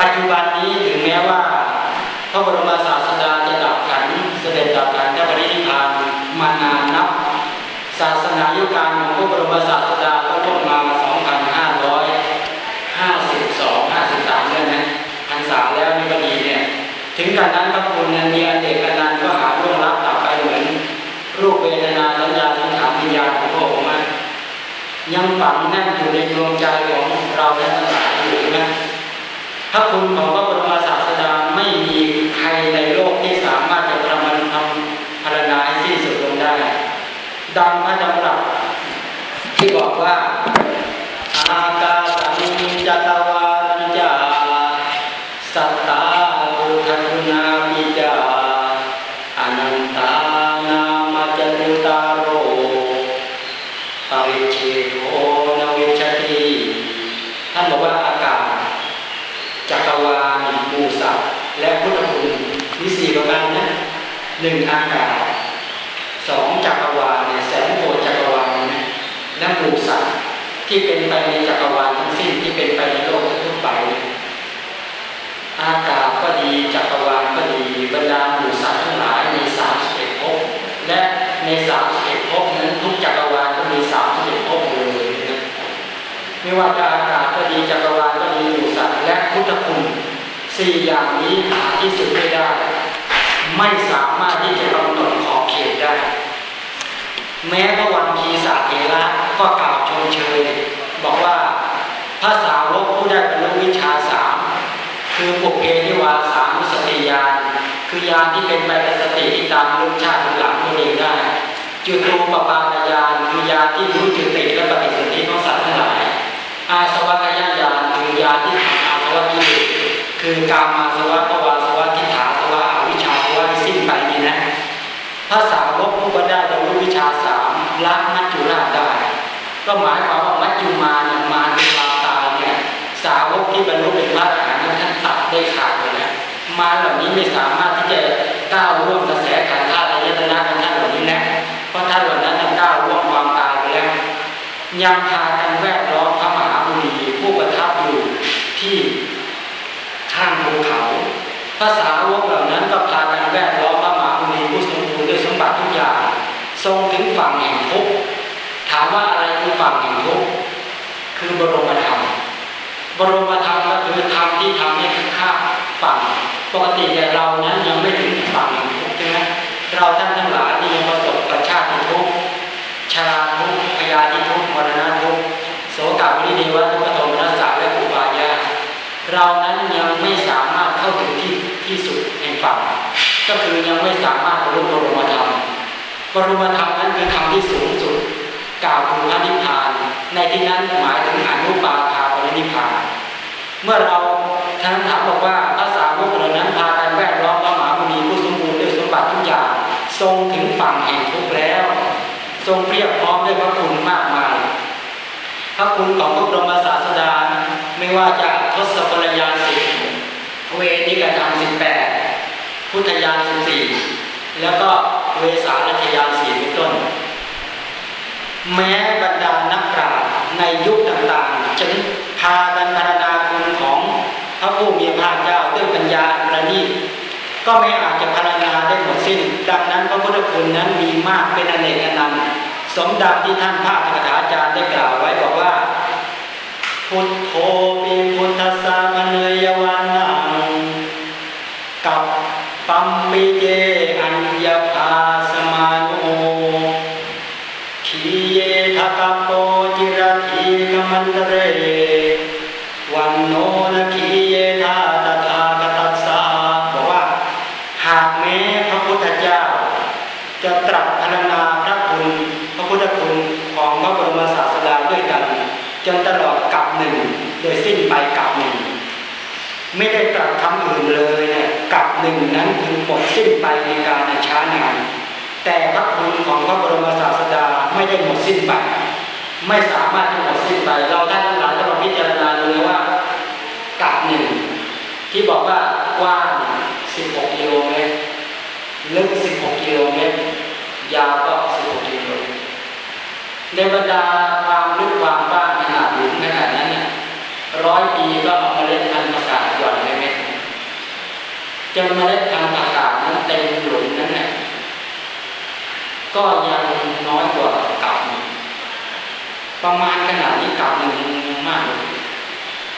ปัจจุบันนี้ถึงแม้ว่าพระบรมศาสดาจะดับขันเสด็จดับขันเจ้ปรินิพพานมานานนับ ศาสนายุการของพระบรมศาสดาก็ล่วงมา 2,552 53แล้วนะพรรษาแล้วนี่ก็ดีเนี่ยถึงการนั้นพระคุณนั้นมีอันเด็กนันก็หาล่วงลับตับไปเหมือนรูปเวทนาสัญญาสังขารวิญญาณของพระองค์มันยังฝังแน่นอยู่ในดวงใจของเราและทั้งหลายอยู่นะ พระคุณของพระบรมศาสดาไม่มีใครในโลกที่สามารถจะประมันทำพารณาให้สิ้นสุดลงได้ ดังพระดำรัสที่บอกว่า อากาสังจตวารัญจาสัตตาอุทคุนาปิจาอนันตานามาจตุตาโรปริเชโทนวิชติท่านบอกว่าอากาศจักรวาลหมู่สัตว์และพุทธคุณมีสี่ประการนะหนึ่งอากาศสองจักรวาลเนี่ยแสนโกฏจักรวาลนะและหมู่สัตว์ ที่เป็นไปในจักรวาลทั้งสิ้นที่เป็นไปในโลกทุกไป อากาศก็ดีจักรวาลก็ดีบรรดาหมู่สัตว์ทั้งหลายมีสามสิบเอ็ดภพและในสามสิบเอ็ดภพนั้นทุกจักรวาลก็มีสามสิบเอ็ดภพเลยนะไม่ว่าจะอากาศก็ดีจักรวาลก็ดีหมู่สัตว์และพุทธคุณสี่อย่างนี้หาที่สุดไม่ได้ ไม่สามารถที่จะกำหนดขอบเขตได้ แม้พระวันพีสาเถระก็กล่าวชมเชยบอกว่าพระสาวกผู้ได้บรรลุวิชาสามคือปุเพนิวาสามุสติญาณคือยานที่เป็นไปในสติที่ตามรู้ชาติหลังตัวเองได้จุตูปปาตญาณคือยานที่รู้จุติและปฏิสนธิของสัตว์ทั้งหลาย อาสวัคยญาณคือยานที่อาสวะกิเลสคือกามาสวะภวาสวะทิฏฐาสวะอวิชชาสวะที่สิ้นไปนี่นะพระสาวก ละมัจจุราชได้ ก็หมายความว่ามัจจุมาเนี่ยมาในความตายเนี่ยสาวกที่บรรลุเป็นพระอรหันต์ท่านตัดได้ขาดเลยนะมาเหล่านี้ไม่สามารถที่จะก้าวล่วงกระแสขันธ์ธาตุอายตนะของท่านเหล่านี้นะเพราะท่านเหล่านั้นท่านก้าวล่วงความตายไปแล้วยังพากันแวดล้อมพระมหาบุรีผู้ประทับอยู่ที่ข้างภูเขาภาษาวกเหล่านั้นก็พากันแวดล้อมพระมหาบุรีผู้สมบูรณ์ด้วยสมบัติทุกอย่างทรงถึงฝั่งแห่งามว่าอะไรคือฝั่งแห่งทุกข์คือบรมธรรม บรมธรรมก็คือธรรมที่ทำให้ข้าฝั่งปกติแต่เรานั้นยังไม่ถึงฝั่งแห่งทุกข์ใช่ไหมเราท่านทั้งหลายนี่ยังประสบกับชาติทุกข์ชราทุกข์พยาธิทุกข์มรณะทุกข์โสกาวิริเดวะทุกขโทมนัสสะและอุปาญาเรานั้นยังไม่สามารถเข้าถึงที่ที่สุดแห่งฝั่งก็คือยังไม่สามารถบรรลุบรมธรรมบรมธรรมนั้นคือธรรมที่สูงสุด กล่าวถึงพระนิพพาน ในที่นั้นหมายถึงอนุปาทาปรินิพพาน เมื่อเราท่านถามบอกว่าภาษาวกเหล่านั้นพากันแวดล้อมพระมหามุนีผู้สมบูรณ์ด้วยสมบัติทุกอย่างทรงถึงฝั่งแห่งทุกข์แล้ว ทรงเพียบพร้อมด้วยพระคุณมากมาย พระคุณของพระบรมศาสดาไม่ว่าจะทศพลยานสิบเวนิกธรรมสิบแปดพุทธยานสิบสี่แล้วก็เวสาลัทยานสี่เป็นต้น แม้บรรดานักปราชญ์ในยุคต่างๆจะพากันพรรณนาคุณของพระผู้มีพระเจ้าด้วยปัญญาประณีตก็ไม่อาจจะพรรณนาได้หมดสิ้น ดังนั้นพระพุทธคุณนั้นมีมากเป็นอเนกอนันต์สมดังที่ท่านพระอัฏฐกถาจารย์ได้กล่าวไว้บอกว่า พุทโธปิพุทธสสะมเนยวานังกับปัมปิเย กับหนึ่งนั้นคือหมดสิ้นไปในการในช้านาน แต่พระคุณของพระบรมศาสดาไม่ได้หมดสิ้นไป ไม่สามารถที่หมดสิ้นไป เราท่านทั้งหลายต้องพิจารณาดูนะว่ากับหนึ่งที่บอกว่ากว้าง 16 กิโลเมตรลึก 16 กิโลเมตร ยาวก็ 16 กิโลเมตร ในบรรดาความลึกความกว้างขนาดหลุมขนาดนั้นเนี่ยร้อยปีก็เอาเมล็ดพันธุ์ประกาศหย่อนไปเม็ด จนเมล็ดพันธุ์ประกาศนั้นเต็มหลุมนั้นเนี่ยก็ยังน้อยกว่ากับหนึ่งประมาณขนาดนี้กับหนึ่งยังมากเลย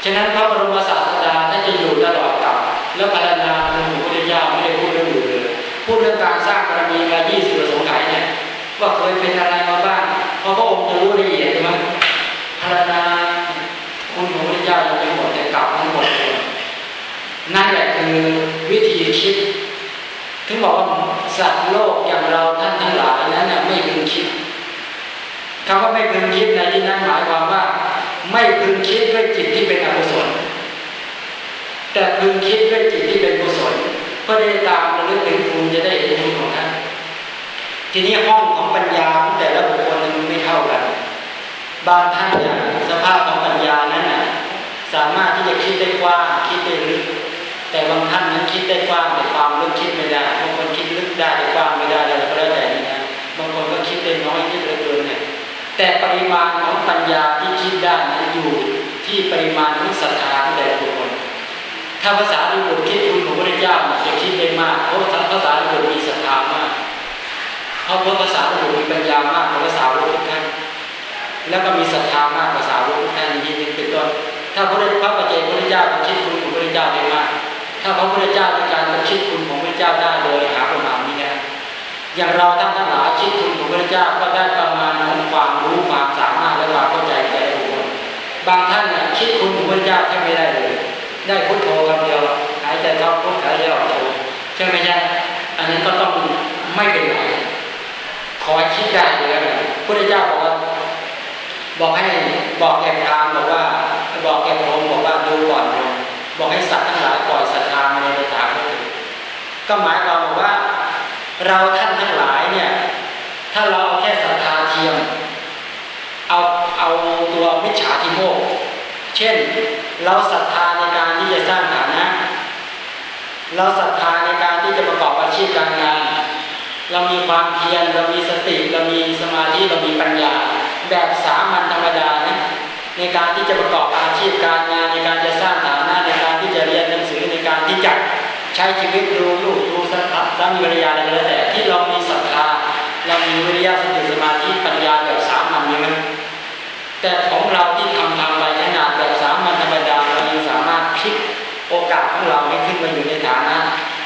ฉะนั้นพระบรมศาสดาท่านจะอยู่ตลอดกับแล้วพรรณนาคุณพระพุทธเจ้าไม่ได้พูดเรื่องอื่นเลยพูดเรื่องการสร้างบารมีมา20ประสงค์ไขเนี่ยว่าเคยเป็นอะไรมาบ้างเพราะพระองค์จะรู้ละเอียดใช่ไหมพรรณนา นั่นแหละคือวิธีคิด ถึงบอกว่าสัตว์โลกอย่างเราท่านทั้งหลายนั้นไม่พึงคิดคำว่าไม่พึงคิดในที่นั้นหมายความว่า ไม่พึงคิดด้วยจิตที่เป็นอกุศล แต่พึงคิดด้วยจิตที่เป็นกุศลเพื่อได้ตามระลึกถึงคุณจะได้เห็นคุณของท่านทีนี้ห้องของปัญญาของแต่ละบุคคลมันไม่เท่ากัน บางท่านเนี่ยสภาพของปัญญานั้นน่ะสามารถที่จะคิดได้กว้างคิดได้ลึก แต่บางท่านนั้นคิดได้กว้างแต่ความลึกคิดไม่ได้บางคนคิดลึกได้แต่กว้างไม่ได้อะไรก็แล้วแต่นี่นะบางคนก็คิดได้น้อยคิดเหลือเกินเนี่ยแต่ปริมาณของปัญญาที่คิดได้นั้นอยู่ที่ปริมาณของศรัทธาของแต่ละบุคคลถ้าภาษาลิบุตรคิดคุณของพระเจ้าจะคิดได้มากเพราะภาษาลิบุตรมีศรัทธามากเพราะภาษาลิบุตรมีปัญญามากกว่าภาษาลิบุตรทุกท่านแล้วก็มีศรัทธามากภาษาลิบุตรทุกท่านอย่างนี้เป็นต้นถ้าพระพระปัจเจกพระเจ้าคิดคุณของพระเจ้าได้มาก ถ้าพระพุทธเจ้าในการคิดคุณของพระเจ้าได้โดยหาประมาณนี้นะอย่างเราท่านทั้งหลายคิดคุณของพระเจ้าก็ได้ประมาณของความรู้ความสามารถและความเข้าใจแต่ละบุคคลบางท่านเนี่ยคิดคุณของพระเจ้าแค่ไม่ได้เลย ได้พุทโธคำเดียวหายใจเข้าพุทหายใจออกโธใช่ไหมใช่อันนั้นก็ต้องไม่เป็นไรขอให้คิดได้เลยนะพระเจ้าบอกว่าบอกให้บอกแก่พรามบอกว่าบอกแก่พ ก็หมายความว่า เราท่านทั้งหลายเนี่ย ถ้าเราเอาแค่ศรัทธาเทียม เอาเอาตัวมิจฉาทิโมก เช่น เราศรัทธาในการที่จะสร้างฐานะ เราศรัทธาในการที่จะประกอบอาชีพการงาน เรามีความเพียรเรามีสติเรามีสมาธิเรามีปัญญา แบบสามัญธรรมดานะในการที่จะประกอบอาชีพการงานในการจะสร้างฐานะในการที่จะเรียนหนังสือในการที่จะ ใช้ชีวิตดูลูกดูสัตว์สามีภรรยาอะไรก็แล้วแต่ที่เรามีศรัทธาเรามีวิริยะสติสมาธิปัญญาแบบสามัญนี้มันแต่ของเราที่ทำทำไปขนาดแบบสามัญธรรมดาเรายังสามารถพลิกโอกาสของเราให้ขึ้นมาอยู่ในฐานะ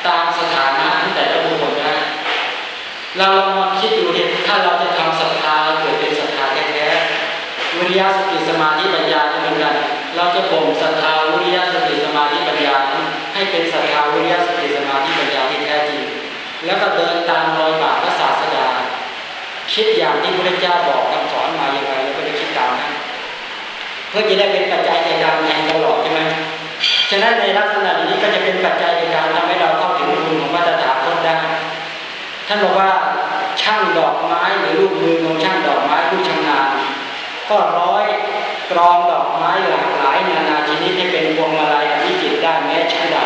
ตามสถานะที่แต่ละบุคคลได้เราลองมาคิดดูเห็นถ้าเราจะทำศรัทธาเกิดเป็นศรัทธาแท้ๆวิริยะสติสมาธิปัญญาเหเป็นกัน เราจะบ่มศรัทธา รัทธาวิริยสติสมาธิปัญญาที่แท้จริง แล้วก็เดินตามรอยบาทพระศาสดา คิดอย่างที่พระเจ้าบอกคำสอนมาอย่างไรแล้วก็จะคิดตามนั้นเพื่อจะได้เป็นปัจจัยในการแทงตลอดใช่ไหมฉะนั้นในลักษณะนี้ก็จะเป็นปัจจัยในการทำให้เราเข้าถึงคุณของพระตถาคตได้ท่านบอกว่าช่างดอกไม้หรือลูกมือของช่างดอกไม้ผู้ชำนาญก็ร้อยกรองดอกไม้หลากหลายนานาชนิดให้เป็นพวงมาลัยวิจิตได้แม้ชั้นใด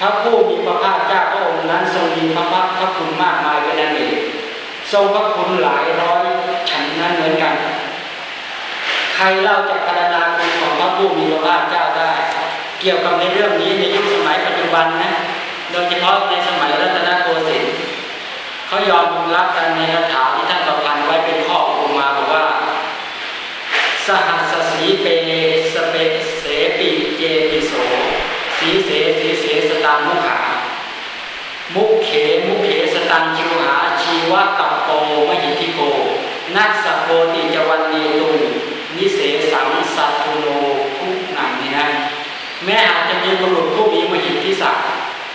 พระผู้มีพระภาคเจ้าพระองค์นั้นทรงมีพระพักพระคุณมากมายเป็นอันเอกทรงพระคุณหลายร้อยฉันนั้นเหมือนกัน ใครเล่าจากพรรณนาคุณของพระผู้มีพระภาคเจ้าได้ เกี่ยวกับในเรื่องนี้ในยุคสมัยปัจจุบันนะโดยเฉพาะในสมัยรัตนโกสินทร์เขายอมรับกันในคาถาที่ท่านประพันธ์ไว้เป็นข้ออุมาบอกว่า สหัสสีเป เสสีเสสตังมุขา มุขเขมุขเขสตังชิวหาชีวะกับโปมหิทิโก นัสโกติจวันเนตุนิเสสังสัตตุโนทุกหนังนี่นะแม้อาจจะมีบุรุษผู้มีมหิทธิศักดิ์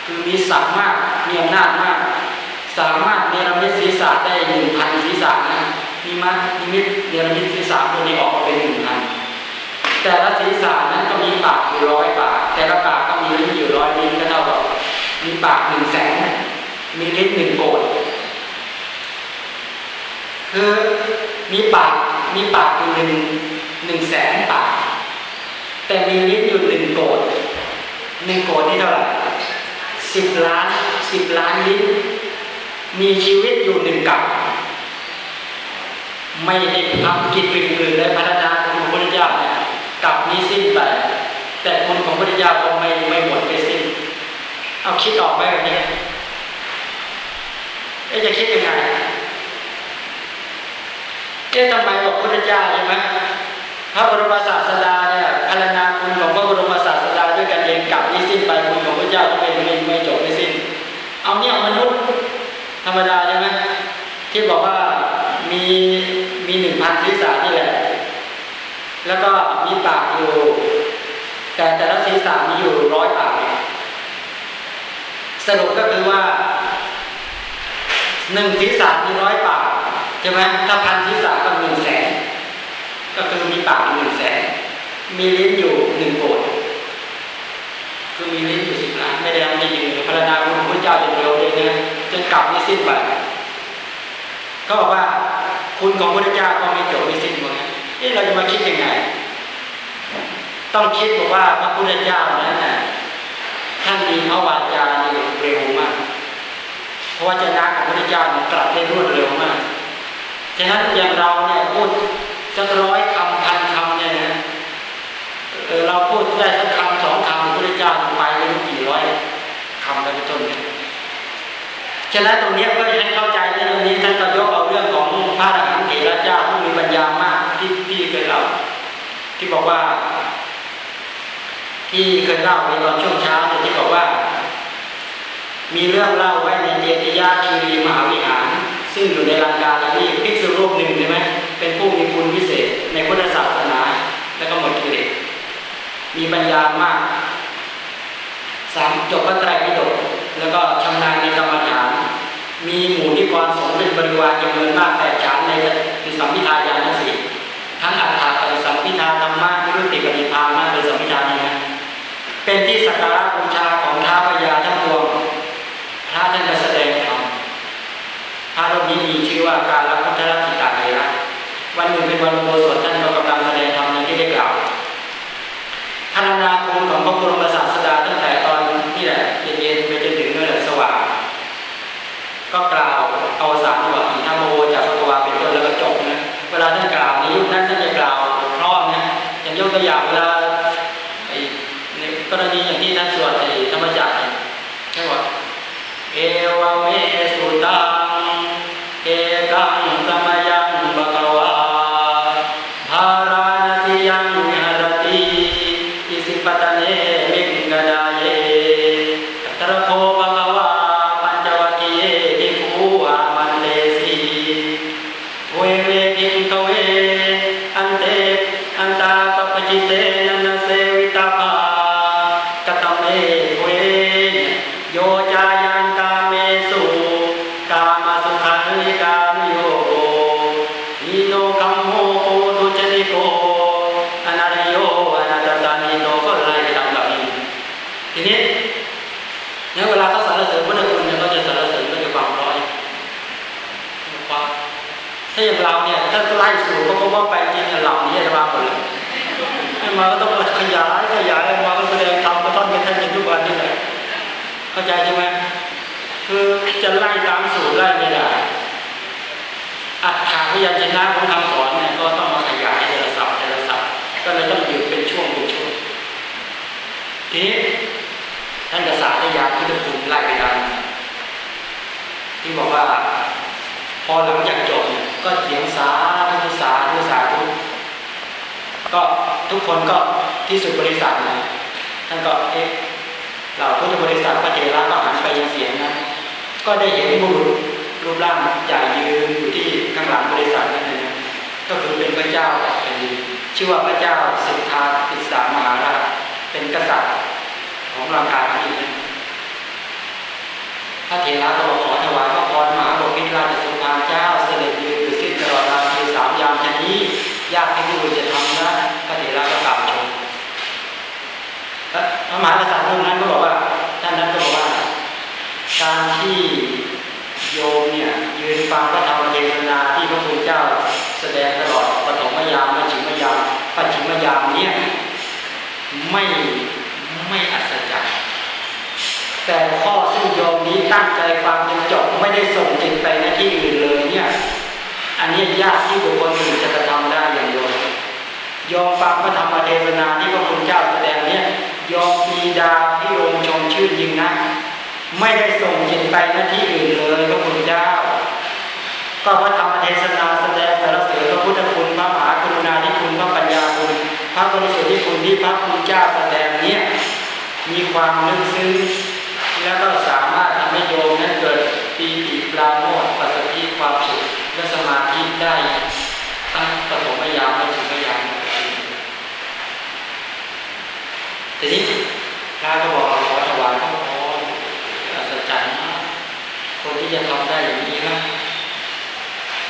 คือมีศักดิ์มากมีอำนาจมาก สามารถเนรมิตศีรษะได้หนึ่งพันศีรษะนะมีมัดนิมิตเนรมิตศีรษะตัวนี้ออกมาเป็นหนึ่งพันแต่ละศีรษะนั้นก็มีปากอยู่ร้อยปากแต่ละปาก อยู่ร้อยลิ้นก็เท่ากับมีปากหนึ่งแสนมีลิ้นหนึ่งโกดคือมีปากมีปากอยู่หนึ่งหนึ่งแสนปาก แต่มีลิ้นอยู่หนึ่งโกดหนึ่งโกดนี่เท่าไหร่สิบล้านสิบล้านลิ้น มีชีวิตอยู่หนึ่งกับ ไม่ได้ทำกิจอื่นๆเลยพัฒนาของพระพุทธเจ้าเนี่ยกับนี้สิ้นไปแต่คุณของพระพุทธเจ้าก็ไม่ไม่หมดไปส เอาคิดออกไหมแบบนี้เอ๊ะจะคิดยังไงเอ๊ะทำไมบอกพุทธเจ้าใช่ไหมพระบรมศาสดาเนี่ยพัฒนาคุณของพระบรมศาสดาด้วยกันเองกลับนี้สิ้นไปคุณของพระเจ้าก็ไม่ไม่ไม่จบไม่สิ้น เอาเนี่ยมนุษย์ธรรมดาใช่ไหมที่บอกว่ามีมีหนึ่งพันศีรษะนี่แหละ แล้วก็มีปากอยู่ แต่แต่ละศีรษะมีอยู่ร้อยปาก สรุปก็คือว่าหนึ่งศีรษะมีร้อยปากใช่ไหมถ้าพันศีรษะก็หนึ่งแสนก็คือมีปากหนึ่งแสนมีลิ้นอยู่หนึ่งโกดคือมีลิ้นอยู่สิบล้านไม่ได้ทำจริงๆพระนาคุณพระเจ้าอย่างเดียวเลยนะจนกลับไม่สิ้นไปก็บอกว่าคุณของพระเจ้าก็ไม่จบไม่สิ้นหมือนกันเอ๊ะเราจะมาคิดยังไง ต้องคิดบอกว่าพระพุทธเจ้านั้นน่ะ ท่านมีพระวาจาเร็วมากเพราะว่าจะนักของพระเจ้าตรัสได้รวดเร็วมากฉะนั้นอย่างเราเนี่ยพูดสักร้อยคำพันคำเนี่ยนะเราพูดได้สักคำสองคำพระเจ้าไปไม่รู้กี่ร้อยคำแล้วเป็นต้นเนี่ยฉะนั้นตรงนี้เพื่อให้เข้าใจในตรงนี้ท่านก็ยกเอาเรื่องของพระอรหันต์เถระเจ้าผู้มีปัญญามากที่ที่เคยเล่าที่บอกว่า ที่เคยเล่าในตอนช่วงเช้าเนี่ยที่บอกว่า มีเรื่องเล่าไว้ในเจติยาคีรีมหาวิหาร ซึ่งอยู่ในลังกาลที่ภิกษุรูปหนึ่งใช่ไหมเป็นผู้มีคุณพิเศษในพุทธศาสนา แล้วก็หมดกิเลสมีปัญญามากสามจบพระไตรปิฎกแล้วก็ชำนาญในกรรมฐาน มีหมู่นิกรสงฆ์เป็นบริวารจำนวนมากแต่ฉานในปิสัมพิทายานสีทั้งอัฏฐาปฏิสัมพิทาธรรมะนิรุตติปฏิภาณปฏิสัมพิทานี่นะ เป็นที่สักการะบูชาของท้าวพญาทั้งปวงพระท่านจะแสดงธรรมพระรูปนี้มีชื่อว่าการรับพุทธรัติตาเถระวันหนึ่งเป็นวันโบสถท่านก็กำลังแสดงธรรมอย่างที่ได้กล่าวพรรณนาคุณของพระบรมศาสดาตั้งแต่ตอนนี่แหละเย็นๆไปจนถึงเมื่อสว่างก็กล่าวเอาสารว่าอิทัมโมจากพระวาเป็นต้นแล้วก็จบนะเวลาท่านกล่าวในยุคนั้นท่านจะกล่าวพร้อมนะอย่างยกตัวอย่างเวลาไอ้ในกรณีอย่างที่ท่านสวดในธรรมจักรใช่ว่าเอวเมสุตังเอกังสมยังบะกวาภาราณติยังวิหรติอิสิปตะเนมิงกดาเยตระโคภะคะวาปัญจวัคคีเยภิกขุอามันเตสีเวเวทิงกเวอันเต เตนะนะเสวิตาภากตเมเวโยจายันตาเมสุกามาสุขันลิกานุโยโกนิโนคัมโมโอตุจริโกอนาริโยอนาตตานิโนก็ไล่ไปตามแบบนี้ทีนี้เนี่ยเวลาเขาสรรเสริญพุทธคุณเนี่ยเขาจะสรรเสริญด้วยความร้อยความถ้าอย่างเราเนี่ยถ้าไล่สู่ก็พบว่าไปจริงหลับนี้จะมาหมดเลยมาก็ต้องมาขยายขยายมาก็แสดงธรรมก็ต้องเป็นท่านทุกวันนี่แหละเข้าใจใช่ไหมคือจะไล่ตามสูตรไล่ไม่ได้อัตถาพยัญชนะของคำสอนเนี่ยก็ต้องมาขยายแต่ละศัพท์แต่ละศัพท์ก็เลยต้องหยุดเป็นช่วงเป็นช่วงทีนี้ท่านกษัตริย์ยาพุทธภูมิไล่ไปตามที่บอกว่า พอหลังจากจบเนี่ยก็เถียงสาธุสาธุสาธุก็ทุก คนก็ที่สุดบริษัทนะท่านก็เอ๊ะเราพุทธบริษัทพระเทระก็หันไปยังเสียงนะก็ได้เห็นบุรุษรูปร่างใหญ่ยืนอยู่ที่ข้างหลังบริษัทนั่นเองก็คือเป็นพระเจ้าเป็นชื่อว่าพระเจ้าสิทธาปิสามหาราชเป็นกษัตริย์ของลังกาอีกนะพระเถระก็บอกขอถวายพระพรมหาบพิตรราช พระมหากษัตริย์รูปนั้นก็บอกว่าท่านนั้นก็บอกว่า การที่โยมเนี่ยยืนฟังพระธรรมเทศนาที่พระพุทธเจ้า แสดงตลอดปฐมยามมัชฌิมยามปัจฉิมยามเนี่ยไม่ไม่อัศจรรย์แต่ข้อซึ่งโยมนี้ตั้งใจฟังจนจบไม่ได้ส่งจิตไปในที่อื่นเลยเนี่ยอันนี้ยากที่บุคคลอื่นจะกระทำได้อย่างโยมยอมฟังพระธรรมเทศนาที่พระพุทธเจ้า ยอมปีดาพิโรมชมชื่นยิงนะ ไม่ได้ส่งจิตไปหน้าที่อื่นเลยพระพุทธเจ้า ก็พระธรรมเทศนาแสดงสรรเสริญพระพุทธคุณพระมหากรุณาธิคุณพระปัญญาคุณพระบริสุทธิคุณที่พระพุทธเจ้าแสดงเนี่ยมีความลึกซึ้งแล้วก็สามารถทำให้โยมนั้นเกิดปีติปราโมทย์ปัสสติความสุขและสมาธิได้ทั้งปฐมยามและสุขยาม ทีนี้พระก็บอกขอถวายพระพรอัศจรรย์มากคนที่จะทำได้อย่างนี้นะ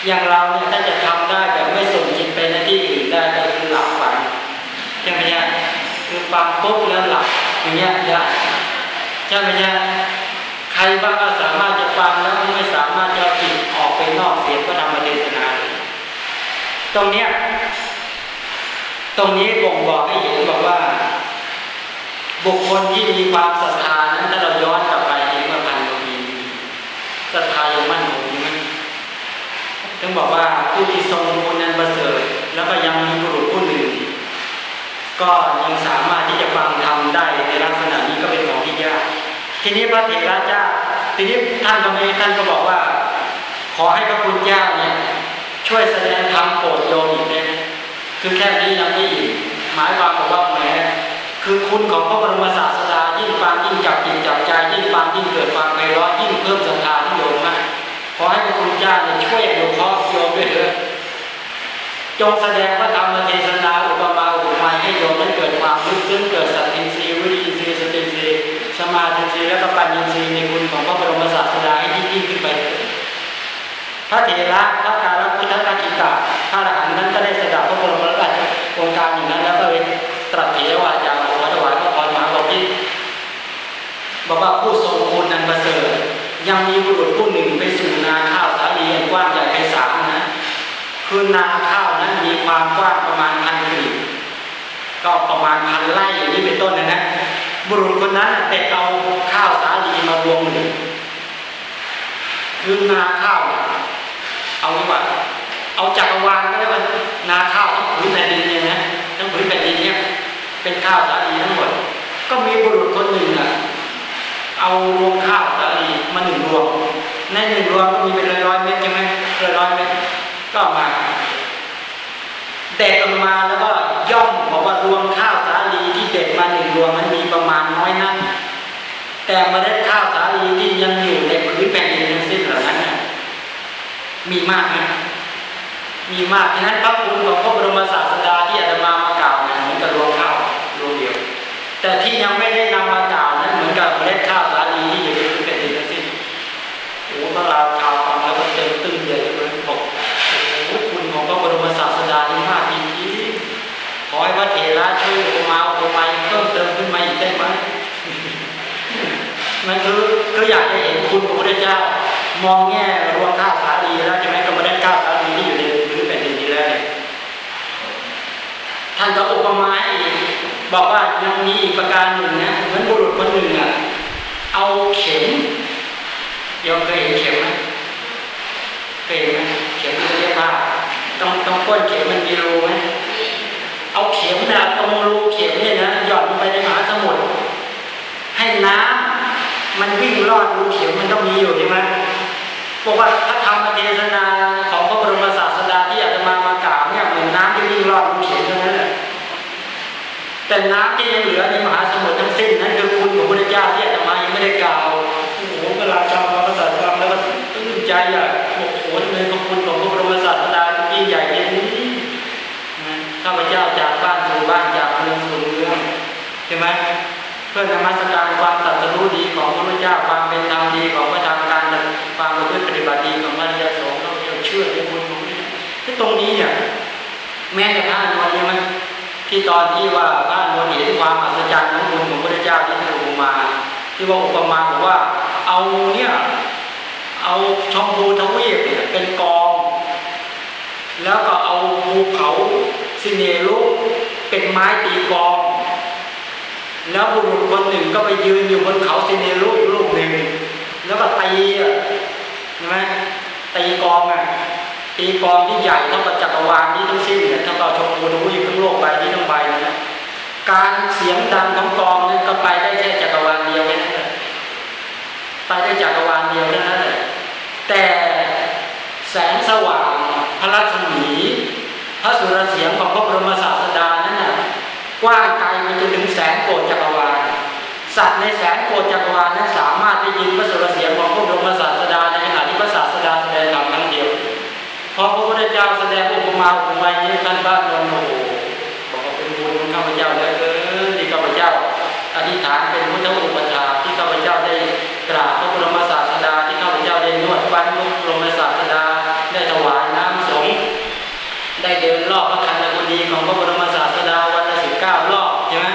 อย่างเราเนี่ยถ้าจะทำได้แบบไม่ส่งจิตไปในที่อื่นได้ก็คือหลับฝันใช่ไหมเนี่ยคือฟังปุ๊บแล้วหลับอย่างเงี้ยยากใช่ไหมเนี่ยใครบ้างก็สามารถจะฟังแล้วไม่สามารถจะจิตออกไปนอกเสียงพระธรรมเทศนาเลยตรงเนี้ยตรงนี้บ่งบอกให้เห็นบอกว่า บุคคลที่มีความศรัทธานั้นถ้าเราย้อนกลับไปถึงเมื่อพันกว่าปีศรัทธายังมั่นคงไหมถึงบอกว่าผู้ที่ทรงคุณนั้นประเสริฐแล้วก็ยังมีบุรุษผู้หนึ่ง ก็ยังสามารถที่จะฟังธรรมได้ในลักษณะนี้ก็เป็นของที่ยากทีนี้พระเถระเจ้าทีนี้ท่านก็ไม่ท่านก็บอกว่า ขอให้พระคุณเจ้าเนี่ยช่วยแสดงธรรมโปรดโยมอีกได้คือแค่นี้ยังไม่อิ่มหมายความว่า คือคุณของพระบรมศาสดายิ่งฟังยิ่งจับจิตจับใจยิ่งฟังยิ่งเกิดความไพเราะยิ่งเพิ่มศรัทธาที่โยมมากขอให้พระคุณเจ้าช่วยอนุเคราะห์โยมด้วยเถิดจงแสดงพระธรรมเทศนาอุปมาอุปไมยให้โยมนั้นเกิดความรู้ซึ้งเกิดสัตทินทรีย์วิริยินทรีย์สตินทรีย์สมาธินทรีย์และปัญญินทรีย์ในคุณของพระบรมศาสดาให้ยิ่งยิ่งขึ้นไป พระเถระพระการพุทธราชิตาพระอรหันต์นั้นก็ได้สดับพระบรมราชโองการอย่างนั้นแล้วก็เลยตรัสเถรวาจาขอถวายพระพรมหาบพิตร บอกว่าผู้ทรงคุณนันประเสริฐยังมีบุรุษผู้หนึ่งไปสู่นาข้าวสาลีอันกว้างใหญ่ไพศาลนะคือนาข้าวนั้นมีความกว้างประมาณพันกรีก็ประมาณพันไร่อย่างนี้เป็นต้นนะนะบุรุษคนนั้นเด็กเอาข้าวสาลีมารวมหนึ่งคือนาข้าวเอาดีกว่าเอาจักรวาลก็ได้ว่านาข้าวทั้งผืนแผ่นดินเนี่ยนะทั้งผืนแผ่นดินเนี่ยเป็นข้าวสาลีทั้งหมด ก็มีบุรุษคนหนึ่ง เอารวงข้าวสาลีมาหนึ่งรวง ในหนึ่งรวงก็มีเป็นร้อยร้อยเม็ดใช่ไหมร้อยร้อยเม็ดก็มาเด็ดออกมาแล้วก็ย่อมบอกว่ารวงข้าวสาลีที่เด็ดมาหนึ่งรวงมันมีประมาณน้อยนักแต่เมล็ดข้าวสาลีที่ยังอยู่ในผืนแผ่นดินทั้งสิ้นเหล่านั้นมีมากนะมีมากฉะนั้นพระคุณของพระบรมศาสดาที่อาตมา อคือยากจะเห็นคุณของพระเจ้ามองแง่รวงข้าวสาลีแล้วใช่ไหมก็มาได้ข้าวสาลีที่อยู่ในพื้นแผ่นดินนี้แล้วเนี่ยท่านก็อุปมาอีกบอกว่ายังมีอีกประการหนึ่งนะเหมือนบุรุษคนหนึ่งอะเอาเข็มยอมเคยเห็นเข็มไหมเคยเห็นไหมเข็มที่เรียกว่าต้องต้องก้นเข็มมันมีรูไหมเอาเข็มนะตรงรูเข็มเนี่ยนะหย่อนลงไปในมหาสมุทรให้น้ำ มันวิ่งรอดรูเข็มมันต้องมีอยู่ใช่ไหมบอกว่าถ้าทำเทศนาของพระบรมศาสดาที่อาจจะมามากล่าวเนี่ยเหมือนน้ำที่วิ่งรอดรูเข็มเท่านั้นแหละแต่น้ำที่ยังเหลือในมหาสมุทรทั้งสิ้นนั้นคือคุณของพระเจ้าที่อาจจะมายังไม่ได้กล่าวโอ้โหเวลาจำพระประสาทฟังแล้วก็ตื้นใจอะโอ้โหทำไมพระคุณของพระบรมศาสดายิ่งใหญ่อย่งนี้ข้าพเจ้าจากบ้านสู่บ้านจากเมืองสู่เมืองใช่ไหมเพื่อนมัสการมตรัสรู้ ที่ตอนที่ว่าพระอนุนเห็นความอัศจรรย์ของคุณของพระเจ้าที่ท่านอุปมาที่ว่าอุปมาบอกว่าเอาเนี่ยเอาชมพูทวีปเนี่ยเป็นกอง แล้วก็เอาภูเขาสิเนรุเป็นไม้ตีกอง แล้วบุรุษคนหนึ่งก็ไปยืนอยู่บนเขาสิเนรุลูกหนึ่งแล้วก็ตีใช่ไหมตีกองอะตีกองที่ใหญ่เท่ากับจักรวาลนี้ทั้งสิ้นเนี่ยเท่ากับชมพูทวีปทั้งโลกใบนี้ทั้ง การเสียงดังของกองนั้นก็ไปได้แค่จักรวาลเดียวแค่นั้นไปได้จักรวาลเดียวแค่นั้นแหละแต่แสงสว่างพระรัศมีพระสุรเสียงของพระบรมศาสดานั้นน่ะกว้างไกลไปจนถึงแสนโกฏจักรวาลสัตว์ในแสนโกฏจักรวาลนั้นสามารถได้ยินพระสุรเสียงของพระบรมศาสดาในขณะที่พระศาสดาแสดงธรรมครั้งเดียวพอพระพุทธเจ้าแสดงอุปมาอุปไมยนี้ท่านบ้านน พุทธอุปถาที่ข้าพเจ้าได้กราบพระบรมศาสดาที่ข้าพเจ้าได้นวดฟันพระบรมศาสดาได้ถวายน้ำสงฆ์ได้เดินรอบพระคันธกุฎีของพระบรมศาสดาวันละสิบเก้ารอบใช่ไหม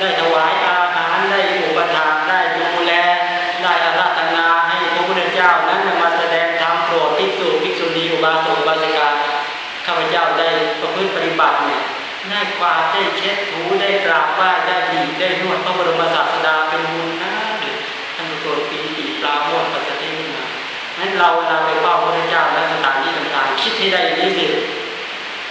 ได้ถวายอาหารได้อุปถาได้ดูแลได้อาราธนาให้พระพุทธเจ้านั้นมาแสดงธรรมโปรดภิกษุภิกษุณีอุบาสกอุบาสิกาข้าพเจ้าได้ประพฤติปฏิบัติเนี่ยได้กวาดได้เช็ด ได้กราบไหว้ได้บีได้นวดพระบรมศาสดาเป็นบุญนะท่านโปรดปีติปลาโมดปัสสติมางั้นเราเวลาไปเฝ้าพระเจ้าและสถานที่ต่างๆคิดให้ได้อย่างนี้สิ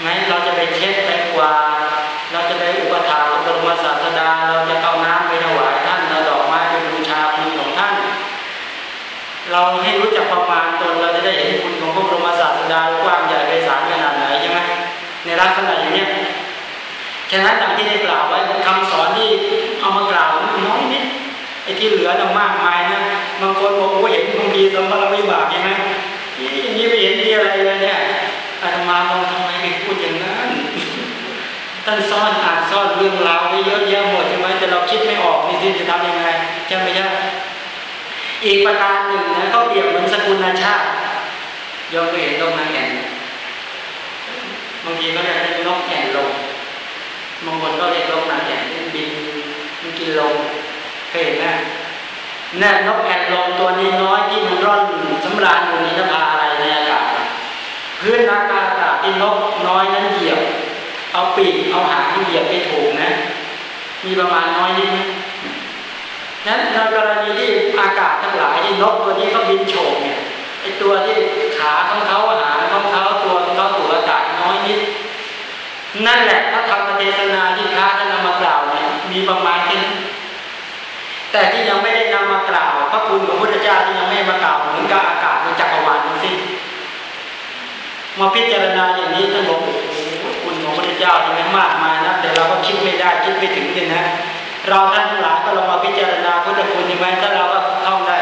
งั้นเราจะไปเช็ดไปกวาดเราจะไปอุปถัมภ์พระบรมศาสดา เราจะเอาน้ำไปถวายท่านเราดอกไม้ไปบูชาคุณของท่าน เราให้รู้จักประมาณตนเราจะได้เห็นคุณของพระบรมศาสดากว้างใหญ่ไพศาลขนาดไหนใช่ไหมในลักษณะอย่างนี้ ฉะนั้นดังที่ได้กล่าวไว้คำสอนที่เอามากล่าวน้อยนิดไอ้ที่เหลือน่ะมากมายนะบางคนบอกว่าเห็นบางทีสมบัติวิบากใช่ไหมนี่อย่างนี้ไม่เห็นมีอะไรเลยเนี่ยอาตมามองทำไมไม่พูดอย่างนั้นท่านซ่อนอ่านซ่อนเรื่องราวไว้เยอะแยะหมดใช่ไหมแต่เราคิดไม่ออกนี่ที่จะทำยังไงใช่ไหมใช่อีกประการหนึ่งนะเขาเปรียบเหมือนสกุลชาติยอมเคยเห็นนกนางแอ่นบางทีก็เรียกนกแอ่นลง บางคนก็เรียกนกนางแอ่บินมันกินลงเคยเห็นไหมแน่นกแอ่นลงตัวนี้น้อยที่มันร่อนสำราญอยู่ในนภาอะไรในอากาศพื้นอากาศที่นกน้อยนั้นเหยียบ เอาปีกเอาหางเหยียบไปถูกนะ มีประมาณน้อยนิดนั้นในกรณีที่อากาศทั้งหลายที่นกตัวนี้เขาบินโฉบเนี่ยไอตัวที่ขาของเขาหางของเขาตัวของเขาถูกอากาศน้อยนิด นั่นแหละพระธรรม เทศนาที่พระท่านนำมากล่าวเนี่ยมีประมาณแค่นี้แต่ที่ยังไม่ได้นำมากล่าว พระคุณของพระพุทธเจ้าที่ยังไม่มากล่าวเหมือนกับอากาศในจักรวาลทั้งสิ้นมาพิจารณาอย่างนี้ท่านบอกโอ้คุณของพระพุทธเจ้าที่ไม่มากมายนะแต่เราก็คิดไม่ได้คิดไม่ถึงเลยนะเราท่านทั้งหลายก็ลองมาพิจารณาพุทธคุณนี่ไหมถ้าเราก็ท่องได้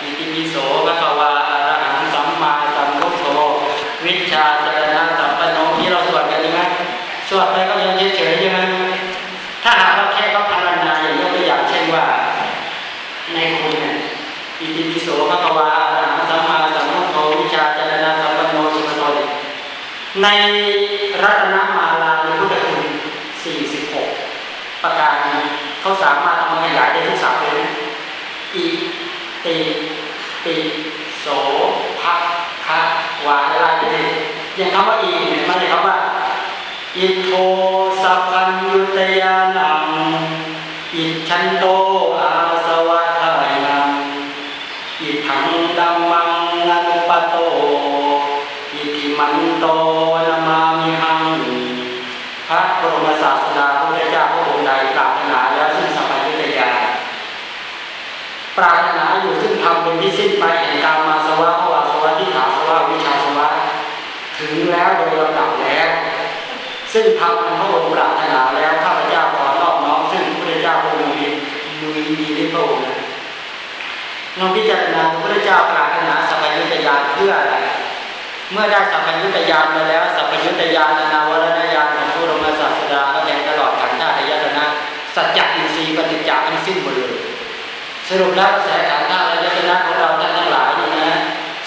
อิติปิโสพระควาอรหังสัมมาสัมพุทโธวิชาจารณะสัมปันโนที่เราสวดกันใช่ไหมสวดไปก็ยังเฉยๆใช่ไหม ในรัตนมาลาในพุทธคุณ46 ประการเขาสามารถเอามาขยายได้ทุกศัพท์เลยนะอิติปิโสภะคะวาอะไรนี่อย่างคำว่าอีเนี่ยมันเลยคำว่าอิโทสัพพัญยุตยานังอิชันโตอาสวัฏายังอิทังดัมมังอนุปโต อิติมันโตนามามิหัง พระบรมศาสดาพระเจ้าพระองค์ใดปรารถนาแล้วซึ่งสัพพัญญุตยาปรารถนาอยู่ซึ่งทำเป็นที่สิ้นไปแห่งกามาสวะภวาสวะทิฏฐาสวะวิชาสวะถึงแล้วโดยลำดับแล้ว ซึ่งทำอันพระองค์ปรารถนาแล้วข้าพเจ้าขอนอบน้อมซึ่งพระเจ้าพระองค์มีมีมีในพระองค์นะลองพิจารณาพระเจ้าปรารถนาสัพพัญญุตยานเพื่ออะไร เมื่อได้สัพพัญญุตยานมาแล้วสัพพัญญุตยานนาวรณญาณของพระบรมศาสดาก็แทงตลอดขันธ์ธาตุยตนะสัจจะอินทรีย์ปฏิจจาทั้งสิ้นหมดเลยสรุปแล้วกระแสขันธ์ธาตุยตนะของเราท่านทั้งหลายนี่นะ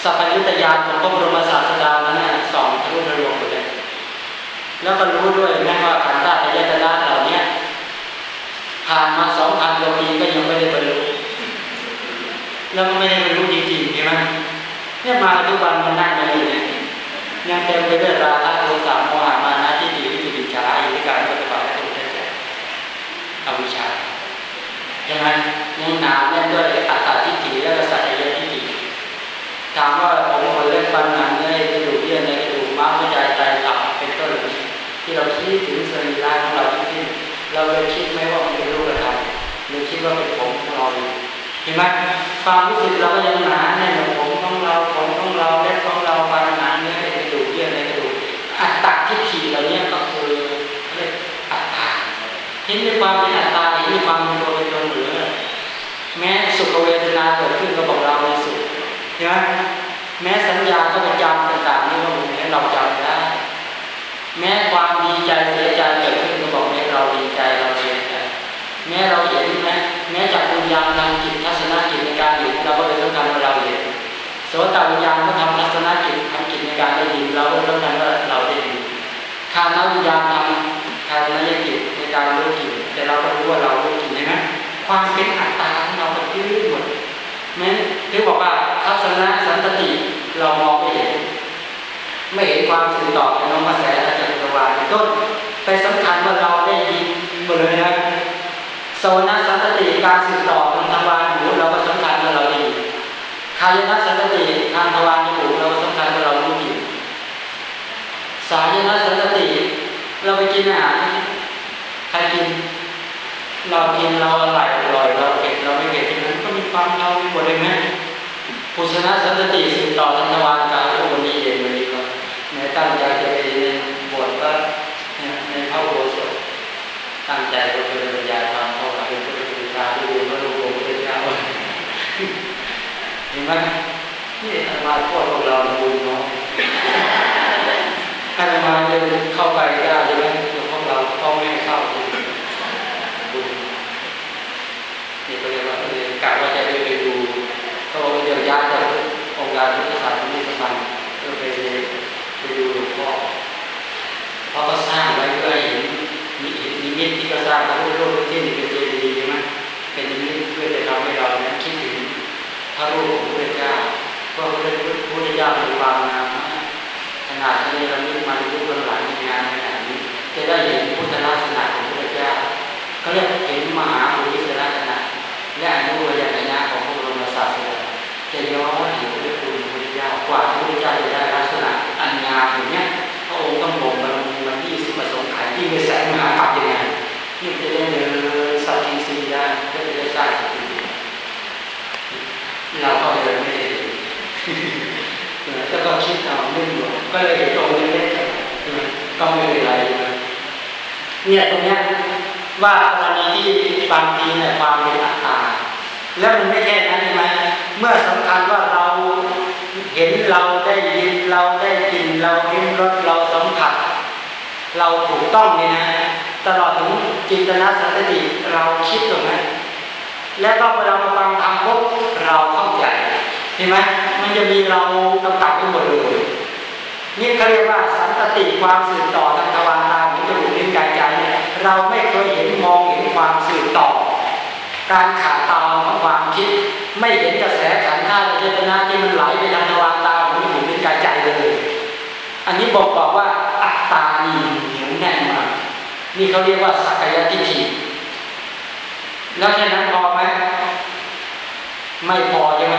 สัพพัญญุตยานของพระบรมศาสดานั้นสองทะลุทะลวงหมดเลยแล้วก็รู้ด้วยนะว่าขันธ์ธาตุยตนะเหล่านี้ผ่านมาสองพันกว่าปีก็ยังไม่ได้บรรลุแล้วก็ไม่ได้บรรลุจริงๆใช่ไหมเนี่ยมาทุกวันมันนั่ง ยังเต็มไปด้วยราคะโทสะโมหะมานะที่ดีวิจิกิจฉาอิทธิการปฏิบัติและตุเจริญอวิชชาใช่ไหมยังหนาแน่นด้วยอัตตาทิฏฐิและสัจจะทิฏฐิถามว่าผมคนเล่นฟันหนังเนื้อกระดูกเยื่อในกระดูกม้ามหัวใจไตตับเป็นต้นเหล่านี้ที่เราคิดถึงสรีระของเราทั้งสิ้นเราเลยคิดไหมว่ามันเป็นรูปธรรมหรือคิดว่าเป็นผมของเราเห็นไหมความรู้สึกเราก็ยังหนาแน่นผมของเราผมของเราเล็บของเราฟันหนังเนื้อ ตตาทิฏฐิเหล่านี้ก็คือเรียกอัตตาเห็นในความเป็นอัตตาเห็นในความเป็นตัวเป็นตนหรือแม้สุขเวทนาเกิดขึ้นก็บอกเราในสุขใช่ไหมแม้สัญญาก็ประจำต่างๆนี่ก็เหมือนเราจำได้แม้ความดีใจเสียใจเกิดขึ้นก็บอกแม้เราดีใจเราเสียใจแม้เราเห็นแม้แม้จากวิญญาณทางจิตทัศนกิจในการเห็นเราก็เลยสำคัญว่าเราเห็นโสตวิญญาณก็ทำทัศนกิจทำกิจในการได้ยินเราก็สำคัญว่าเราได้ ยินคานวิญญาณทำคานยกิจในการรู้กิจแต่เราก็รู้ว่าเรารู้กิจใช่ไหมความเป็นอัตตาของเราเป็นที่หมดแม้นที่บอกว่าทัศนสันติเรามองไม่เห็น ไม่เห็นความสื่อต่อในน้องกระแสอาจารย์ตะวันต้นไปสำคัญว่าเราได้ยินหมดเลยนะโซนัสันติการสื่อต่อทางทวารหูเราก็สำคัญว่าเราได้ยินคายนัสันติทางทวารหูเราก็สำคัญว่าเรารู้ยินสายนัสันต นอาหารใครกินเรากินเราอร่อยอร่อยเราเผ็ดเราไม่เผ็ดนั้นก็มีความเราหมดเลยไหมปุชนะสันติสื่ต่อทางทวารกายก็วันนี้เย็นวันนี้ก็ในตั้งใจจะไปบวชก็ในพระโบสถตั้งใจก็เป็นปัญญาธรรมเข้ามาเป็นพุทธบูชาที่ดูพระรูปของพระเจ้าเห็นไหมนี่ธรรมาโทษพวกเราบุญเน้อยธรรมาจะเข้าไปได้ใช่ไหมพวกเราพ่อแม่เข้าบุญนี่ก็เรีย กาเรียนกะว่าจะได้ไปดูเขาเดี๋ยวย้ายจากองค์การพุทธศาสนาที่สำคัญก็ไปไปดูหลวงพ่อเพราะเขาสร้างไว้เพื่อเห็นมีนิมิตที่เขาสร้างพระพุทธรูปที่นี่เป็นเจดีย์ใช่ไหมเป็นมิตเพื่อจะทำให้เราเนี่ยคิดถึงพระรูปของพระเจ้าเพราะพระพุทธเจ้ามีความงามขนาดที่เรานึกมาในยุคหลังงานขนาดนี้จะได้เห็นพุทธลักษณะของพระเจ้าเขาเรียกเห็นมหาบุริสลักษณะและอนุวัยญาณของพระบรมศาสดาจะย้อนถึงพระคุณพระพุทธเจ้ากว่าพระพุทธเจ้าจะได้ลักษณะอันงามอย่างนี้พระองค์ต้องบ่มบารมีมาที่สิบประสงค์ขันที่มีแสงมหาปัจยังไงที่จะได้เดินสัตทิสีได้ก็จะได้สร้างสัตทิเราก็เลยไม่ได้แล้วก็คิดเอาไม่หมดก็ เลยเห็นตรงนี้เล็กก็ไม่เป็นไรเนี่ยตรงเนี้ยว่ากรณีที่บางทีเนี่ยความเป็นอัตตาแล้วมันไม่แค่นั้นใช่ไหมเมื่อสำคัญว่าเราเห็นเราได้ยินเราได้กินเราลิ้มรสเราสัมผัส เราถูกต้องเนี่ยนะตลอดถึงจินตนาสันติเราคิดตรงนั้นแล้วก็เวลามาฟังธรรมปุ๊บเราเข้าใจเห็นไหมมันจะมีเรากำกับไปหมดเลย นี่เขาเรียกว่าสันตติความสืบต่อทางทวารตาหูจมูกลิ้นกายใจเนี่ยเราไม่เคยเห็นมองเห็นความสืบต่อ การขาดตอนของความคิด ไม่เห็นกระแสขันธ์ธาตุเจตนาที่มันไหลไปทางทวารตาหูจมูกลิ้นกายใจเลย อันนี้บอกบอกว่าอัตตานีเหนียวแน่นมากนี่เขาเรียกว่าสักยทิฏฐิแล้วแค่นั้นพอไหมไม่พอใช่ไหม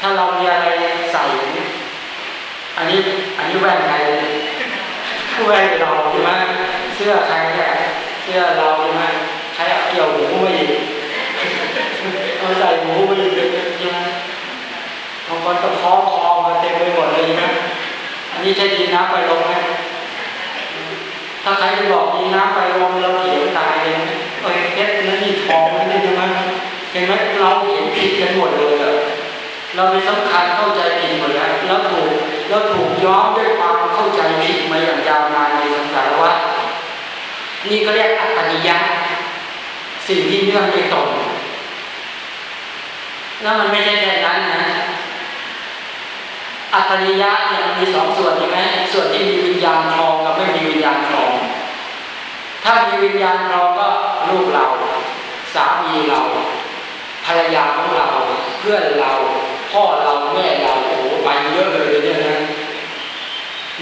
ถ้าเรามีอะไร อันนี้อันนี้แว่นใครแว่นเราใช่ไหมเสื้อใครเนี่ยเสื้อเราใช่ไหมใครเอาเกี่ยวหูไม่ดีเอาใส่หูไม่ดีใช่ไหมบางคนก็คล้องคอมาเต็มไปหมดเลยใช่ไหมอันนี้ใช่ดินน้ำไฟลมไหมถ้าใครไปบอกดินน้ำไฟลมเราเถียงตายเลยเอ้ยเพชรนั่นนี่ทองนั่นนี่ใช่ไหมเห็นไหมเราเห็นผิดกันหมดเลยอะเราไปสำคัญเข้าใจผิดหมดแล้วแล้วถูก แล้วถูกย้อมด้วยความเข้าใจผิดมาอย่างยาวนานในสังสารวัฏนี่ก็เรียกอัตติยะสิ่งที่เนื่องไม่ตรงแล้วมันไม่ใช่แค่นั้นนะอัตติยะเนี่ยมันมีสองส่วนใช่ไหมส่วนที่มีวิญญาณครองกับไม่มีวิญญาณครอง ถ้ามีวิญญาณครองก็ลูกเรา สามีเรา ภรรยาของเรา เพื่อนเรา พ่อเราแม่เราโอ้โหไปเยอะเลยเนี่ยนะ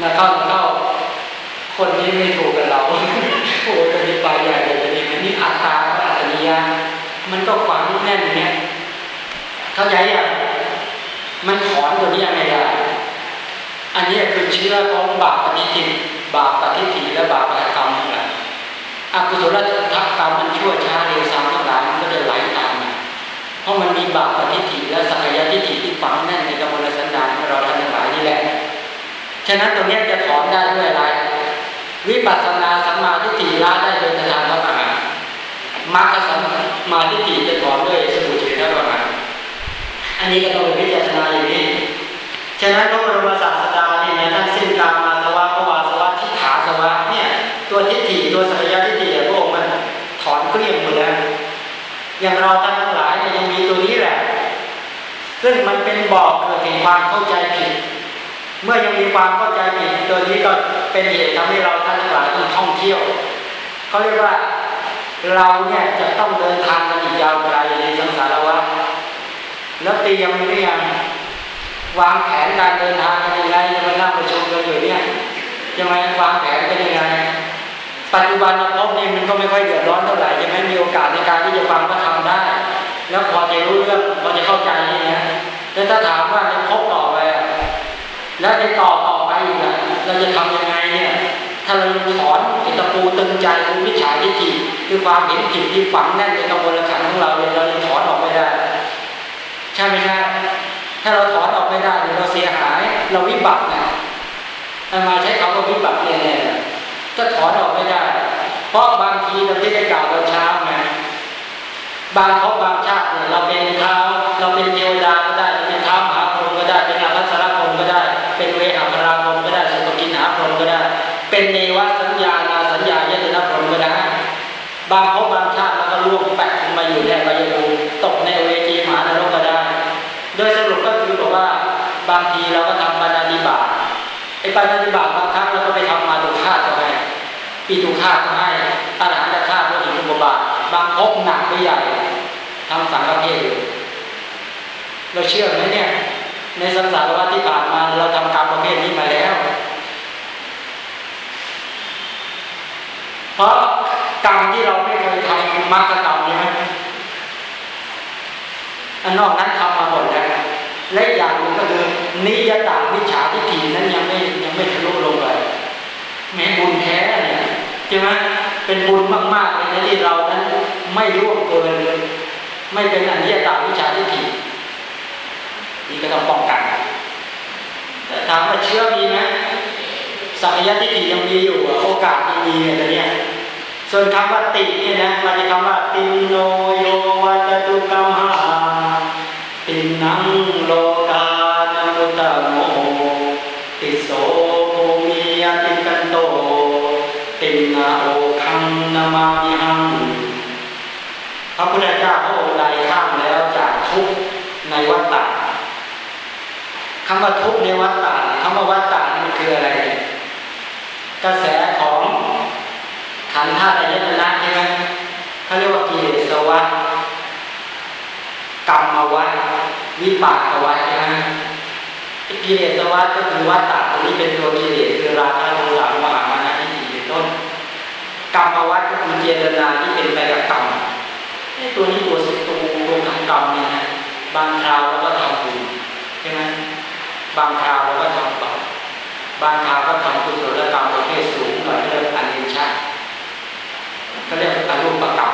นะเข้าเข้าคนนี้ไม่ถูกกับเราโอ้จะมีไปใหญ่เลยนี่นี่อัตตาอัตตนิยะมันก็ฝังแน่นเนี่ยเข้าใจยังมันถอนตัวนี้ยังไงได้อันนี้คือเชื้อของบาปปฏิทินบาปปฏิทินและบาปกรรมทั้งหลายอกุศลทักกรรมมันชั่วช้าเร็วซ้ำทั้งหลายมันก็จะไหลตามมาเพราะมันมีบาปปฏิทินและสักยะทิฏฐิที่ฝังแน่นในกำม ฉะนั้นตรงนี้จะถอนได้ด้วยอะไร วิปัสสนาสัมมาทิฏฐิละได้โดยทางพระมหามรรคสัมมาทิฏฐิจะถอนด้วยสมุทัยพระมหาอันนี้ก็ต้องพิจารณาอย่างนี้ ฉะนั้นพระบรมศาสดาเนี่ยท่านสิ้นกามาสวะภวาสวะทิฏฐาสวะเนี่ยตัวทิฏฐิตัวสักยะทิฏฐิพระองค์มันถอนเกลี้ยงหมดแล้วอย่างเราท่านทั้งหลายเนี่ยยังมีตัวนี้แหละ ซึ่งมันเป็นบอกเกิดแห่งความเข้าใจ เมื่อยังมีความเข้าใจผิดตัวนี้ก็เป็นเหตุทำให้เราท่านทั้งหลายต้องท่องเที่ยวเขาเรียกว่าเราเนี่ยจะต้องเดินทางกันอีกยาวไกลในสังสารวัฏแล้วเตรียมหรือยังวางแผนการเดินทางกันยังไงจะมานั่งประชุมกันอยู่เนี่ยจะมาวางแผนกันยังไงปัจจุบันเราพบนี่มันก็ไม่ค่อยเดือดร้อนเท่าไหร่จะไม่มีโอกาสในการที่จะฟังพระธรรมได้ แล้วพอจะรู้เรื่องพอจะเข้าใจนี่นะแต่ถ้าถามว่าในพบต่อไปอะ แล้วในต่อต่อไปอีกอะเราจะทำยังไงเนี่ยถ้าเราถอนไอ้ตะปูตึงใจคือวิชาทิฏฐิคือความเห็นผิดที่ฝังแน่นในกระบวนการของเราเนี่ยเรายังถอนออกไม่ได้ ใช่ไหมใช่ถ้าเราถอนออกไม่ได้เราเสียหาย เราวิบัตินะมาใช้คำว่าวิบัติเนี่ยก็ถอนออกไม่ได้ เพราะบางทีเราที่ได้กล่าวตอนเช้าไงบางพบบางชาติ บางพบบางชาติเราก็ล่วงแปะมาอยู่ในใบยภูมิตกในเวทีมหานรกก็ได้ โดยสรุปก็คือบอกว่าบางทีเราก็ทำปานาติบาตไอ้ปานาติบาตบางครั้งเราก็ไปทำมาตุฆาตก็ให้ปีตุฆาตก็ให้อาหารจะฆ่าพวกอินทบาทบางพบหนักไม่ใหญ่ทำสังฆเทศอยู่เราเชื่อไหมเนี่ยในสังสารวัฏที่ผ่านมาเราทำกรรมประเภทนี้มาแล้ว เพราะ กรรมที่เราไม่เคยทำคือมรรคกรรมใช่ไหมอันนอกนั้นทำมาหมดแล้วและอย่างหนึ่งก็คือนิยตาวิชาทิฏฐินั้นยังไม่ยังไม่ทะลุลงไปแม้บุญแท้เนี่ยใช่ไหมเป็นบุญมากๆเลยนะที่เรานั้นไม่ร่วงเกินเลย ไม่เป็นอนิยตาวิชาทิฏฐินี่ก็ต้องป้องกันแต่ถามว่าเชื่อมีไหมสัมยาทิฏฐิยังมีอยู่โอกาสยังมีอะไรเนี่ย ส่วนคำว่าติเนี่ยนะมันจะคำว่าตินโนโยวัตตุกรรมหาตินังโลกานามุตตโมติโสภูมิยติกันโตตินาโอคังนามามิหังพระพุทธเจ้าพระองค์ใดข้ามแล้วจากทุกในวัฏฏะคำว่าทุกในวัฏฏะคำว่าวัฏฏะมันคืออะไร กระแส ธ์ธาตุอายตนะใช่ไหมเขาเรียกว่ากิเลสวัฏกรรมวัฏวิปากวัฏใช่ไหมกิเลสวัฏก็คือวัฏฏะตรงนี้เป็นตัวกิเลสคือราคะโทสะมหะมานะที่สี่เป็นต้นกรรมวัฏก็คือเจตนาที่เป็นไปกับกรรมตัวนี้ตัวสุดตัวตัวทำกรรมเนี่ยนะบางคราวเราก็ทำบุญใช่ไหมบางคราวเราก็ทำบาปบางคราวก็ทำกุศลกรรมประเภทสูงหน่อยเรียกอันเนชา ก็เรียกอารูปกรรม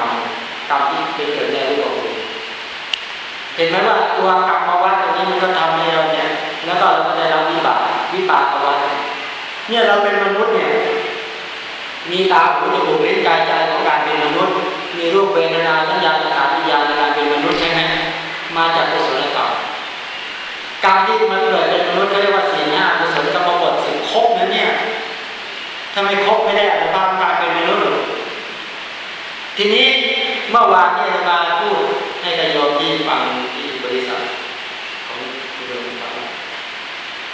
กรรมที่เป็นเกิดในรูปบุญเห็นไหมว่าตัวกรรมวัฏตัวนี้มันก็ทำให้เราเนี่ย แล้วก็เราก็ได้รับวิบากวิปากวัฏเนี่ยเราเป็นมนุษย์เนี่ย มีตาหูจมูกลิ้นกายใจของการเป็นมนุษย์ มีรูปเวทนาสัญญาสังขารวิญญาณในการเป็นมนุษย์ใช่ไหมมาจากกุศลกรรมการที่มันเกิดเป็นมนุษย์เขาเรียกว่าสี่ห้ากุศลกรรมบทสิครบนั้นเนี่ยทำไมครบไม่ได้อัตภาพการเป็น ทีนี้เมื่อวานนี้อาจารย์พูดให้กโยมที่ฟังที่บริษัทของโยมฟัง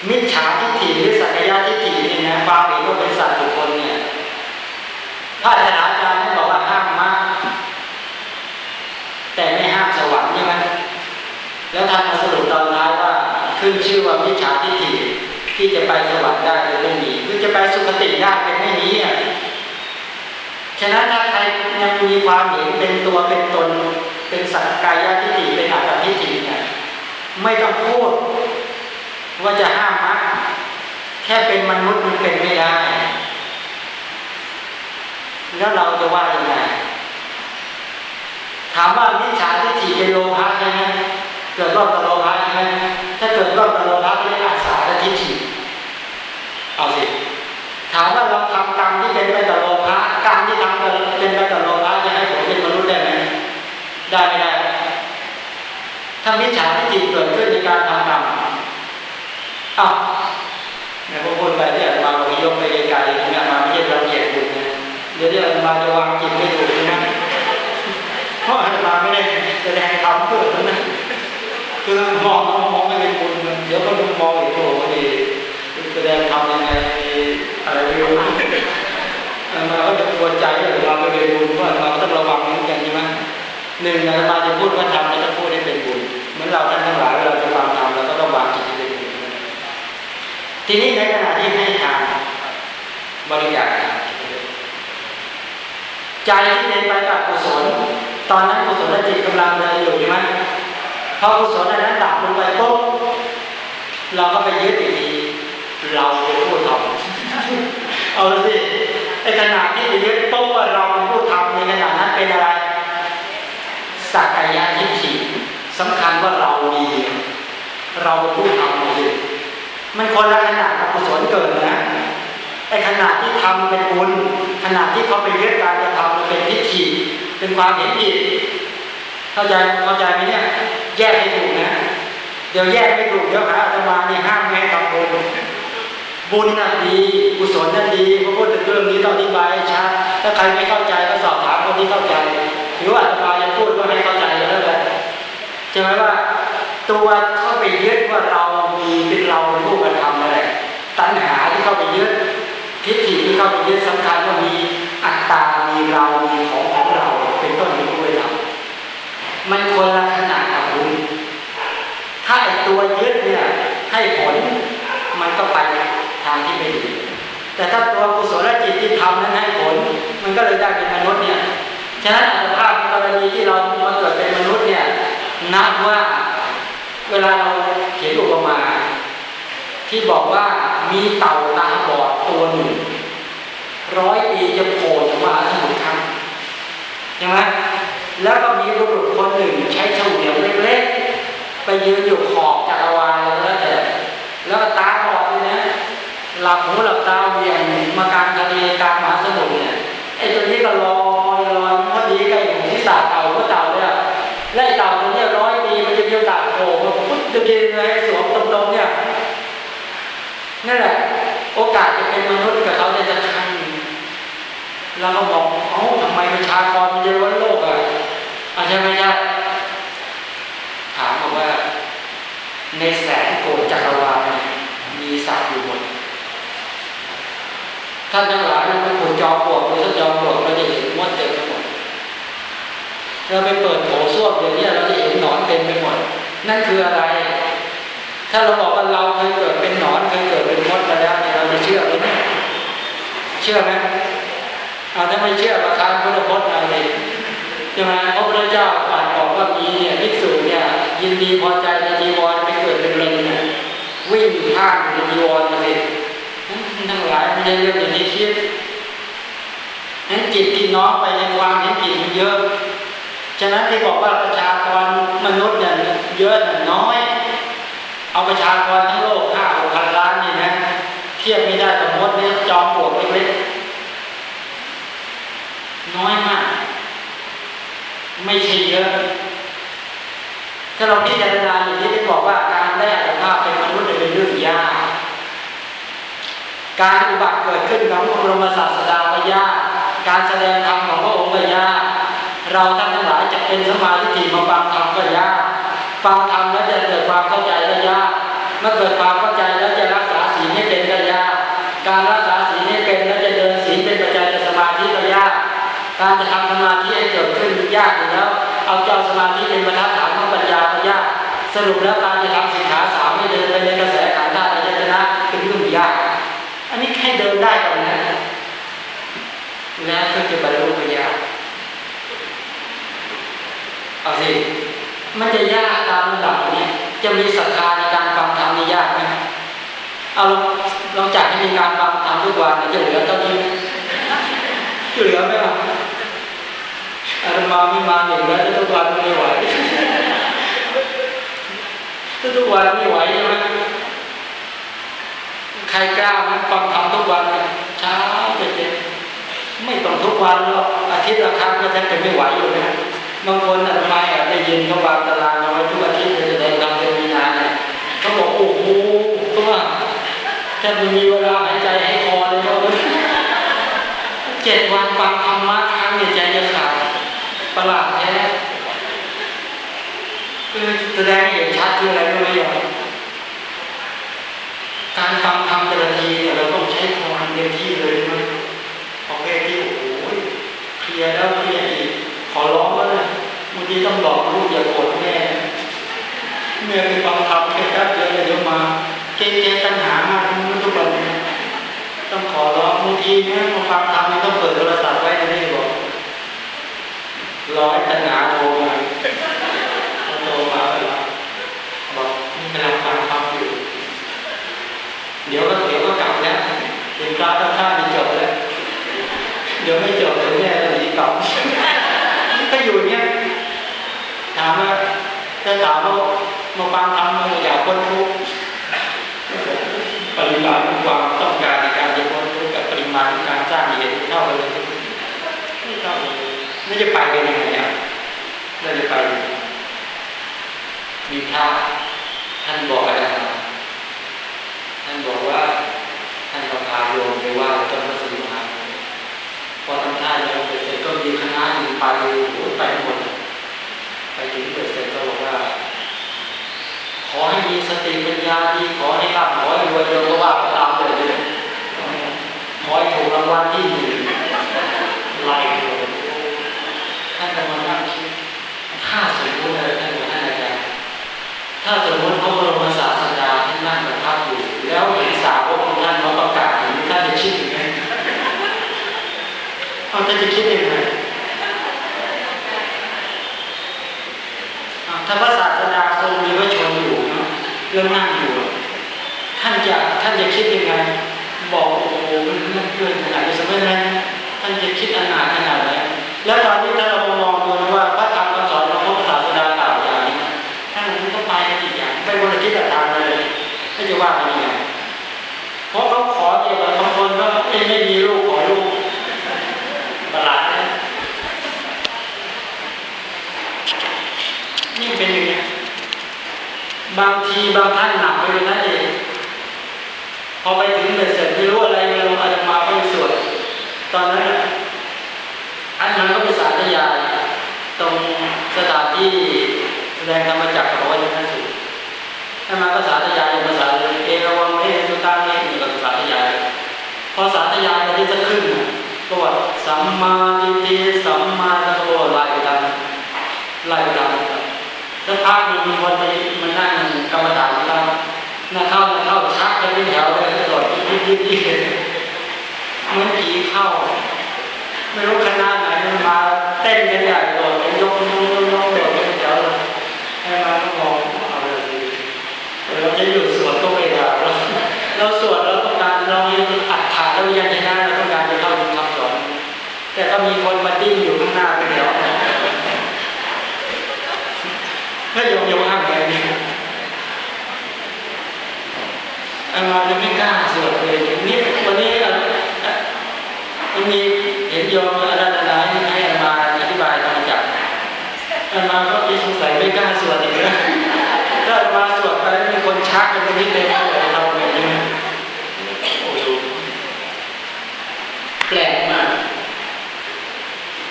มิจฉาทิฏฐิหรือสักยะทิฏฐิเนี่ยนะความเห็นว่าเป็นสัตว์บุคคลเนี่ยพระอาจารย์ท่านบอกว่าห้ามมาก แต่ไม่ห้ามสวรรค์ใช่ไหมแล้วท่านมาสรุปตอนท้ายว่าขึ้นชื่อว่ามิจฉาทิฏฐิที่จะไปสวรรค์ได้เป็นไม่มีคือจะไปสุคติได้เป็น ฉะนั้นถ้าใครยังมีความเห็นเป็นตัวเป็นตน เป็นสักกายทิฏฐิเป็นอัตตทิฏฐิเนี่ยไม่ต้องพูดว่าจะห้ามมรรคแค่เป็นมนุษย์มันเป็นไม่ได้ แล้วเราจะว่ายังไงถามว่ามิจฉาทิฏฐิเป็นโลภะใช่ไหมเกิดรอบตโลภะใช่ไหมถ้าเกิดรอบตโลภะเรียกอาสาทิฏฐิเอาสิถามว่า ถ้ามิจฉาทิฏฐิเกิดขึ้นในการทำกรรมอ้าวเนี่ยพอพูดไปเนี่ยมาบอกยกไปไกลๆเนี่ยมาไม่ใช่เราเกียดคุณนะเดี๋ยวเดี๋ยวมาจะวางจิตไม่ถูกใช่ไหมเพราะอาตมาไม่ได้แสดงธรรมเพื่อนั้นคือมองมองไม่เป็นบุญเดี๋ยวก็มองอีกโอ้โหดีแสดงธรรมยังไงอะไรไม่รู้มาก็จะปวดใจเราไม่เป็นบุญเพราะเราต้องระวังเหมือนกันใช่ไหมหนึ่งอาตมาจะพูดว่าทำเราจะ พูดให้เป็นบุญเหมือนเราท่านทั้งหลายเราจะฟังธรรมเราก็ต้องวางจิตให้เป็นบุญทีนี้ในขณะที่ให้ทานบริจาคทานใจที่เป็นไปกับกุศลตอนนั้นกุศลจิตกำลังเดินอยู่ใช่ไหมพอกุศลนั้นดับลงไปปุ๊บเราก็ไปยึดอีกทีเราเป็นผู้ทำเอาสิไอ้ขณะที่ไปยึดปุ๊บว่าเราเป็นผู้ทำในขณะนั้นเป็นอะไรสักกายทิฏฐิสำคัญว่า เราเป็นผู้ทำสิมันคนละขนาดกับกุศลเกิดนะไอ้ขนาดที่ทำเป็นบุญขนาดที่เขาไปยึดกการกระทำเป็นทิฏฐิเป็นความเห็นผิดเข้าใจเข้าใจไหมเนี่ยแยกให้ถูกนะเดี๋ยวแยกไม่ถูกเดี๋ยวหาอาตมาเนี่ยห้ามไม่ให้ทำบุญบุญน่ะดีกุศลน่ะดีพระพุทธเรื่องนี้ต้องอธิบายชัดถ้าใครไม่เข้าใจก็สอบถามคนที่เข้าใจหรือว่าอาตมายังพูดก็ให้เข้าใจแล้วแหละใช่ไหมว่า ตัวเข้าไปยึดว่าเรามีเป็นเราเป็นผู้กระทำอะไรตัณหาที่เข้าไปยึดทิฏฐิที่เข้าไปยึดสำคัญว่ามีอัตตา มีเรามีของของเราเป็นต้นมีผู้ทำมันคนละขนาดกับบุญถ้าไอตัวยึดเนี่ยให้ผลมันก็ไปทางที่ไม่ดีแต่ถ้าตัวกุศลจิตที่ทำนั้นให้ผล มันก็เลยได้เป็นมนุษย์เนี่ยฉะนั้นอัตภาพกรณีที่เรามาเกิดเป็นมนุษย์เนี่ยนับว่า เวลาเราเขียนอุปมา ที่บอกว่ามีเต่าตาบอดตัวหนึ่งร้อยปีจะโผล่จากมหาสมุทรครับใช่ไหมแล้วก็มีบุรุษคนหนึ่งใช้เฉลียวเล็กๆ ไปยืนอยู่ขอบจักรวาลแล้วแต่แล้วก็ตาบอดเลยนะ หลับหูหลับตาเวียนมากลางทะเลกลางมหาสมุทรเนี่ยไอ้ตัวนี้ก็ลอย แล้วเราบอกเอ้าทำไมประชากรมันเยอะวันโลกอะอาจารย์ไม่ได้ถามบอกว่า ในแสงโกดจักรวาลมีสัตว์อยู่หมดท่านทั้งหลายนั้นเป็นคจอมปวกหรือท่านจอมปลวกเราจะเห็นมดเต็มไปหมดเราไปเปิดโถส้วมอย่างนี้เราจะเห็นหนอนเต็มไปหมด นั่นคืออะไร ถ้าเราบอกว่าเราเคยเกิดเป็นหนอนเคยเกิดเป็นมดมาแล้วเนี่ยเราจะเชื่อไหมเชื่อไหม ไม่เชื่อประคานพุทธพจน์อะไรใช่ไหมพระพุทธเจ้าอ่านบอกว่ามีเนี่ยภิกษุเนี่ยยินดีพอใจในจีวรไปเกิดเป็นลิงเนี่ยวิ่งข้ามในจีวรมาสิทั้งหลายไม่ใช่เรื่องอย่างที่คิดนั้นจิตที่น้อมไปในความเห็นผิดมันเยอะ ฉะนั้นที่บอกว่าประชากรมนุษย์เนี่ยเยอะน่น้อย เอาประชากรทั้งโลกห้าหกพันล้านนี่นะเทียบไม่ได้กับมดเนี่ยจอมปลวกเล็กๆน้อยมาก ไม่ใช่เยอะ ถ้าเราพิจารณาอย่างนี้ได้บอกว่าการได้อัตภาพเป็นมนุษย์เป็นเรื่องยาก การอุบัติเกิดขึ้นของพระบรมศาสดาก็ยาก การแสดงธรรมของพระองค์ก็ยาก เราท่านทั้งหลายจะเป็นสมาธิมาฟังธรรมก็ยาก ฟังธรรมแล้วจะเกิดความเข้าใจก็ยาก เมื่อเกิดความเข้าใจแล้วจะรักษาศีลให้เป็นก็ยาก การรักษาศีลให้เป็นแล้วจะเดินศีลเป็นปัจจัยจะสมาธิก็ยาก การจะทำสมาธิให้เกิดขึ้นยากอยู่แล้ว เอาเจ้าสมาธิเป็นประธานฐาน ของปัญญาก็ยากสรุปแล้วการจะทำสินค้าสามให้เดินไปในกระแสขันธ์ธาตุอายตนะเป็นเรื่องยากอันนี้แค่เดินได้ก่อนนะแล้วก็จะบรรลุปัญญาเอาสิมันจะยากตามระดับนี้จะมีศรัทธาในการฟังธรรมนี่ยากไหมเอาลองลองจัดให้มีการฟังธรรมทุกวันจะเหลือเท่านี้จะเหลือไหมล่ะอาตมาไม่มาหนึ่งแล้วทุกวันไม่ไหว ทุกวันไม่ไหวใช่ไหมใครกล้ามันฟังธรรมทุกวันเช้าไปเย็นไม่ต้องทุกวันหรอกอาทิตย์ละครั้งก็แทบจะไม่ไหวอยู่นะบางคนอาตมาแอบได้ยินเขาวางตารางเอาไว้ทุกอาทิตย์จะได้ทำเดือนมีนาเนี่ยเขาบอกโอ้โหตัวแทบไม่มีเวลาหายใจให้คอเลยเขาเจ็ดวันฟังธรรมะครั้งเนี่ยใจจะขาดประหลาดแท้คือ ดงเห็นชัดคืออะไรรู้ไหมโยมการฟังธรรมแต่ละทีเราต้องใช้พลังเต็มที่เลยนะประเภทที่โอ้โหเคลียร์แล้วเคลียร์อีกขอร้องแล้วนะบางทีต้องบอกลูกอย่าโกรธแม่แม่ไปฟังธรรมแค่แป๊บเดียวเดี๋ยวมาเจ๊เจ๊ตัณหามากทุกวันต้องขอร้องบางทีเนี่ยมาฟังธรรมนี่ต้องเปิดโทรศัพท์ไว้ในนี้บอกร้อยตัณหาโทรมาโทรมาแล้วบอกนี่กำลังฟังธรรมอยู่ เดี๋ยวก็เดี๋ยวก็กลับแล้ว เห็นพระท่านท่านี่จบแล้วเดี๋ยวไม่จบเดี๋ยวแม่จะหนีกลับก็อยู่เนี้ยถามว่าถ้าถามว่ามาฟังธรรมอยากพ้นทุกข์ปริมาณความต้องการในการจะพ้นทุกข์กับปริมาณการสร้างเหตุเท่ากันเลยไม่เท่ากันเลยไม่จะไปกันยังไงอะเราจะไปมีพระท่านบอกอะไรครับท่านบอกว่า โยมไปว่าต้นพระศรีมหาพอทำท่าโยมไปเสร็จก็มีคณะหนึ่งไปโอ้ไปหมดไปถึงเสร็จก็บอกว่า ขอให้มีสติปัญญาดีขอให้ร่ำขอให้รวยโยมก็ว่าไปตามเลยเลยขอให้ถูกรางวัลที่หนึ่งไล่เลยท่านกำลังนั่งคิดถ้าสมมติอะไรท่านบอกท่านอาจารย์ถ้าสมมติ เอาท่านจะคิดยังไงอ่าถ้าพระศาสดาทรงมีพระชนอยู่เนาะแล้วนั่งอยู่ ท่านจะท่านจะคิดยังไง บอกโอ้โหมันมันเกินขนาดนี้สมัยนั้นท่านจะคิดอนาถขนาดไหนแล้วตอนนี้ถ้าเรามองดูนะว่าพระธรรมคำสอนของพระศาสดากล่าวอย่างนี้ท่านมันก็ไปอีกอย่างไปบนทิศทางเลยไม่จะว่ากันยังไงเพราะเขาขอเกี่ยวกับบางคนก็ไม่มีลูกขอลูกประหลาดนะนี่ เป็นอย่างนี้บางทีบางท่านหนักไปเลยนะเอง พอไปถึงเสร็จไม่รู้อะไรไม่รู้อาจจะมาไปสวดตอนนั้นอันนั้นก็เป็นสาธยายตรงสถานที่แสดงธรรมจักรกับวัฒนสุขถ้ามาก็สาธยายภาษาเลยเอราวังเอสุตาเอนี่ก็สาธยาย พอสาธยายไปที่จะขึ้นก็ว่าสัมมาทิฏฐิสัมมาสังโฆไล่ไปตามไล่ไปตามสัก พักมีคนไปมานั่งกรรมฐานที่เราหน้าเข้าหน้าเข้าชักกันเป็นแถวเลยกระโดดยิบยิบยิบเหมือนผีเข้า ไม่รู้คณะไหนมันมาเต้นกันใหญ่โดดยกยกยกยกโดดเป็นแถวเลยให้มาก็มองเอาเลยเราจะอยู่สวดก็ไม่ได้เราเราสวดเราต้องการเราอัดขาเรายังชนะเราต้องการจะเข้าถึงคำสอน แต่ก็มีคนมาดิ้นอยู่ข้างหน้าเป็นแถวถ้าโยมโยมห้ามไปนี่ อามาจะไม่กล้าสวดเลยนี่วันนี้มันมีเห็นโยมอาจารย์นายให้อามาอธิบายธรรมจักรอามาก็คิดสงสัยไม่กล้าสวดอีกแล้วถ้าอามาสวดไปมีคนชักกันตรงนี้เต็มเลยเราแบบนี้โอ้โหแปลกมาก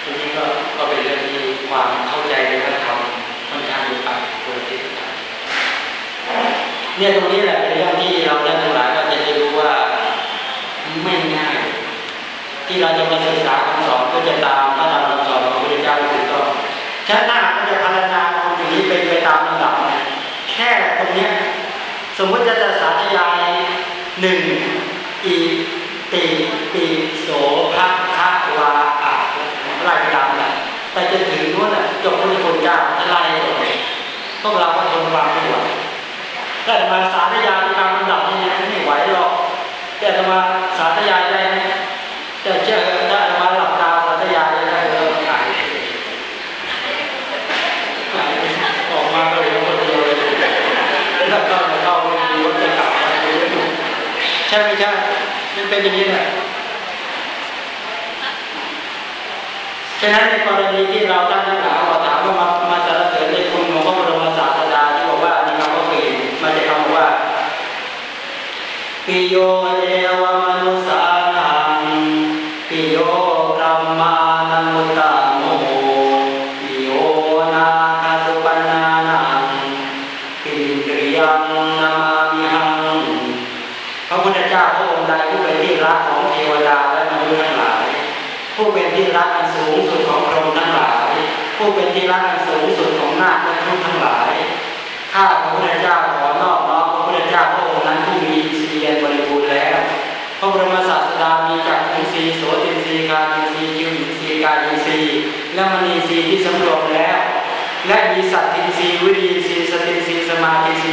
ทีนี้ก็ก็เป็นเรื่องที่ความเข้าใจในพระธรรมค่อนข้างมีปากคนที่เนี่ยตรงนี้แหละเป็นเรื่องที่เราท่านทั้งหลายก็จะได้รู้ว่าไม่ง่าย ที่เราจะมาศึกษาคำสอนก็จะตามพระธรรมคำสอนของพระพุทธเจ้าถูกต้องฉะนั้นถ้าหากจะพัฒนาความอย่างนี้เป็นไปตามลำดับแค่ตรงนี้สมมติจะจะสาธยายหนึ่งอีติปีโสภะคะวาอะไล่ไปตามนะไปจนถึงนู้นน่ะจบพระพุทธเจ้าไล่หมดพวกเราก็ทนความไม่ไหวถ้าจะมาสาธยายตามลำดับนี่ไม่ไหวหรอกแต่จะมาสาธยายได้ไหมแต่เชื่อถ้าจะมาหลับตาสาธยายได้เลยหายหายออกมาก็เหลือคนเดียวเลยแล้วก็จะเข้าไปดูว่าจะกลับมาดูใช่ไหมใช่มัน เป็นอย่างนี้แหละฉะนั้นในกรณีที่เราตั้งคำถามเราถามว่ามามาสารเสริญในคุณของพระบรมศาสดาที่บอกว่านี่คำว่าปีมาจากคำว่าปิโย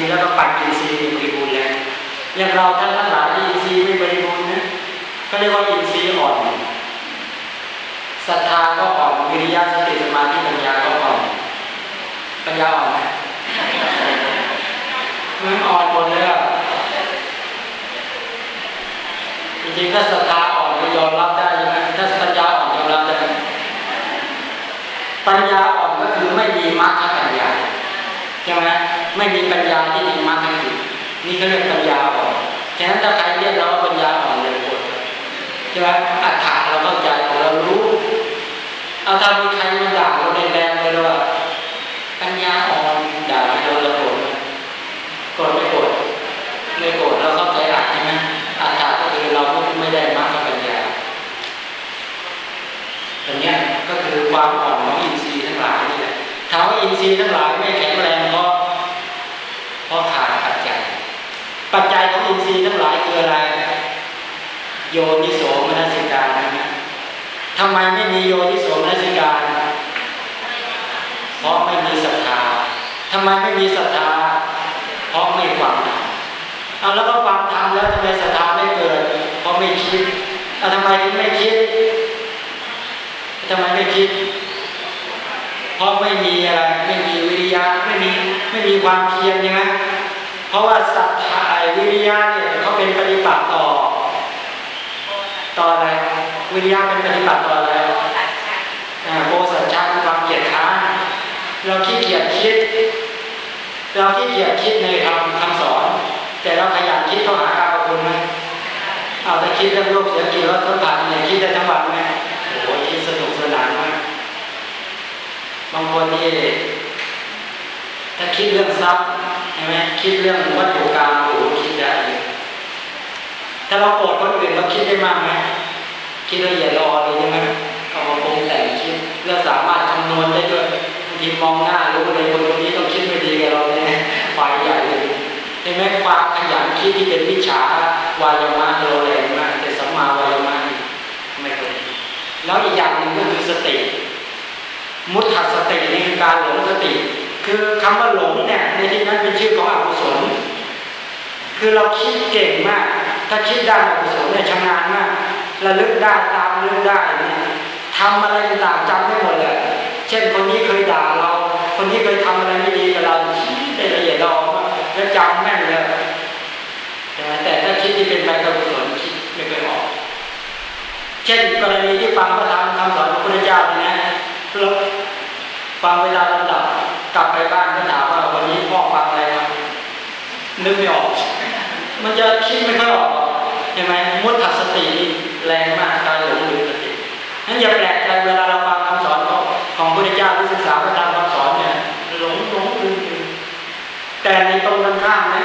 ย์แล้วก็ปัญญินทรีย์บริบูรณ์แล้วอย่างเราท่านทั้งหลายอินทรีย์ไม่บริบูรณ์นะเขาเรียกว่าอินทรีย์อ่อนศรัทธาก็อ่อนวิริยะสติสมาธิปัญญาก็อ่อนปัญญาอ่อนไหมมันอ่อนหมดเลยอะจริงๆถ้าศรัทธาอ่อนก็ยอมรับได้ใช่ไหมถ้าปัญญาอ่อนยอมรับได้ปัญญาอ่อนก็คือไม่มีมรรคปัญญาใช่ไหม ไม่มีปัญญาที่มีมรรคจิตนี่เขาเรียกปัญญาอ่อนฉะนั้นถ้าใครเรียกเราว่าปัญญาอ่อนเลยปวดใช่ไหมอัฏฐะเราเข้าใจของเรารู้ เอาถ้ามีใครมาด่าเราแรงๆเลยว่าปัญญาอ่อนด่าเราเราโกรธโกรธไม่โกรธไม่โกรธเราเข้าใจอัดใช่ไหมอัฏฐะก็คือเราไม่ได้มากกับปัญญาอันนี้ก็คือความอ่อนของอินทรีย์ทั้งหลายนี่แหละถามว่าอินทรีย์ทั้งหลายไม่แข็งแรงเพราะเพราะขาดปัจจัย ปัจจัยของอินทรีย์ทั้งหลายคืออะไร โยนิโสมนสิการนะทำไมไม่มีโยนิโสมนสิการ เพราะไม่มีศรัทธาทำไมไม่มีศรัทธา เพราะไม่ฟังเอาแล้วก็ฟังทำแล้วทำไมศรัทธาไม่เกิด เพราะไม่คิดเอาทำไมถึงไม่คิดทำไมไม่คิด เพราะไม่มีอะไร ไม่มีวิริยะ ไม่มี ไม่มีความเพียรใช่ไหม เพราะว่าศรัทธาวิริยะเนี่ยเขาเป็นปฏิบัติต่อ ต่ออะไรวิริยะเป็นปฏิบัติต่ออะไรโพสัญชาติความเกียดค้านเราขี้เกียจคิด เราขี้เกียจคิดในคำคำสอน แต่เราขยันคิดเข้าหาการประคุณไหมเอาแต่คิดเรื่องโลกเสียกินรสสัมผัสเนี่ยคิดได้ทั้งวันไหมโอ้โหคิดสนุกสนานมากบางคนนี่ถ้าคิดเรื่องทรัพย์ ใช่ไหมคิดเรื่องวัตถุกรรมโอ้คิดได้ถ้าเราโกรธคนอื่นเราคิดได้มากไหมคิดละเอียดรอเลยใช่ไหมเอามาปรุงแต่งคิดแล้วสามารถคำนวณได้ด้วยทีมองหน้ารู้เลยคนคนนี้ต้องคิดไม่ดีกับเราเนี่ยฝ่ายใหญ่เลยเห็นไหมความขยันคิดที่เป็นวิชาวายามะเราแรงมากแต่สัมมาวายามะไม่เคยแล้วอีกอย่างหนึ่งก็คือสติ มุตถสตินี่คือการหลงสติ คือคำว่าหลงเนี่ยในที่นั้นเป็นชื่อของอกุศล คือเราคิดเก่งมาก ถ้าคิดได้อกุศลเนี่ยชำนาญมากระลึกได้ตามลึกได้ทำอะไรต่างจำได้หมดเลยเช่นคนนี้เคยด่าเรา คนนี้เคยทำอะไรไม่ดีกับเราคิดได้ละเอียดรอบแล้วจำแม่นเลยแต่ถ้าคิดที่เป็นไปกับกุศลคิดไม่เคยออก เช่นกรณีที่ฟังพระธรรมคำสอนของพระพุทธเจ้าเนี่ยนะฟังเวลาลำดับ กลับไปบ้านก็ถามว่าวันนี้พ่อฟังอะไรมานึกไม่ออก มันจะคิดไม่ค่อยออกเห็นไหมมุตถัดสติแรงมากการหลงลืมสตินั้นอย่าแปลกใจเวลาเราฟังคำสอนของของพระพุทธเจ้าหรือศึกษาพระธรรมคำสอนเนี่ยหลงหลงลืมแต่ในตรงกันข้ามนะ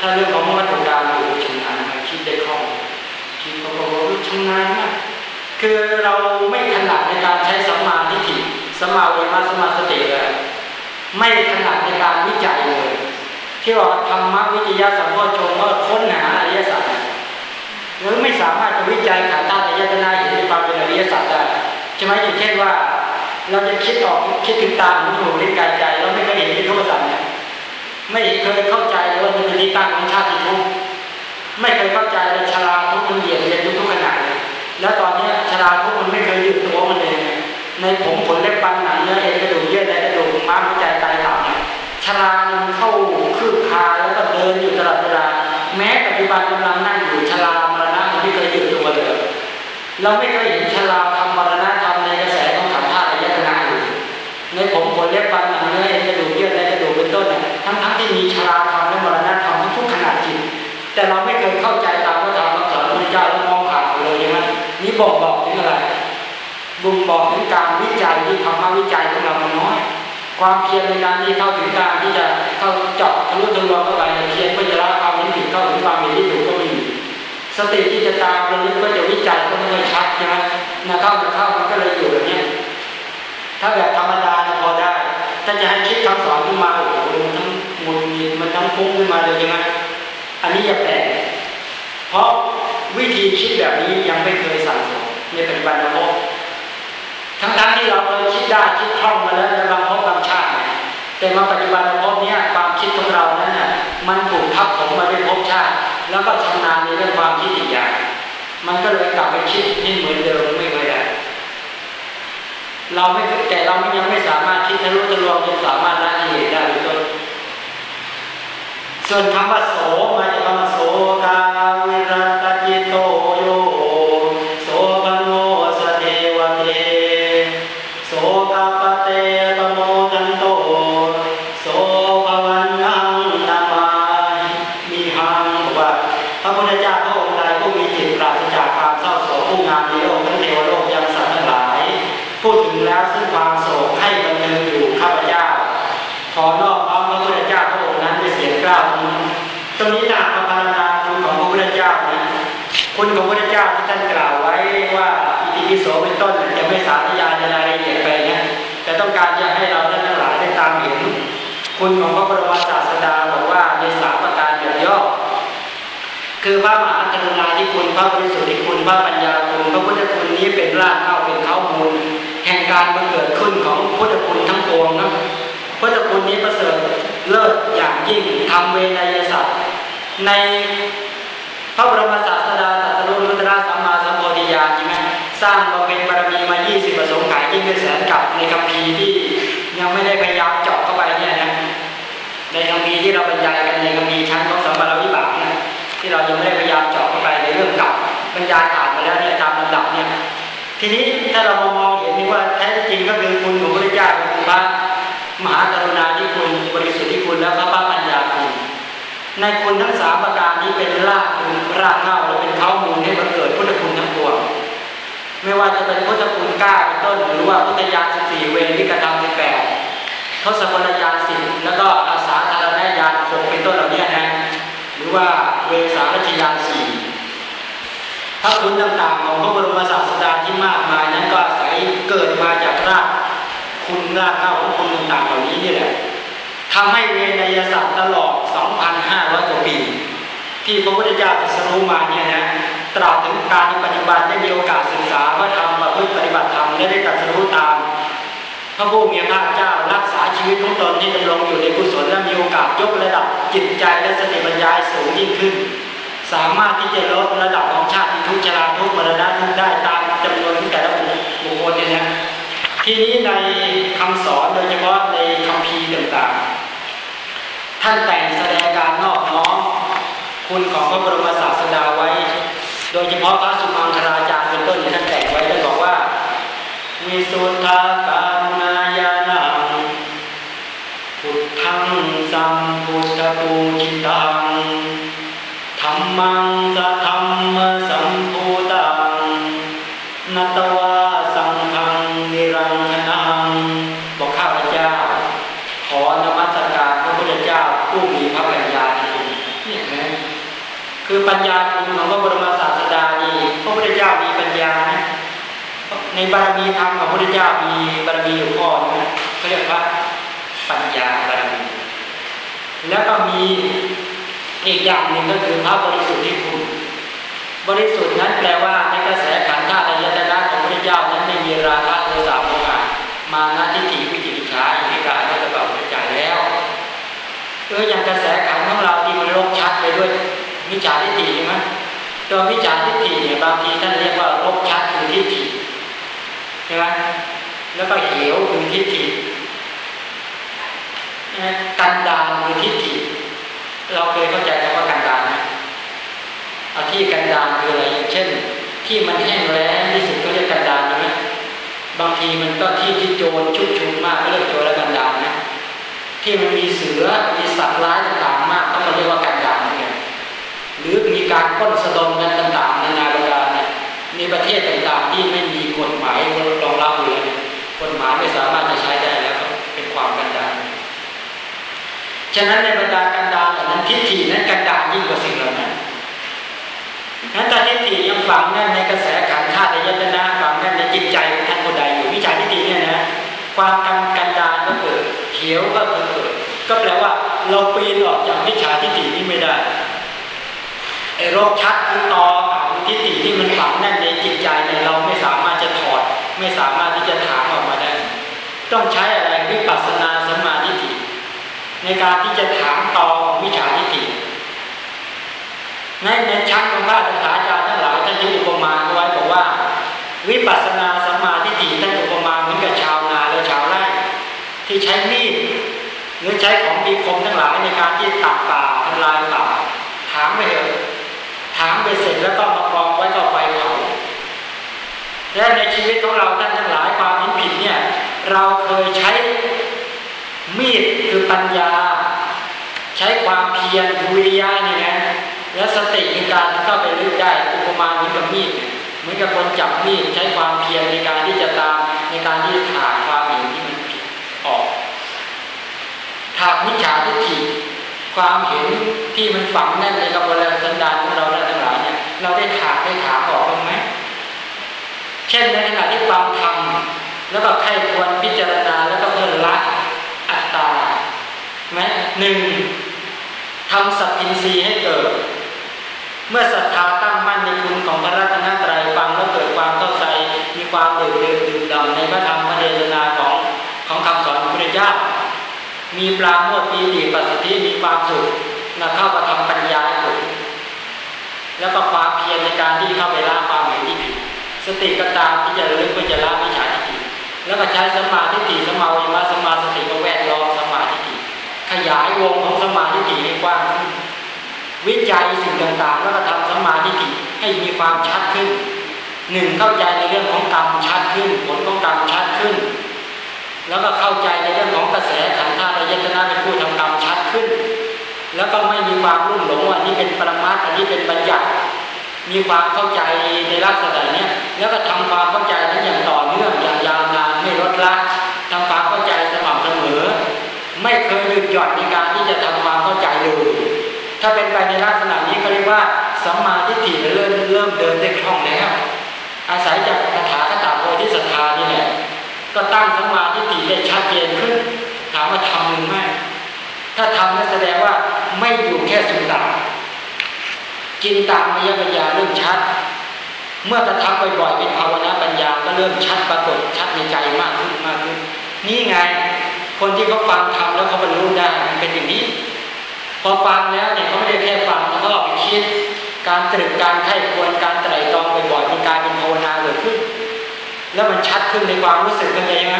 ถ้าเรื่องของวัตถุการอยู่ชำนาญคิดได้คล่องคิดเขาบอกว่าชำนาญมากคือเราไม่ถนัดในการใช้สัมมาทิฏฐิสัมมาวิมาสมาสติเลย ไม่ถนัดในการวิจัยเลย ที่ว่าธรรมวิทยาสัมโพชงว่าค้นหาอริยสัจหรือไม่สามารถจะวิจัยขันธ์ในยตนาเห็นในความเป็นอริยสัจได้ใช่ไหมอย่างเช่นว่า เราจะคิดออกคิดถึงตาหูจมูกลิ้นกายใจเราไม่เคยเห็นที่ทุกข์สัจเนี่ยไม่เคยเข้าใจเลยว่ามันเป็นที่ตั้งของชาติทุกข์ไม่เคยเข้าใจเลยชราทุกข์มันเหยียดเรียนทุกขนาดเลยแล้วตอนนี้ชราทุกข์มันไม่เคยหยุดตัวมันเลยในผมขนเล็บฟันหนังเนื้อเอ็นกระดูกเยื่อในกระดูกม้ามหัวใจ เนี่ยชรามันเข้าคืบคาแล้วก็เดินอยู่ตลอดเวลา แม้ปัจจุบันกำลังนั่งอยู่ชรามรณะมันไม่เคยหยุดตัวเลยเราไม่เคยเห็นชราทำมรณะทำในกระแสของขันธ์ธาตุอายตนะอยู่ในผมขนเล็บฟันหนังเนื้อเอ็นกระดูกเยื่อในกระดูกเป็นต้นเนี่ยทั้งทั้งที่มีชราทำและมรณะทำทุกขนาดจิตแต่เราไม่เคยเข้าใจตามพระธรรมคำสอนพระเจ้าแล้วมองผ่านเลยใช่ไหมนี่บอกบอกถึงอะไรบุญบอกถึงการวิจัยที่ธรรมวิจัยของเรามันน้อย ความเพียรในการที่เข้าถึงการที่จะเข้าเจาะทะลุทะลวงเข้าไปเพียรเพื่อจะละความเห็นผิดเข้าถึงความเห็นที่ถูกก็ไม่มีสติที่จะตามระลึกก็จะวิจัยก็ไม่ชัดใช่ไหมนะเข้าจะเข้ามันก็เลยอยู่แบบนี้ถ้าแบบธรรมดาพอได้ถ้าจะให้คิดคำสอนขึ้นมาโอ้โหมันทั้งมุนหงิดมันทั้งฟุ้งขึ้นมาเลยใช่ไหมอันนี้อย่าแปลกเพราะวิธีคิดแบบนี้ยังไม่เคยสั่งสอนในปัจจุบันนะพ่อทั้งๆที่เราเคยคิดได้คิดคล่องมาแล้วในบางภพบางชาติ แต่มาปัจจุบันภพนี้ความคิดของเรานั้นน่ะมันถูกทับถมมาด้วยภพชาติ แล้วก็ชำนาญในเรื่องความคิดอีกอย่าง มันก็เลยกลับไปคิดที่เหมือนเดิมไม่เคยได้เราไม่แต่เรายังไม่สามารถคิดทะลุทะลวงจนสามารถละกิเลสได้หรือต้นส่วนคำว่าโสมาจากคำว่าโสกา นยศัตร์ในพระบรมศาสดาตรัสรู้ลุตระสัมมาสัมโพธิญาณใช่ไหมสร้างบำเพ็ญบารมีมา 20 ประสงค์ขายยิ่งเป็นแสนกับในคัมภีที่ยังไม่ได้พยายามเจาะเข้าไปเนี่ยนะในคัมภีที่เราบรรยายกันในคัมภีชั้นของสัมมาวิบากเนี่ยที่เรายังไม่ได้พยายามเจาะเข้าไปในเรื่องกับบรรยายอ่านมาแล้วเนี่ยตามลำดับเนี่ยทีนี้ถ้าเรามองเห็นว่าแท้จริงก็คือคุณของพระเจ้าคือพระมหากรุณาธิคุณบริสุทธิคุณและพระปัญญาคุณ ในคุณทั้งสามประการนี้เป็นรากคุณรากเงาและเป็นเขามูลให้มันเกิดพุทธคุณทั้งปวงไม่ว่าจะเป็นพุทธคุณก้าเป็นต้น หรือว่าพุทธญาณสิบสี่เวริกธรรมสิบแปดทศพลญาณสิบแล้วก็อาสาธารณญาณหกเป็นต้นเหล่านี้นะหรือว่าเวสารัชญาณสี่พระคุณต่างๆของพระบรมศาสดาที่มากมายนั้นก็อาศัยเกิดมาจากรากคุณรากเหง้าของคุณต่างๆเหล่านี้นี่แหละ ทำให้เวนยศาสตร์ตลอด 2,500กว่าปี ที่พระพุทธเจ้าตรัสรู้มาเนี่ยนะตราบถึงการปฏิบัติได้มีโอกาสศึกษาพระธรรมประพฤติปฏิบัติธรรมและได้ตรัสรู้ตาม พระผู้มีพระเจ้ารักษาชีวิตของตนที่ดำรงอยู่ในกุศลและมีโอกาสยกระดับจิตใจและสติปัญญาสูงยิ่งขึ้น สามารถที่จะลดระดับของชาติทุกชราทุกมรณะทุกได้ตามจำนวนของแต่ละบุคคลเนี่ยนะทีนี้ในคำสอนโดยเฉพาะในคำพีต่างๆ ท่านแต่งแสดงการนอบน้อมคุณของพระบรมศาสดาไว้ โดยเฉพาะพระสุมังคลาจารย์เป็นต้นที่ท่านแต่งไว้ท่านบอกว่า มีสุทธาการนายานังพุทธังสัมพุทธปูจิตังธรรมังจะธรรมสัมภูตังนัตวาสังฆังนิรังคนังบอกข้าพเจ้า ขอนมัสการพระพุทธเจ้าผู้มีพระปัญญาคุณเนี่ยนะคือปัญญาคุณของพระบรมศาสดานี่พระพุทธเจ้ามีปัญญานะ ในบารมีธรรมของพระพุทธเจ้ามีบารมีอยู่ข้อนึงเขาเรียกว่าปัญญาบารมี แล้วก็มีอีกอย่างหนึ่งก็คือพระบริสุทธิ์ที่คุณบริสุทธิ์นั้นแปลว่าในกระแสขันธ์ธาตุอายตนะของพระพุทธเจ้านั้นไม่มีราคะโทสะโมหะมานะทิฏฐิวิจิกิจฉาอิริกาและตะเบาพระเจ้าแล้วเอออย่างกระแสขันธ์ของเราที่มันลบชัดไปด้วยมิจฉาทิฏฐิใช่ไหมตัวมิจฉาทิฏฐิเนี่ยบางทีท่านเรียกว่าลบชัดคือทิฏฐิ ใช่ไหมแล้วก็เหวคือทิฏฐิกันดานคือทิฏฐิเราเคยเข้าใจคำว่ากันดานไหมเอาที่กันดานคืออะไรอย่างเช่น ที่มันแห้งแล้งที่สุดก็เรียกกันดานใช่ไหมบางทีมันก็ที่ที่โจรชุกชุมมากก็เรียกโจรและกันดานนะที่มันมีเสือมีสัตว์ร้ายต่างๆมากก็มาเรียกว่ากันดานเนี่ยหรือมีการป้นสะดมกันต่างๆนานาประการเนี่ยมีประเทศต่างๆที่ไม่มีายรองรับเลยกฎห มาไม่สามารถจะใช้ได้แล้วเป็นความกันดานฉะนั้นในบรรดากันดารเหล่านั้นทิฏฐินั้นกันดารยิ่งกว่าสิ่งเหล่านั้นนั้นถ้าทิฏฐิยังฝังแน่นในกระแสขันธ์ธาตุยตนะฝังแน่นในจิตใจของท่านผู้ใดอยู่วิชาทิฏฐิเนี่ยนะความกันกันดารก็เกิดเขียวก็เกิดก็แปลว่าเราปีนออกจากวิชาทิฏฐินี้ไม่ได้ไอ้โรคชัดคือตอของทิฏฐิที่มันฝังแน่นในจิตใจเนี่ยเราไม่สามารถจะถอดไม่สามารถที่จะถางออกมาได้ ต้องใช้อะไรวิปัสสนาสมาธิิในการที่จะถามตอของวิชาทิฏฐิในในชั้นของพระอาจารย์ทั้งหลายท่านจะอุปมาไว้บอกว่า วิปัสสนาสมาธิฏิท่านอุปมาเหมือนกับชาวนาและชาวไร่ที่ใช้มีดหรือใช้ของมีคมทั้งหลายในการที่ตัดป่าทำลายป่าถางไปเถอะถางไปเสร็จแล้วก็มากองไว้ก็ไฟเผาและในชีวิตของเราท่านทั้งหลายความผิด เราเคยใช้มีดคือปัญญา ใช้ความเพียรวิริยะนี่นะและสติในการเข้าไปลึกได้อุปมาเหมือนกับมีดเหมือนกับคนจับมีดใช้ความเพียรในการที่จะตามในการที่ถากความเห็นที่มันผิดออกถากมิจฉาทิฏฐิความเห็นที่มันฝังแน่นในกระบวนการสันดานของเราและทั้งหลายเนี่ยเราได้ถากได้ถากออกบ้างไหมเช่นในขณะที่ฟังธรรม แล้วก็ใครควรพิจารณาแล้วก็เพื่อละอัตตาไหมหนึ่งทำสัตทินรีให้เกิด เมื่อศรัทธาตั้งมั่นในคุณของพระรัตนตรัยฟังแล้วเกิดความเข้าใจ มีความเดื่มดื่มดื่มดำในพระธรรมพระเดชนาของของคำสอนของพระเจ้ามีปราโมทปีติปัสสติมีความสุขนะเข้ามาทำปัญญาให้เกิดแล้วก็ความเพียรในการที่เข้าไปละความเห็นที่ผิดสติก็ตามที่จะลึกไปจะละวิชา แล้วก็ใช้สมาธิฏฐิสมาวิมาสมาสติมาแวดล้อมสมาธิฏฐิขยายวงของสมาธิฏฐิให้กว้างขึ้นวิจัยสิ่งต่างๆ แล้วก็ทำสมาธิฏฐิให้มีความชัดขึ้นหนึ่งเข้าใจในเรื่องของกรรมชัดขึ้น ผลของกรรมชัดขึ้น แล้วก็เข้าใจในเรื่องของกระแสขันธ์ธาตุยตนะเป็นผู้ทำกรรมชัดขึ้น แล้วก็ไม่มีความรุ่มหลงว่านี่เป็นปรมัตอันนี้เป็นบัญญัติมีความเข้าใจในลักษณะนี้แล้วก็ทำความเข้าใจนั้นอย่างต่อเนื่องอย่างยาว ลดละทำความเข้าใจสม่ำเสมอ ไม่เคยหยุดหย่อนในการที่จะทำความเข้าใจเลยถ้าเป็นไปในลักษณะนี้ก็เรียกว่าสัมมาทิฏฐิเริ่มเริ่มเดินได้คล่องแล้ว อาศัยจากคาถาคตาโพธิสัทธานี่แหละก็ตั้งสัมมาธิฏฐิได้ชัดเจนขึ้น ถามว่าทำหรือไม่ถ้าทำนั่นแสดงว่าไม่อยู่แค่สุญญาจินตามยปัญญาเริ่มชัด เมื่อกระทำบ่อยๆเป็นภาวนาปัญญาก็เริ่มชัดปรากฏชัดในใจมากขึ้นมากขึ้น นี่ไง คนที่เขาฟังทำแล้วเขาบรรลุได้เป็นอย่างนี้ พอฟังแล้วเนี่ยเขาไม่ได้แค่ฟังเขาเอาไปคิด การตรึกการไข้ควรการไตรตรองบ่อยๆมันกลายเป็นภาวนาเกิดขึ้น แล้วมันชัดขึ้นในความรู้สึกกันเลยไหม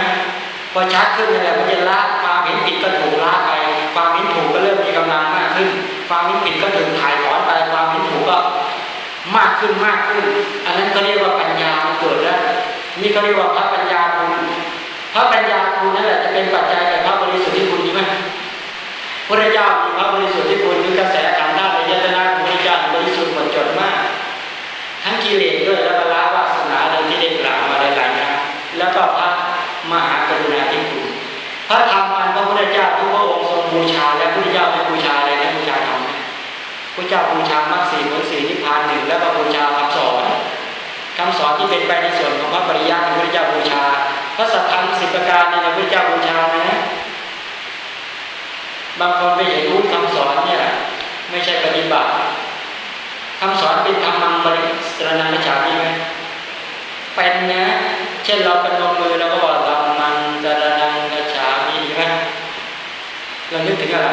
พอชัดขึ้นนี่แหละมันจะละความเห็นผิดก็ถูกละไป ความเห็นถูกก็เริ่มมีกำลังมากขึ้น ความเห็นผิดก็ถูกถ่ายถอนไปความเห็นถูกก็มากขึ้นมากขึ้น นั้นก็เรียกว่าปัญญาเกิดแล้วนี่เขาเรียกว่าพระปัญญาคุณพระปัญญาคุณนั่นแหละจะเป็นปัจจัยแก่พระบริสุทธิ์ที่คุณใช่ไหมพระเจ้ามีพระบริสุทธิ์ที่คุณคือกระแสการมด้านในยตนาของพระเจ้าบริสุทธิ์หมดจดมาก ทั้งกิเลสด้วยและละวาสนาดังที่ได้กล่าวมาหลายๆครั้งแล้วก็พระมหากรุณาธิคุณพระธรรมอันพระพุทธเจ้าทุกพระองค์ทรงบูชาและพระพุทธเจ้าให้บูชาอะไรนะบูชาธรรมพระเจ้าบูชามรรคสีผลสี่นิพพานหนึ่งแล้วก็บูชาคำสอน คำสอนที่เป็นไปในส่วนของพระปริยัติพระพุทธเจ้าบูชา พระสัทธรรมสิบประการในพระพุทธเจ้าบูชานะบางคนไปเห็นรู้คำสอนเนี่ยไม่ใช่ปฏิบัติคำสอนเป็นธรรมังบริสรนังฉามีไหมเป็นนะเช่นเราเป็นมมือเราก็บอกธรรมังสรนังฉามีไหมเรานึกถึงอะไร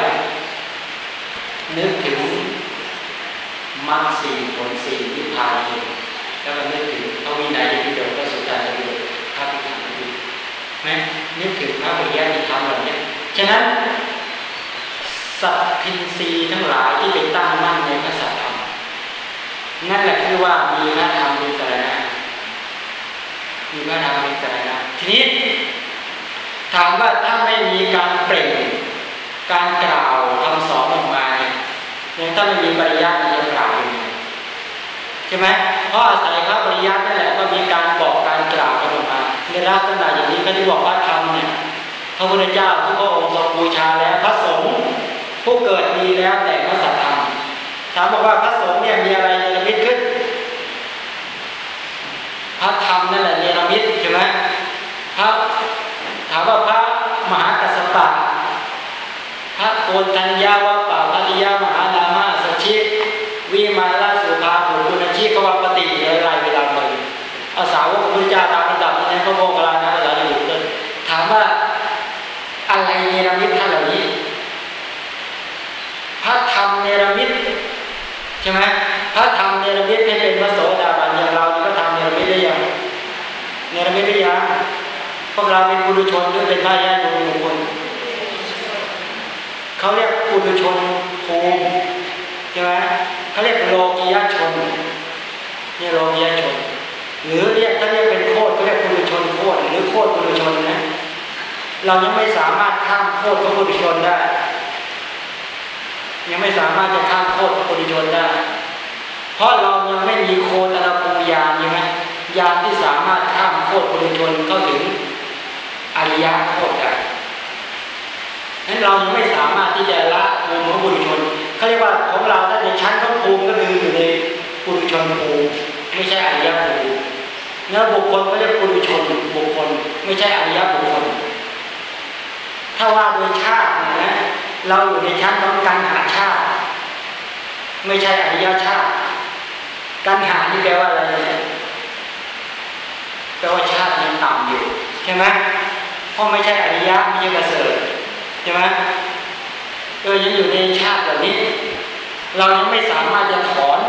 นึกถึงมรรคสี่ผลสี่นิพพานเองแล้วก็นึ ฉะนั้นสัตทินรีทั้งหลายที่เป็นตั้งมั่นในพระสัทธรรมนั่นแหละคือว่ามีพระธรรมเป็นสาระมีพระธรรมเป็นสาระทีนี้ถามว่าถ้าไม่มีการเปล่งการกล่าวคำสอนออกมาเนี่ยถ้าไม่มีปริยัติจะกล่าวยังไงใช่ไหมเพราะอาศัยพระปริยัตินั่นแหละก็มีการบอกการกล่าวกันออกมาในลักษณะอย่างนี้ก็ที่บอกว่าธรรมเนี่ย พระพุทธเจ้าทุกพระองค์ทรงบูชาแล้วพระสงฆ์ผู้เกิดดีแล้วแต่พระสัทธรรมถามบอกว่าพระสงฆ์เนี่ยมีอะไรเนรมิตขึ้น พระธรรมนั่นแหละเนรมิตใช่ไหมพระถามว่าพระมหากัสสปะพระโกนทัญญาวะป่าปฏิยามหานามาสชิวิมาลาสุภาภูกุณชีขวปฏิอะไรเวลาไปอาสาวกพระพุทธเจ้าตามระดับนี้พระโมคคัลลานะหลายอยู่เลยถามว่าอะไรเนรมิตท่านเหล่านี้ พระธรรมเนรมิตใช่ไหมพระธรรมเนรมิตให้เป็นพระโสดาบันอย่างเรานี่ก็ทำเนรมิตได้ยังเนรมิตได้ยัง พวกเราเป็นบุรุชนหรือเป็นพระญาติโยมคนเขาเรียกปุถุชนภูมิใช่ไหมเขาเรียกโลกียชนนี่โลกียชน หรือเรียกถ้าเรียกเป็นโคตรเขาเรียกปุถุชนโคตรหรือโคตรปุถุชนนะเรายังไม่สามารถข้ามโคตรของปุถุชนได้ ยังไม่สามารถจะข้ามโคตรปุถุชนได้ เพราะเรายังไม่มีโคตรภูยานใช่ไหมยานที่สามารถข้ามโคตรปุถุชนเข้าถึง ริยโคตรได้นั้นเรายังไม่สามารถที่จะละภูมิของบุรุชนเขาเรียกว่าของเราถ้าในชั้นของภูมิก็คืออยู่ในบุรุชนภูมิไม่ใช่อริยภูมิเนื้อบุคคลก็เรียกบุรุชนบุคคล ไม่ใช่อริยบุคคล ถ้าว่าโดยชาตินะเราอยู่ในชั้นของการหาชาติ ไม่ใช่อริยชาติการหานี่แปลว่าอะไรแปลว่าชาติยังต่ำอยู่ ใช่ไหม เพราะไม่ใช่อริยะไม่ใช่ประเสริฐใช่ไหมเออยังอยู่ในชาติแบบนี้ เรายังไม่สามารถจะถอน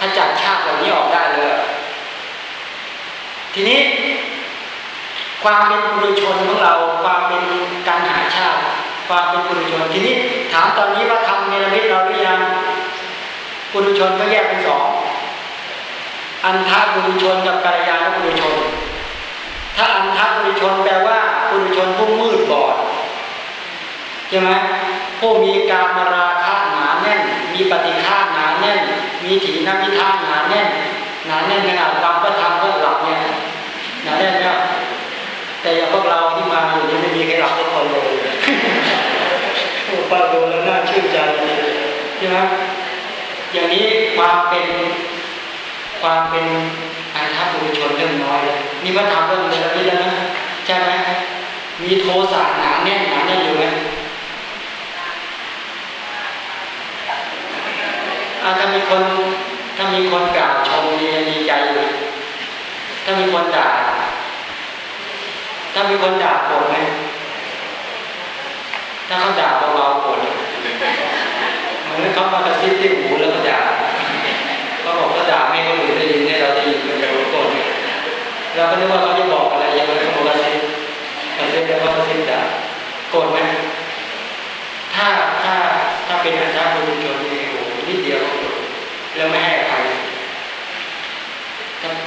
ขจัดชาติเหล่านี้ออกได้เลย ทีนี้ ความเป็นปุถุชนของเรา ความเป็นการหาชาติ ความเป็นปุถุชน ทีนี้ถามตอนนี้ว่าทำเนรมิตเราหรือยังปุถุชนก็แยกเป็นสองอันทาปุถุชนกับกัลยาณปุถุชน ถ้าอันทาปุถุชนแปลว่า ปุถุชนผู้มืดบอดใช่ไหมผู้มีการมาราคะหนาแน่น มีปฏิฆาหนาแน่น มีถีนมิทาหนาแน่น หนาแน่นขนาดฟังก็ทำก็หลับเนี่ยหนาแน่นเนี่ยแต่อย่างพวกเราที่มาอยู่นี่ไม่มีใครหลับทุกคนเลยโอ้ป้าดูแล้วน่าชื่นใจใช่ไหมอย่างนี้ความเป็นความเป็นอันทัพบุรุชนเริ่มน้อยเลยนี่พระธรรมเริ่มเลยนี่แล้วนะใช่ไหม มีโทสะหนาแน่นหนาแน่นอยู่ไหมถ้ามีคนถ้ามีคนกล่าวชมดีดีใจอยู่ถ้ามีคนด่า ถ้ามีคนด่าโกรธไหมถ้าเขาด่าเบาๆโกรธเหมือนเขามากระซิบที่หูแล้วก็ด่าเขาบอกเขาด่าไม่คนอื่นได้ยินให้เราได้ยินมันจะโกรธเราก็นึกว่าเขาจะบอกอะไรยังไงเขาบอกกระซิบ กระซิบแล้วก็กระซิบด่าโกรธไหมถ้าถ้าถ้าเป็นอาจารย์บุญชนนี่โอ้นิดเดียวก็โกรธแล้วไม่ให้อภัย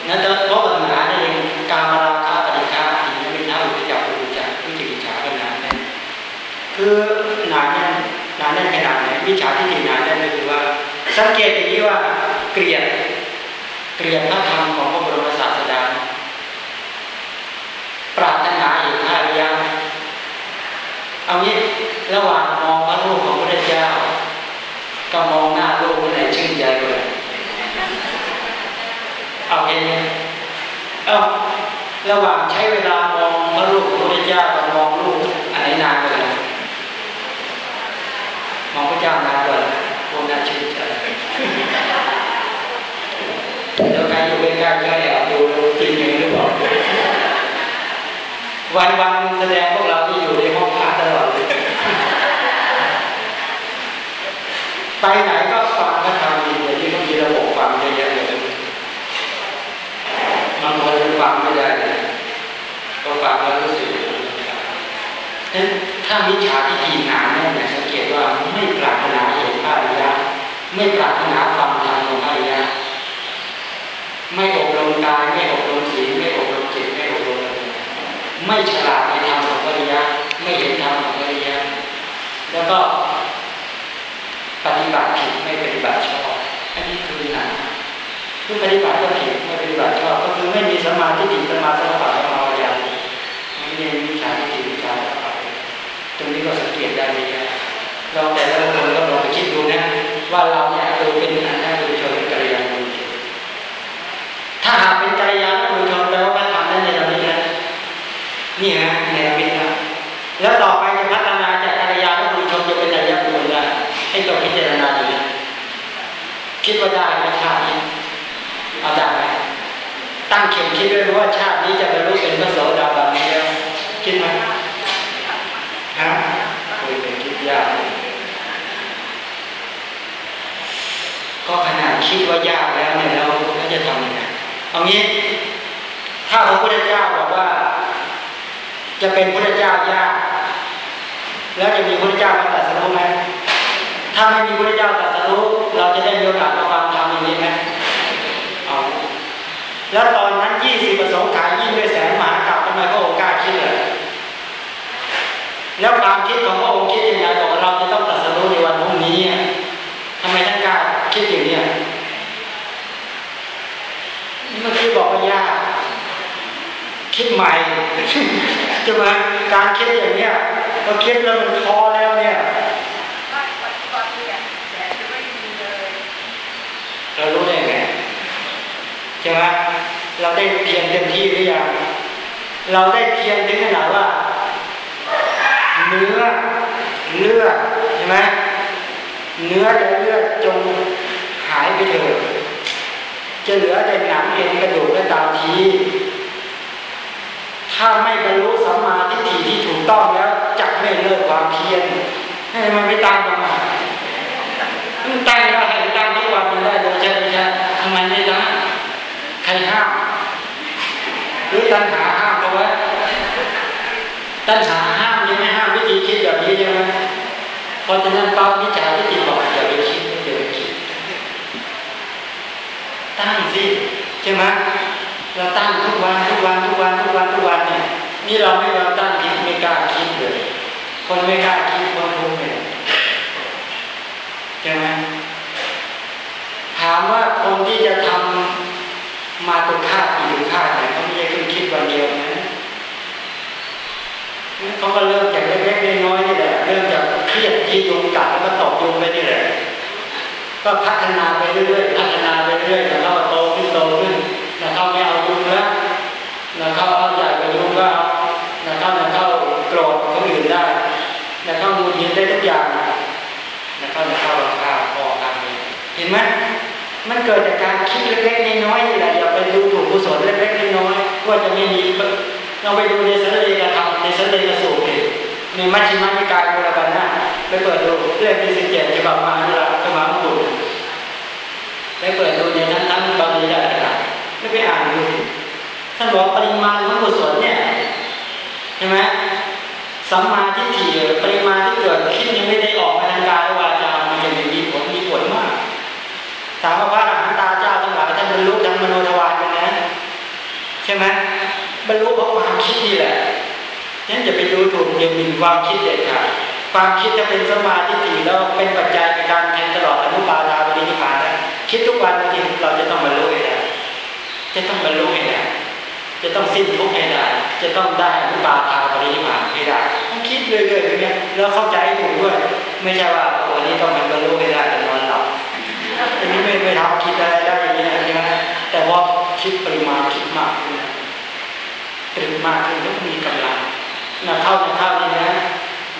นั่นเพราะปัญหาเนี่ยการมาราคาปฏิฆาอีกไม่เป็นเท่าที่จับดูจากวิจิกิจฉาปัญหาเนี่ยคือหนาแน่นหนาแน่นขนาดไหนวิชาที่หนาแน่นก็คือว่า สังเกตอย่างนี้ว่าเกลียดเกลียดพระธรรมของพระบรมศาสดาปรารถนาเห็นพระอริยะ เอางี้ระหว่างมองพระรูปของพระเจ้า ก็มองหน้ารูปคนไหนชื่นใจกว่าเอาเองเอาระหว่างใช้เวลามองพระรูปของพระเจ้ากับมองรูปอันไหนนานกว่ากันมองพระเจ้านานกว่าพวกนั้นชื่นใจแล้วใครอยู่ใกล้ๆก็แอบดูจริงหรือเปล่าวันวันแสดงพวกเราที่อยู่ในห้องพักตลอดเลย ไปไหนก็ฟังพระธรรมดีเดี๋ยวนี้ก็มีระบบฟังเยอะแยะเลยบางคนฟังไม่ได้เลยก็ฟังแล้วรู้สึกนั้นถ้ามิจฉาทิฏฐิหนาเนี่ยสังเกตว่าไม่ปรารถนาเห็นพระอริยะไม่ปรารถนาฟังธรรมของพระอริยะไม่อบรมกายไม่อบรมศีลไม่อบรมจิตไม่อบรมไม่ฉลาดในธรรมของพระอริยะไม่เห็นธรรมของพระอริยะแล้วก็ ปฏิบัติผิดไม่ปฏิบัติชอบ อันนี้คือหนักคือปฏิบัติก็ผิดไม่ปฏิบัติชอบก็คือไม่มีสมาธิิสมาสัมปะสมาวิญญาณไม่มีวิชาทิฏฐิวิชาสัมปะตรงนี้ก็สังเกตได้เลยเราแต่ละคนก็ลองไปคิดดูนะ ว่าเราเนี่ยเออเป็นอันนั้นเป็นชนกัลยาณมิตรถ้าหาก คิดว่าได้ไหมชาตินี้เอาได้ไหมตั้งเข็มคิดด้วยว่าชาตินี้จะบรรลุเป็นพระโสดาบันแล้วคิดไหมฮะโอ้ยเป็นคิดยากก็ขนาดคิดว่ายากแล้วเนี่ยเราก็จะทำยังไงเอางี้ ถ้าพระพุทธเจ้าบอกว่า จะเป็นพระเจ้ายาก แล้วจะมีพระเจ้ามาตรัสรู้ไหมถ้าไม่มีพระเจ้าตรัส รู้เราจะได้มีโอกาสมาฟังธรรมอย่างนี้ไหมเอาแล้วตอนนั้นยี่สิบประสงค์ขายยิ่งด้วยแสงมหากรัปทำไมพระองค์กล้าคิดเลยแล้วความคิดของพระองค์คิดยังไงบอกเราจะต้องตรัสรู้ในวันพรุ่งนี้ทำไมท่านกล้าคิดอย่างนี้มื่อกี้บอกว่ายากคิดใหม่จะมาการคิดอย่างเนี้ยพอคิดแล้วมันท้อแล้วเนี่ยเรารู้ได้ไงใช่ไหมเราได้เพียรเต็มที่หรือยังเราได้เพียรถึงขนาดว่า เนื้อเลือดใช่ไหมเนื้อและเลือดจงหายไปเถิดจะเหลือแต่หนังเอ็นกระดูกและตาที ถ้าไม่บรรลุสัมมาทิฏฐิที่ถูกต้องแล้วจักไม่เลิกความเพียรให้มันไม่ตามมามันตั้งได้ให้ตั้งทุกวันมันได้โดยใช่ไหมทำไมไม่ได้ใค รห้ามหรือตัณหาห้ามเอาไว้ตัณหาห้ามยังไม่ห้ามวิธีคิดแบบนี้ใช่ไหมพอจะนั้นปั๊บวิจารณ์ที่จิตบอกอย่าไปคิดอย่าไปคิดตั้งสิใช่ไหมเราตั้งทุกวันทุกวันทุกวันทุกวันทุกวันเนี่ยนี่เราไม่ยอมตั้งคิดไม่กล้าคิดเลย คนไม่กล้าคิดคนทุกข์เนี่ยใช่ไหมถามว่า มัก็เริ่มจากเล็กๆน้อยๆนี่แหละเริ่มจากเครียดที่ยงกัดแล้วก็ตกยุงไปนี่แหละก็พัฒนาไปเรื่อยๆพัฒนาไปเรื่อยๆแเราโตขึ้นโตขึ้นนะเข้าไม่เอายุงแล้วนะเข้าเอาใหญ่ไปยุงก็นะเข้านะเข้าโกรธคนอื่นได้นะเข้ามูลยินได้ทุกอย่างนะเข้านะเข้าข้าพ่อข้ามีเห็นไหมมันเกิดจากการคิดเล็กๆน้อยๆนี่แหละอย่าไปดูถูกกุศลเล็กๆน้อยๆว่าจะไม่มี เราไปดูในสันเลกธรรมในสันเลกสูตรในมัชฌิมานิกายโบราณนะไปเปิดดูเรื่องที่สิบเจ็ดฉบับมาเวลาสมาบุตรไปเปิดดูในนั้นทั้งบาลีและต่างๆไม่ไปอ่านดูท่านบอกปริมาณของกุศลเนี่ยใช่ไหมสัมมาทิฏฐิปริมาณที่เกิดคิดยังไม่ได้ออกมาทางกายวาจามันจะมีผลมีผลมากถามว่า ดูถูกเดียวมินความคิดเด็ดขาดความคิดจะเป็นสมาธิฏฐิแล้วเป็นปัจจัยในการแทนตลอดอนุบาลาปรินิพานนะคิดทุกวันจริงเราจะต้องบรรลุให้ได้จะต้องบรรลุให้ได้จะต้องสิ้นทุกข์ให้ได้ จะต้องได้อนุบาลาปรินิพานให้ได้ต้องคิดเรื่อยๆอย่างเงี้ยแล้วเข้าใจถูกด้วย ไม่ใช่ว่าวันนี้ต้องมันบรรลุให้ได้แต่นอนหลับอันนี้ไม่ไม่ทำคิดอะไรได้อย่างเงี้ยใช่ไหมแต่ว่าคิดปริมาณคิดมากขึ้นตรึกมากขึ้นแล้วมีกำลัง นะเข้านะเข้านี่นะ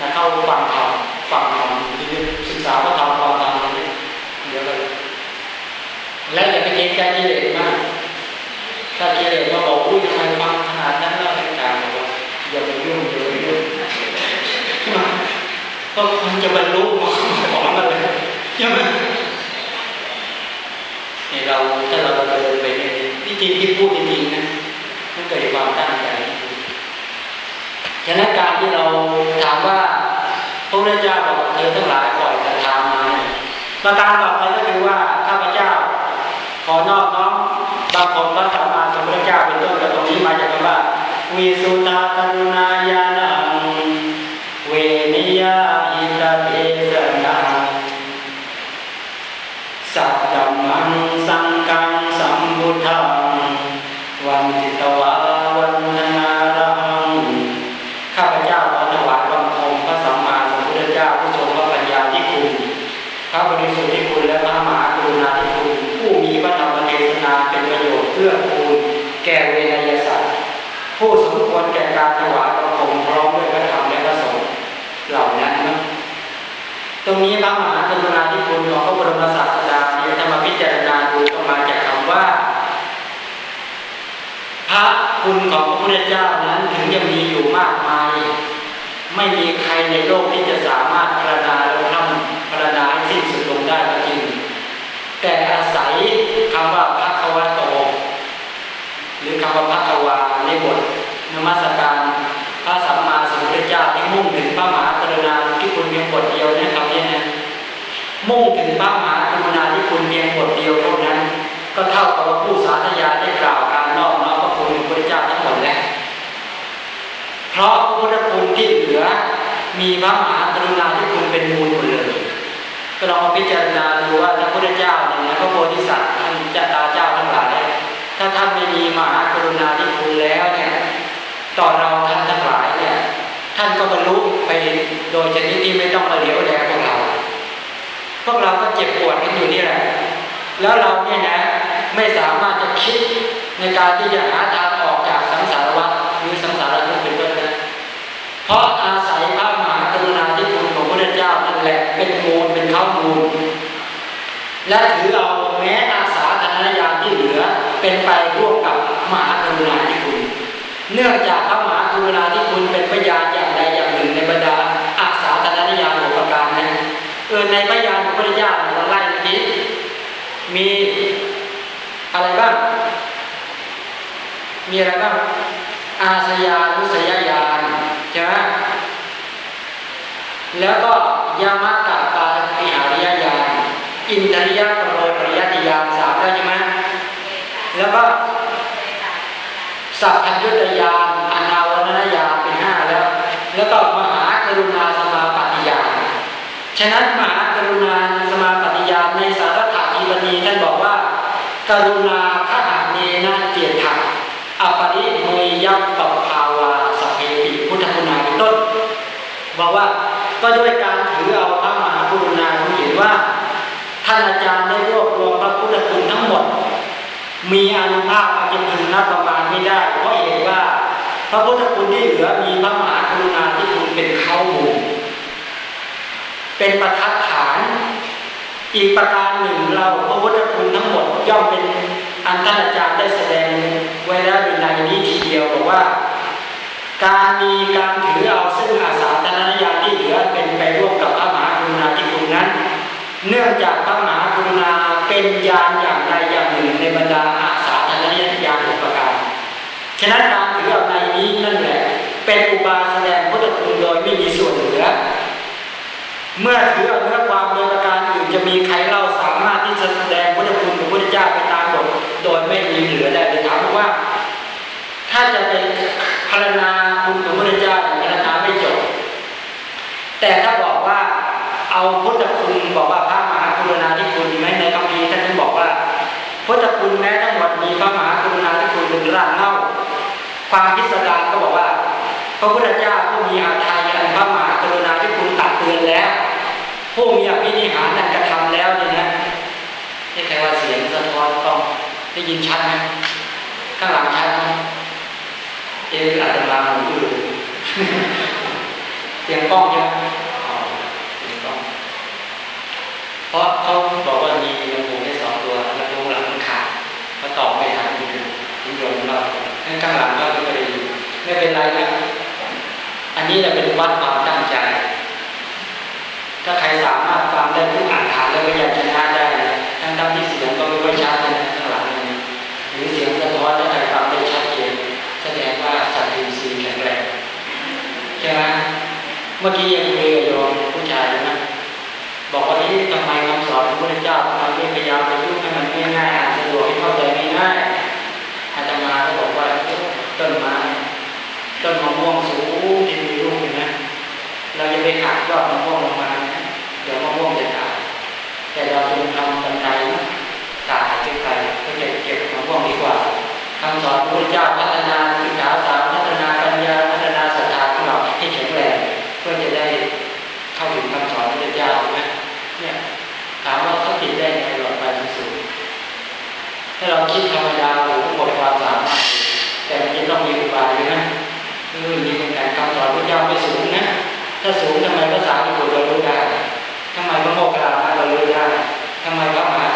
นะเข้าฟังธรรมฟังธรรมศึกษาพระธรรมฟังธรรมนี่เดี๋ยวเลยและอย่าไปเกรงใจกิเลสมากถ้ากิเลสมาบอกอุ้ยทำไมฟังขนาดนั้นแล้วต่างๆบอกอย่าไปยุ่งอย่าไปยุ่งก็คนจะบรรลุของมันเลยใช่ไหมนี่เราถ้าเราเดินไปในวิธีที่พูดจริงๆนะมันเกิดความตั้งใจ ฉะนั้นการที่เราถามว่าพระพุทธเจ้าบอกเธอทั้งหลายปล่อยศรัทธามาประการต่อไปก็คือว่าข้าพเจ้า ขอนอบน้อมบางคนพระสัมมาสัมพุทธเจ้าเป็นต้นแต่ตรงนี้มาจากคำว่าวิสุตากรุณาญาณังเวนิยาอิตาเทสนาสัจจมังสังกังสัมพุทธังวันติตวาวันนารังข้าพเจ้าขอถวายบังคมพระสัมมาสัมพุทธเจ้าผู้ทรงพระปัญญาที่คุณพระบริสุทธิ์ที่คุณและพระมหากรุณาธิคุณ ผู้มีพระธรรมเทศนาเป็นประโยชน์เพื่อคูณแก่เวนยสัตว์ผู้สมควรแก่การถวายบังคมพร้อมด้วยพระธรรมและพระสงฆ์เหล่านั้นนะตรงนี้พระมหากรุณาธิคุณของพระบร มศาสดาเดี๋ยวถ้ามาพิจารณาดูก็มาจากคำว่า พระคุณของพระพุทธเจ้านั้นถึงจะมีอยู่มากมาย ไม่มีใครในโลกที่จะสามารถพรรณนาและทำพรรณนาให้สิ้นสุดลงได้จริง แต่อาศัยคำว่าพระควโตหรือคำว่าพระกวาในบทนมัสการพระสัมมาสัมพุทธเจ้าที่มุ่งถึงพระมหาที่คุณเพียงบทเดียวนะคำนี้นะ มุ่งถึงพระมหากรุณาที่คุณเพียงบทเดียวเท่านั้น ก็เท่ากับว่าผู้สาธยายได้กล่าวการนอบน้อมพระคุณของพระพุทธเจ้าทั้งหมดแล้วเพราะพระพุทธคุณที่เหลือ มีพระมหากรุณาที่คุณเป็นมูลหมดเลยก็ลองมาพิจารณาดูว่าพระพุทธเจ้าเนี่ยพระโพธิสัตว์ท่านเจ้าตาเจ้าทั้งหลาย ถ้าท่านไม่มีมหากรุณาธิคุณแล้วเนี่ยต่อเราท่านทั้งหลายเนี่ยท่านก็บรรลุไปโดยชนิดที่ไม่ต้องมาเหลียวแล พวกเราก็เจ็บปวดกันอยู่นี่แหละ แล้วเราเนี่ยนะไม่สามารถจะคิดในการที่จะหาทางออกจากสังสารวัฏหรือสังสารทุกข์เป็นต้นนะเพราะอาศัยพระมหากรุณาธิคุณของพระเจ้านั่นแหละเป็นมูลเป็นข้ามูล และถือเอาแม้อาสาธนญาณที่เหลือเป็นไปร่วมกับมหากรุณาธิคุณ เนื่องจากพระมหากรุณาธิคุณเป็นพยาน เออในพยานของพระเจ้าเราไล่เมื่อกี้มีอะไรบ้าง มีอะไรบ้าง อาสยานุสยญาณใช่ไหมแล้วก็ยามัตตาปาติหาริยญาณอินทริยปรโรปริยติญาณสามแล้วใช่ไหมแล้วก็สัพพัญญุตญาณอนาวรณญาณเป็นห้าแล้ว แล้วก็มหากรุณาสมาปฏิญาณฉะนั้นมหากรุณาสมาปฏิญาณในสารถาทีปณีท่านบอกว่า ก รุณาขหาเนนะเกียรติอปริเมยัปปภาวาสเพปิพุทธคุณาเป็นต้นบอกว่าก็ด้วยการถือเอาพระมหากรุณาคุณเห็นว่า ท่านอาจารย์ได้รวบรวมพระพุทธคุณทั้งหมด มีอนุภาพอาจจะพึงนับประมาณไม่ได้ เพราะเห็นว่า พระพุทธคุณที่เหลือมีพระมหากรุณาที่คุณเป็นเข้ามูลเป็นประทัดฐาน อีกประการหนึ่งเราพระพุทธ ย่อมเป็นอันท่านอาจารย์ได้แสดงไว้แล้วในนี้ทีเดียวบอกว่า การมีการถือเอาซึ่งอาสาธนญาที่เหลือเป็นไปร่วมกับพระมหากรุณาธิคุณนั้น เนื่องจากพระมหากรุณาเป็นญาณอย่างใดอย่างหนึ่งในบรรดาอาสาธนญาณหกประการฉะนั้นการถือเอาในนี้นั่นแหละเป็นอุบาแสดงพุทธคุณโดยไม่มีส่วนเหลือ เมื่อถือเอาเนื้อความโดยประการอื่นจะมีใครเล่าสามารถที่จะแสดงพุทธคุณของพุทธเจ้าไปตามบทโดยไม่มีเหลือได้เลยถามว่า ถ้าจะไปพารณาคุณของพุทธเจ้าพารณาไม่จบ แต่ถ้าบอกว่า เอาพุทธคุณบอกว่าพระมหากรุณาธิคุณไหมในคำพีท่านถึงบอกว่าพุทธคุณแม้ทั้งหมดมีพระมหากรุณาธิคุณเป็นรากเหง้าความพิสดารก็บอกว่า พระพุทธเจ้าผู้มีอาทัยอันพระมหากรุณาธิคุณตักเตือนแล้ว ผู้มีอภินิหารนั้นกระทำแล้วเนี่ยนะนี่ใครว่าเสียงสะท้อนกล้องได้ยินชัดไหมข้างหลังชัดไหมเอออาจจะมาหนูอยู่เสียงกล้องใช่ไหมอ๋อเสียงกล้อง เพราะเขาบอกว่ามีลำโพงได้สองตัวลำโพงหลังมันขาดเขาตอบไม่ทันจริงๆนิยมเราข้างข้างหลังก็ไม่ได้ยินไม่เป็นไรนะอันนี้เราเป็นวัดความตั้งใจ ถ้าใครสามารถฟังได้ผู้อ่านฐานแล้วก็ยังชนะได้นะทั้งทั้งที่เสียงก็ไม่ค่อยชัดนะข้างหลังนี้หรือเสียงสะท้อนถ้าใครฟังได้ชัดเจนแสดงว่าสัตว์อินทรีแข็งแรงใช่ไหมเมื่อกี้ยังคุยกับโยมผู้ชายนะ บอกว่านี่ทำไมคำสอนของพระเจ้าทำไมไม่พยายามไปยุ่งให้มันง่ายๆสะดวกให้เข้าใจง่ายๆอาตมาก็บอกว่าต้นไม้ต้นมะม่วงสูงที่มีลูกเห็นไหมเราจะไปหักยอดมะม่วงลงมาเดี๋ยวมะม่วงจะตายแต่เราจงทำบันไดตายขึ้นไปก็จะเก็บมะม่วงดีกว่าคำสอนของพระเจ้าพัฒนาศึกษาสา ถ้าเราคิดธรรมดาโอ้หมดความสามารถแต่มันจะต้องมีอุบายนะคือมีเป็นการคำสอนพระเจ้าไม่สูงนะ ถ้าสูงทำไมภาษาญี่ปุ่นเรารู้ได้ทำไมพระโมคคัลลานะเรารู้ได้ทำไมพระมหา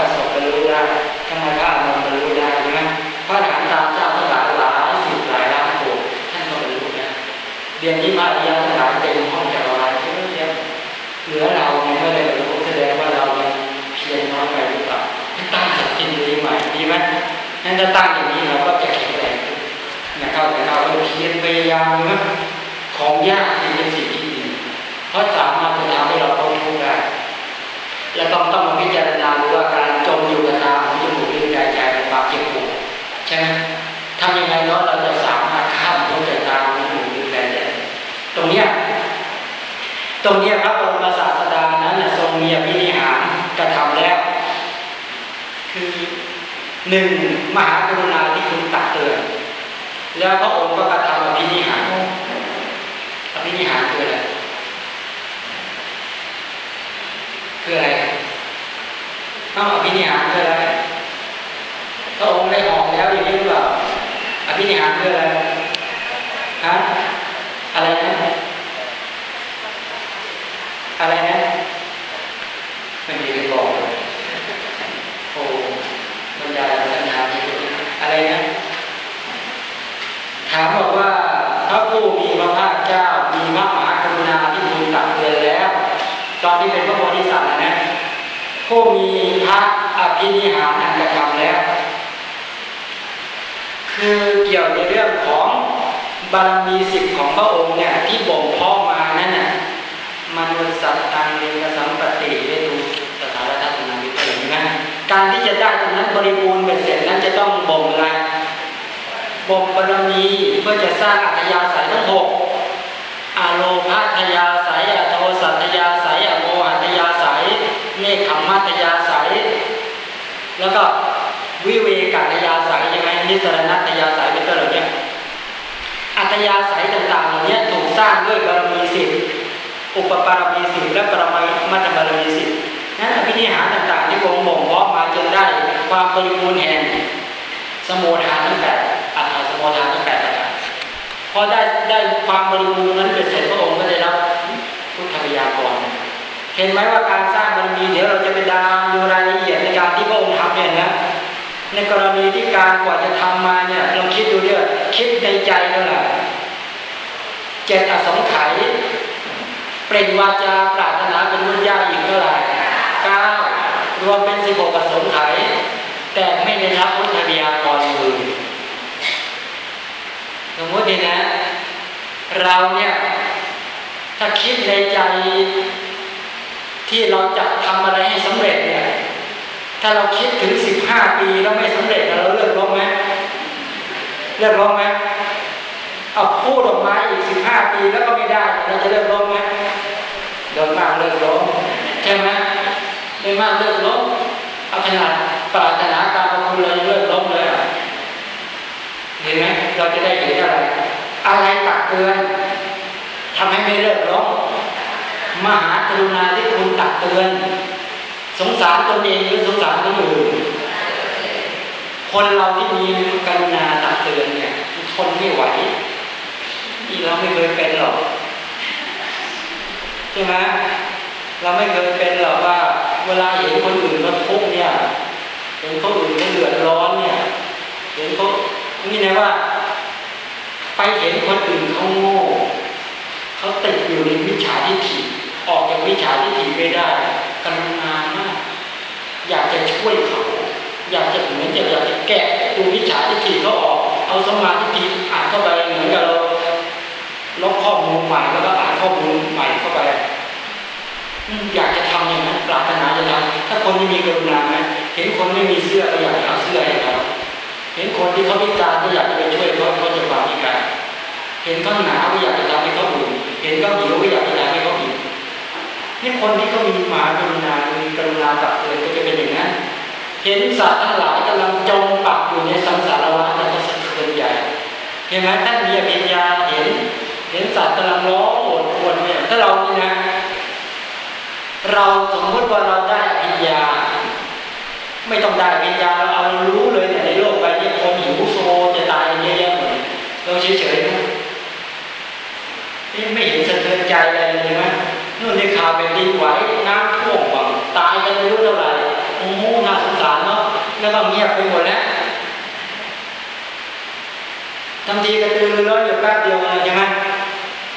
ถ้าตั้งอย่างนี้เราก็จะแข็งแรงนะครับแต่เราเพียรพยายามนะของยากเป็นสิ่งที่ดีเพราะสามารถจะทำให้เราพ้นทุกข์ได้ และต้องต้องมาพิจารณาดูว่าการจมอยู่กับตาหูจมูกลิ้นกายใจเป็นความเจ็บปวดใช่ไหมทำยังไงเนาะเราจะสามารถข้ามพ้นจากตาหูจมูกลิ้นกายใจตรงเนี้ย ตรงนี้พระบรมศาสดานั้นทรงมีอภินิหารกระทำแล้ว คือ หนึ่งมหากรุณาที่คุณตักเตือนแล้วพระองค์ก็กระทำอภินิหารอภินิหารคืออะไรคืออะไรต้องอภินิหารคืออะไรพระองค์ได้ออกแล้วอย่างนี้หรือเปล่าอภินิหารคืออะไรฮะอะไรนะอะไรนะไม่มีใครบอกเลยโอ้บรร ยายปัญหาอะไรนะ ถามบอกว่าพระผู้มีพระภาคเจ้า มีพระมหากรุณาที่คุณตักเตือนแล้ว ตอนที่เป็นพระโพธิสัตว์นะผู้มีพระอภินิหารอันกระทำแล้ว คือเกี่ยวในเรื่องของบารมีสิบของพระองค์เนี่ยที่บ่มเพาะมานั่นน่ะมนุษย์สัตตังเรียนสัมปติเวทุสถานทัศนาวิปรินะ การที่จะได้ตรงนั้นบริบูรณ์เป็นเสร็จนั้นจะต้องบ่มอะไรบ่มบารมีเพื่อจะสร้างอัตยาสายทั้งหกอาโลภาทยาสายอโทสัตยาสายอโมหัตยาสายเนคขมมัตยาสายแล้วก็วิเวกัตยาสายใช่ไหมนิสรณัตยาสายเป็นต้นเหล่านี้อัตยาสายต่างๆเหล่านี้ถูกสร้างด้วยบารมีสิบอุปปารมีสิบและปรมัยมัตตบารมีสิบนั้นอภินิหารต่างๆที่ผมบ่ง จนได้ความบริบูรณ์แห่งสมุทานทั้งแปดอัตถสมุทานทั้งแปดประการพอได้ได้ความบริบูรณ์นั้นเป็นเสร็จพระองค์ก็ได้รับพุทธพยากรเห็นไหมว่าการสร้างมันมีเดี๋ยวเราจะไปดามดูรายละเอียดในการที่พระองค์ทำเนี่ยนะในกรณีที่การกว่าจะทำมาเนี่ย เราคิดดูเดี๋ยวคิดในใจเท่าไหร่เจ็ดอสงไขยเปล่งวาจาปรารถนาเป็นวิญญาอีกเท่าไหร่ รวมเป็นสิบหกอสงไขยแต่ไม่ได้รับพุทธบิยากรอื่นสมมตินะ เราเนี่ย ถ้าคิดในใจที่เราจะทำอะไรให้สำเร็จเนี่ยถ้าเราคิดถึงสิบห้าปีแล้วไม่สำเร็จเราเลิกร้องไหมเลิกร้องไหมเอาพูดออกมาอีกสิบห้าปีแล้วก็ไม่ได้เราจะเลิกร้องไหมโดนมากเลิกร้องใช่ไหม โดนมากเลิกร้องเอาขนาดปรารถนาการของคุณเรายังเลิกร้องเลยเห็นไหมเราจะได้เห็นอะไร อะไรตักเตือนทำให้ไม่เลิกร้องมหากรุณาที่คุณตักเตือน สงสารตนเองหรือสงสารคนอื่นคนเราที่มีกรุณาตักเตือนเนี่ยทนไม่ไหวนี่เราไม่เคยเป็นหรอกใช่ไหมเราไม่เคยเป็นหรอกว่า เวลาเห็นคนอื่นเขาทุกเนี่ย เห็นคนอื่นเขาเดือดร้อนเนี่ย เห็นเขานี่นะว่า ไปเห็นคนอื่นเขาโง่เขาติดอยู่ในวิชาทิฏฐิออกจากวิชาทิฏฐิไม่ได้กรุณามากอยากจะช่วยเขาอยากจะเหมือนจะอยากจะแกะดูวิชาทิฏฐิเขาออก เอาสมาธิฏฐิอ่านเข้าไปเหมือนกับเราลบข้อมูลใหม่แล้วก็อ่านข้อมูลใหม่เข้าไปอยาก ถ้าคนที่มีกรุณาไหมเห็นคนไม่มีเสื้อก็อยากเอาเสื้อให้เขาเห็นคนที่เขาพิการก็อยากจะไปช่วยเขาเขาจะความพิการ เห็นเขาหนาวก็อยากจะทำให้เขาอุ่นเห็นเขาหิวก็อยากจะทำให้เขาหิวนี่คนที่เขามีมากรุณามีกรุณาตักเตือนก็จะเป็นอย่างนั้นเห็นสัตว์ทั้งหลายกำลังจมปักอยู่ในสังสารวัฏแล้วก็สะเทือนใหญ่เห็นไหมท่านมีอภิญญาเห็น เห็นสัตว์กำลังร้องโอดควรเนี่ยถ้าเรานี่นะ เราสมมติว่าเราได้ ญา ไม่ต้องได้อภิญญาเราเอารู้เลยเนี่ยในโลกใบนี้คนหิวโซจะตายเยอะแยะหมดเราเฉยๆนะไม่เห็นสะเทือนใจอะไรเลยไหมนู่นในข่าวเป็นดินไหวน้ำท่วมบังตายกันไม่รู้เท่าไหร่โอ้โหน่าสงสารเนาะแล้วก็เงียบไปหมดแล้วทำทีกระตือรือร้นอยู่แป๊บเดียวเลยใช่ไหม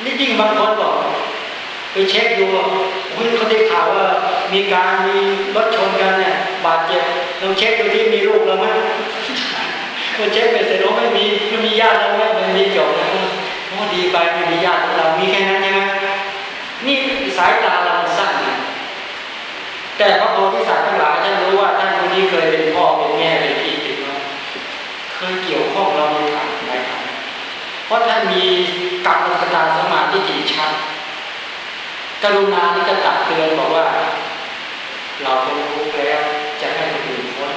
นี่ยิ่งบางคนบอกไปเช็คดูเฮ้ยเขาได้ข่าวว่า มีการมีรถชนกันเนี่ยบาดเจ็บลองเช็คดูที่มีลูกเราไหมพอเช็คไปเสร็จแล้วไม่มีไม่มีญาติเราไหมมันมีจบนะโอ้ดีไปไม่มีญาติเรามีแค่นั้นใช่ไหมนี่สายตาเราสั้นแต่พระโพธิสัตว์ทั้งหลายท่านรู้ว่าท่านคนนี้เคยเป็นพ่อเป็นแม่เป็นพี่เป็นน้องเคยเกี่ยวข้องเราในทางไหนทางเพราะท่านมีกรรมสตาสมาธิถี่ชัดกรุณาที่จะตักเตือนบอกว่า เราเป็รู้แล้วจะให้คนอื่นพ้น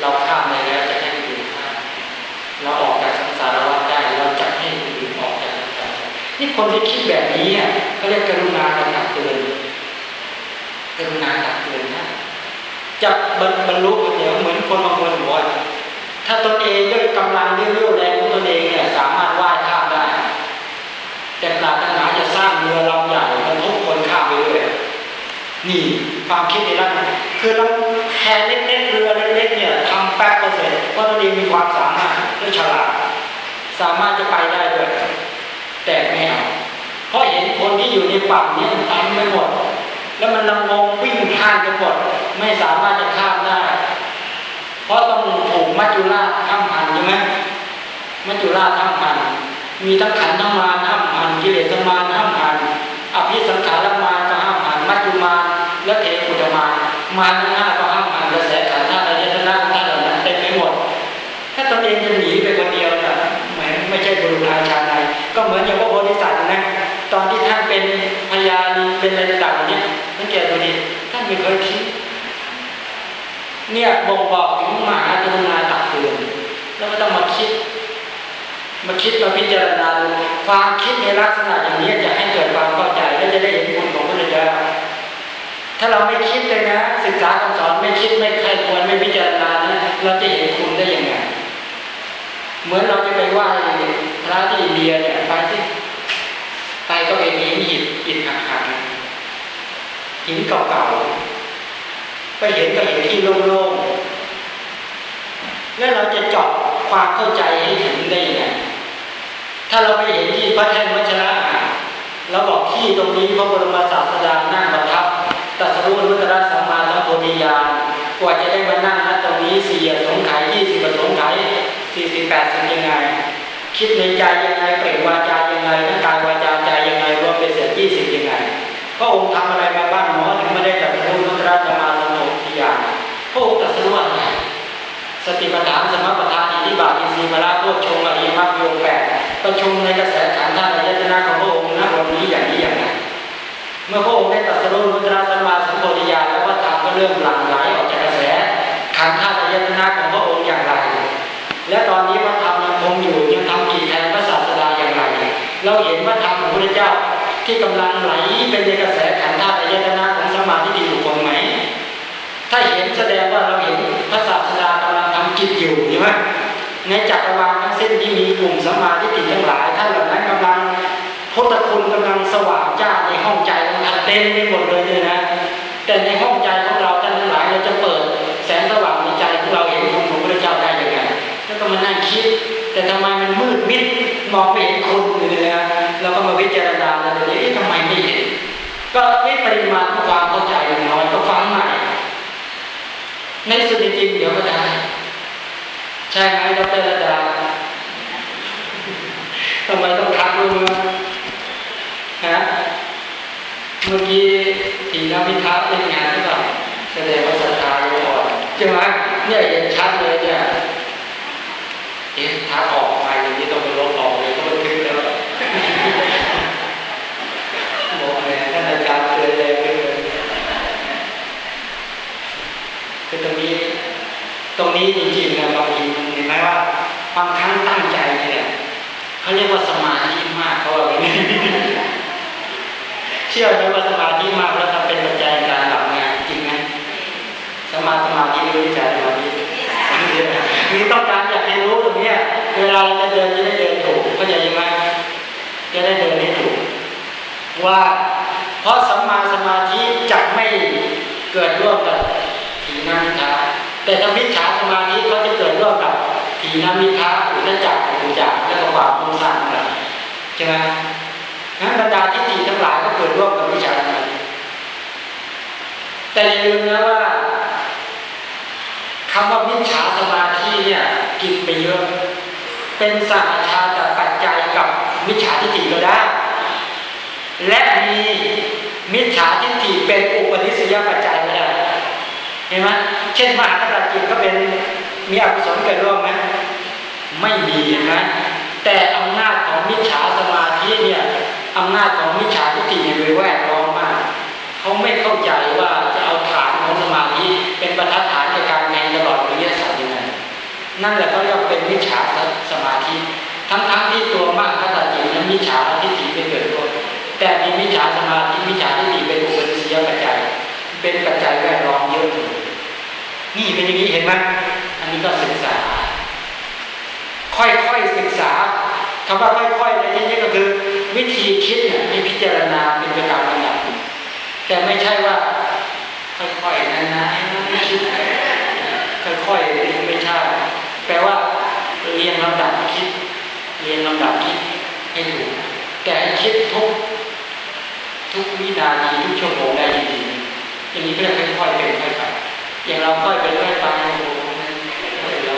เราข้ามไปแล้วจะให้คนอื่นข้ามเราออกจากสังสารวัฏได้เราจะให้คนอื่นออกจากสังสารวัฏนี่คนที่คิดแบบนี้เขาเรียกกรุณาการตักเตือนกรุณาตักเตือนนะจะบรรลุเดียวเหมือนคนบางคนบอกว่าถ้าตนเองด้วยกำลังเรี่ยวแรงเนี่ยสามารถว่ายข้ามได้ แต่ปรารถนาจะสร้างเรือลำใหญ่บรรทุกคนข้ามไปด้วยนี่ ความคิดในด้านคือเราแพเล็กๆเรือเล็กๆเนี่ยทำแป๊บก็เสร็จว่าตนเองมีความสามารถและฉลาดสามารถจะไปได้ด้วยแต่ไม่เอาเพราะเห็นคนที่อยู่ในฝั่งนี้มันเต็มไปหมด แล้วมันลังงงวิ่งท่านกันหมดไม่สามารถจะข้ามได้ เพราะต้องถูกมัจจุราชข้ามพันใช่ไหมมัจจุราชข้ามพันมีทั้งขันธมารห้ามหันกิเลสตั้งมารห้ามหันอภิสังขารมารก็ห้ามหันมัจจุมารและเทกุต มารมารทั้งห้าก็ห้ามหันกระแสขันธ์ธาตุอายตนะของท่านเหล่านั้นเต็มไปหมด ถ้าตนเองจะหนีไปคนเดียวเนี่ยหมไม่ใช่บุรุษอาชาในก็เหมือนอย่างพระโพธิสัตว์นะตอนที่ท่านเป็นพญาลีเป็นอะไรต่างๆเนี่ยท่านเกิดตัวนี้ท่านไม่เคยคิดเนี่ยบ่งบอกถึงมหากรุณาตักเตือนแล้วก็ต้องมาคิด มาคิดมาพิจารณาความคิดในลักษณะอย่างนี้จะให้เกิดความเข้าใจและจะได้เห็นคุณของพระพุทธเจ้า ถ้าเราไม่คิดเลยนะ ศึกษาคำสอนไม่คิดไม่ใครควรไม่พิจารณานะเราจะเห็นคุณได้ยังไงเหมือนเราจะไปไหว้พระที่อินเดียเนี่ยไปที่ไปก็ไปมีหินหินหักหักหินเก่าๆไปเห็นก็เห็นที่โล่งๆแล้วเราจะเจาะความเข้าใจให้ถึงได้ยังไงถ้าเราไปเห็นที่พระแท่นวัชระเราบอกที่ตรงนี้พระบรมศาสดานั่งประทับ ตัสรู้นุตตรสัมมาสัมโพธิญาณกว่าจะได้มานั่งณตรงนี้สี่สงไขยยี่สิบสงไขยสี่สิบแปดสิบยังไง คิดในใจยังไงเปล่งวาจายังไงทั้งกายวาจาใจยังไงรวมเป็นเสร็จยี่สิบยังไงพระองค์ทำอะไรมาบ้างเนาะถึงไม่ได้ตัดรู้นุตตรสัมมาสัมโพธิญาณพระองค์ตัดรู้อะไรสติปัฏฐานสมปัฏฐานอิทิบาทอินทรีย์พละโพชงอริยมรรคโยแปดประชุมในกระแสขันธ์ท่านอายตนะของพระองค์ณวันนี้อย่างนี้อย่างไร เมื่อพระองค์ได้ตรัสรู้นุตตรสัมมาสัมโพธิญาแล้วว่าธรรมก็เริ่มหลั่งไหลออกจากกระแสขันธ์ท่านอายตนะของพระองค์อย่างไร และตอนนี้พระธรรมยังคงอยู่ยังทำกิจแทนพระศาสดาอย่างไร เราเห็นว่าธรรมของพระพุทธเจ้าที่กำลังไหลเป็นในกระแสขันธ์ธาตุอายตนะของสมาธิดีบุคคลไหม ถ้าเห็นแสดงว่าเราเห็นพระศาสดากำลังทำกิจอยู่ใช่ไหมในจักรวาลทั้งเส้นที่มีกลุ่มสมาธิติทั้งหลายท่านเหล่านั้น พุทธคุณกำลังสว่างจ้าในห้องใจของท่านเต็มไปหมดเลยเนี่ยนะ แต่ในห้องใจของเราท่านทั้งหลายเราจะเปิดแสงสว่างในใจของเราเห็นคุณของพระเจ้าได้ยังไงแล้วก็มานั่งคิด แต่ทำไมมันมืดมิดมองไม่เห็นคุณเลยนะเราก็มาวิจารณาแล้วเอ๊ะทำไมไม่เห็นก็ไม่ปริมาณความเข้าใจมันน้อยก็ฟังใหม่ในสุดจริงเดี๋ยวก็ได้ใช่ไหมดรระดาทำไมต้องทักรู้มั้ยฮะ เมื่อกี้ทีน้ำพิทักษ์เล่นงานหรือเปล่าแสดงว่าศรัทธาเยอะอ่อนใช่ไหมเนี่ยเห็นชัดเลยเนี่ยเอ๊ะถ้าออกไปอย่างนี้ต้องไปลบออกเลยก็บันทึกแล้วบอกเลยท่านอาจารย์เตือนเลยเลยคือตรงนี้ ตรงนี้จริงๆนะบางทีเห็นไหมว่าบางครั้งตั้งใจเนี่ยเขาเรียกว่าสมาธิมากเขาบอกอย่างนี้เชื่อไหมว่าสมาธิมากแล้วทำเป็นปัจจัยการหลับงานจริงไหมสมาสมาธิรู้ใจสมาธิมีต้องการอยากให้รู้ตรงนี้เวลาเราจะเดินจะได้เดินถูกเข้าใจยังไงจะได้เดินให้ถูก ว่าเพราะสัมมาสมาธิจะไม่เกิดร่วมกับถีนามิทาแต่ถ้ามิจฉาสมาธิเขาจะเกิดร่วมกับถีนามิทาอุตจักอุจักและก็ความมุ่งสร้างกันใช่ไหมงั้นบรรดาทิฏฐิทั้งหลายก็เกิดร่วมกับมิจฉาสมาธิ แต่อย่าลืมนะว่าคำว่ามิจฉาสมาธิเนี่ยกินไปเยอะ เป็นสัมชาตปัจจัยกับมิจฉาทิฏฐิก็ได้ และมีมิจฉาทิฏฐิเป็นอุปนิสัยปัจจัยก็ได้เห็นไหมเช่นมหาตาจิตก็เป็นมีอกุศลเกิดร่วมไหมไม่มีเห็นไหมแต่อำนาจของมิจฉาสมาธิเนี่ยอำนาจของมิจฉาทิฏฐิในแวดล้อมมากเขาไม่เข้าใจว่า ของสมาธิเป็นประทัดฐานในการแทงตลอดวิทยาศาสตร์ยังไงนั่นแหละเขาเรียกเป็นมิจฉาสมาธิ ทั้งๆทที่ตัวมากขตาจิตนั้นมิจฉาทิฏฐิไม่เกิดร่วมแต่มีมิจฉาสมาธิมิจฉาทิฏฐิเป็นอุปนิสัยปัจจัย เป็นปัจจัยแวดล้อมเยอะอยู่นี่เป็นอย่างนี้เห็นไหมอันนี้ก็ศึกษา ค่อยๆศึกษาคำว่าค่อยๆในที่นี้ก็คือ วิธีคิดเนี่ยให้พิจารณาเป็นไปตามลำดับแต่ไม่ใช่ว่า ค่อยๆนะนะไม่คิดค่อยๆไม่ใช่แปลว่าเรียนลำดับคิด เรียนลำดับคิดให้ถูกแต่คิดทุกทุกวินาทีทุกชั่วโมงได้ดีๆอย่างนี้ก็เรียกค่อยๆเป็นค่อยไปอย่างเราค่อยเป็นค่อยไปโอ้โหเรา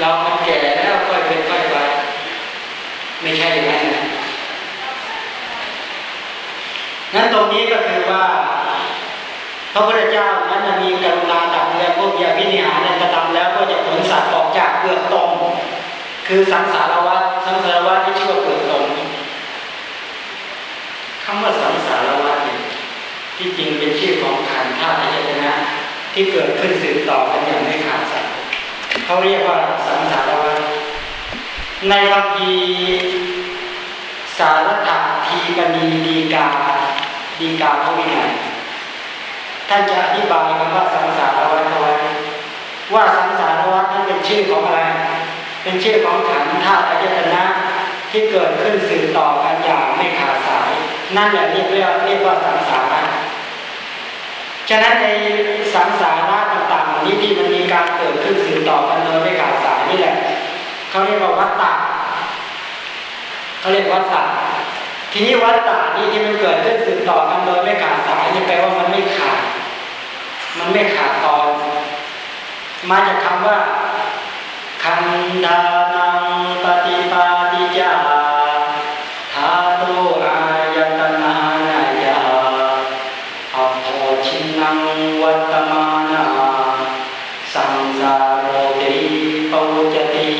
เรามันแก่แล้วค่อยเป็นค่อยไปไม่ใช่อย่างนั้นนะงั้นตรงนี้ก็คือว่า พระพุทธเจ้านั้นมีกรุณาตักเรือพวกยาพินิหารในกระทำแล้วก็จะผลสัตว์ออกจากเปลือกตรงคือสังสารวัฏสังสารวัฏที่ชื่อว่าเปลือกตรงคำว่าสังสารวัฏเนี่ยที่จริงเป็นชื่อของขันธ์ธาตุอายตนะที่เกิดขึ้นสืบต่อกันอย่างไม่ขาดสายเขาเรียกว่าสังสารวัฏในคำพีสารถาทีกนีดีกา ดีกาพระวินัย ท่านจะอธิบายคำว่าสังสารวัฏเอาไว้ว่าสังสารวัฏนั้นเป็นชื่อของอะไร เป็นชื่อของขันธ์ธาตุอายตนะที่เกิดขึ้นสืบต่อกันอย่างไม่ขาดสาย นั่นแหละเรียกเรียกเรียกว่าสังสารฉะนั้นในสังสาระต่างๆนี้ที่มันมีการเกิดขึ้นสืบต่อกันโดยไม่ขาดสายนี่แหละเขาเรียกว่าวัตตะเขาเรียกวัตตะทีนี้วัตตะนี่ที่มันเกิดขึ้นสืบต่อกันโดยไม่ขาดสายนี่แปลว่ามันไม่ขาด มันไม่ขาดตอน มาจากคำว่าคันดานังปาติจาธาตุอายตนานายาอโภชินังวัตมานาสังสารโรติปวุจติ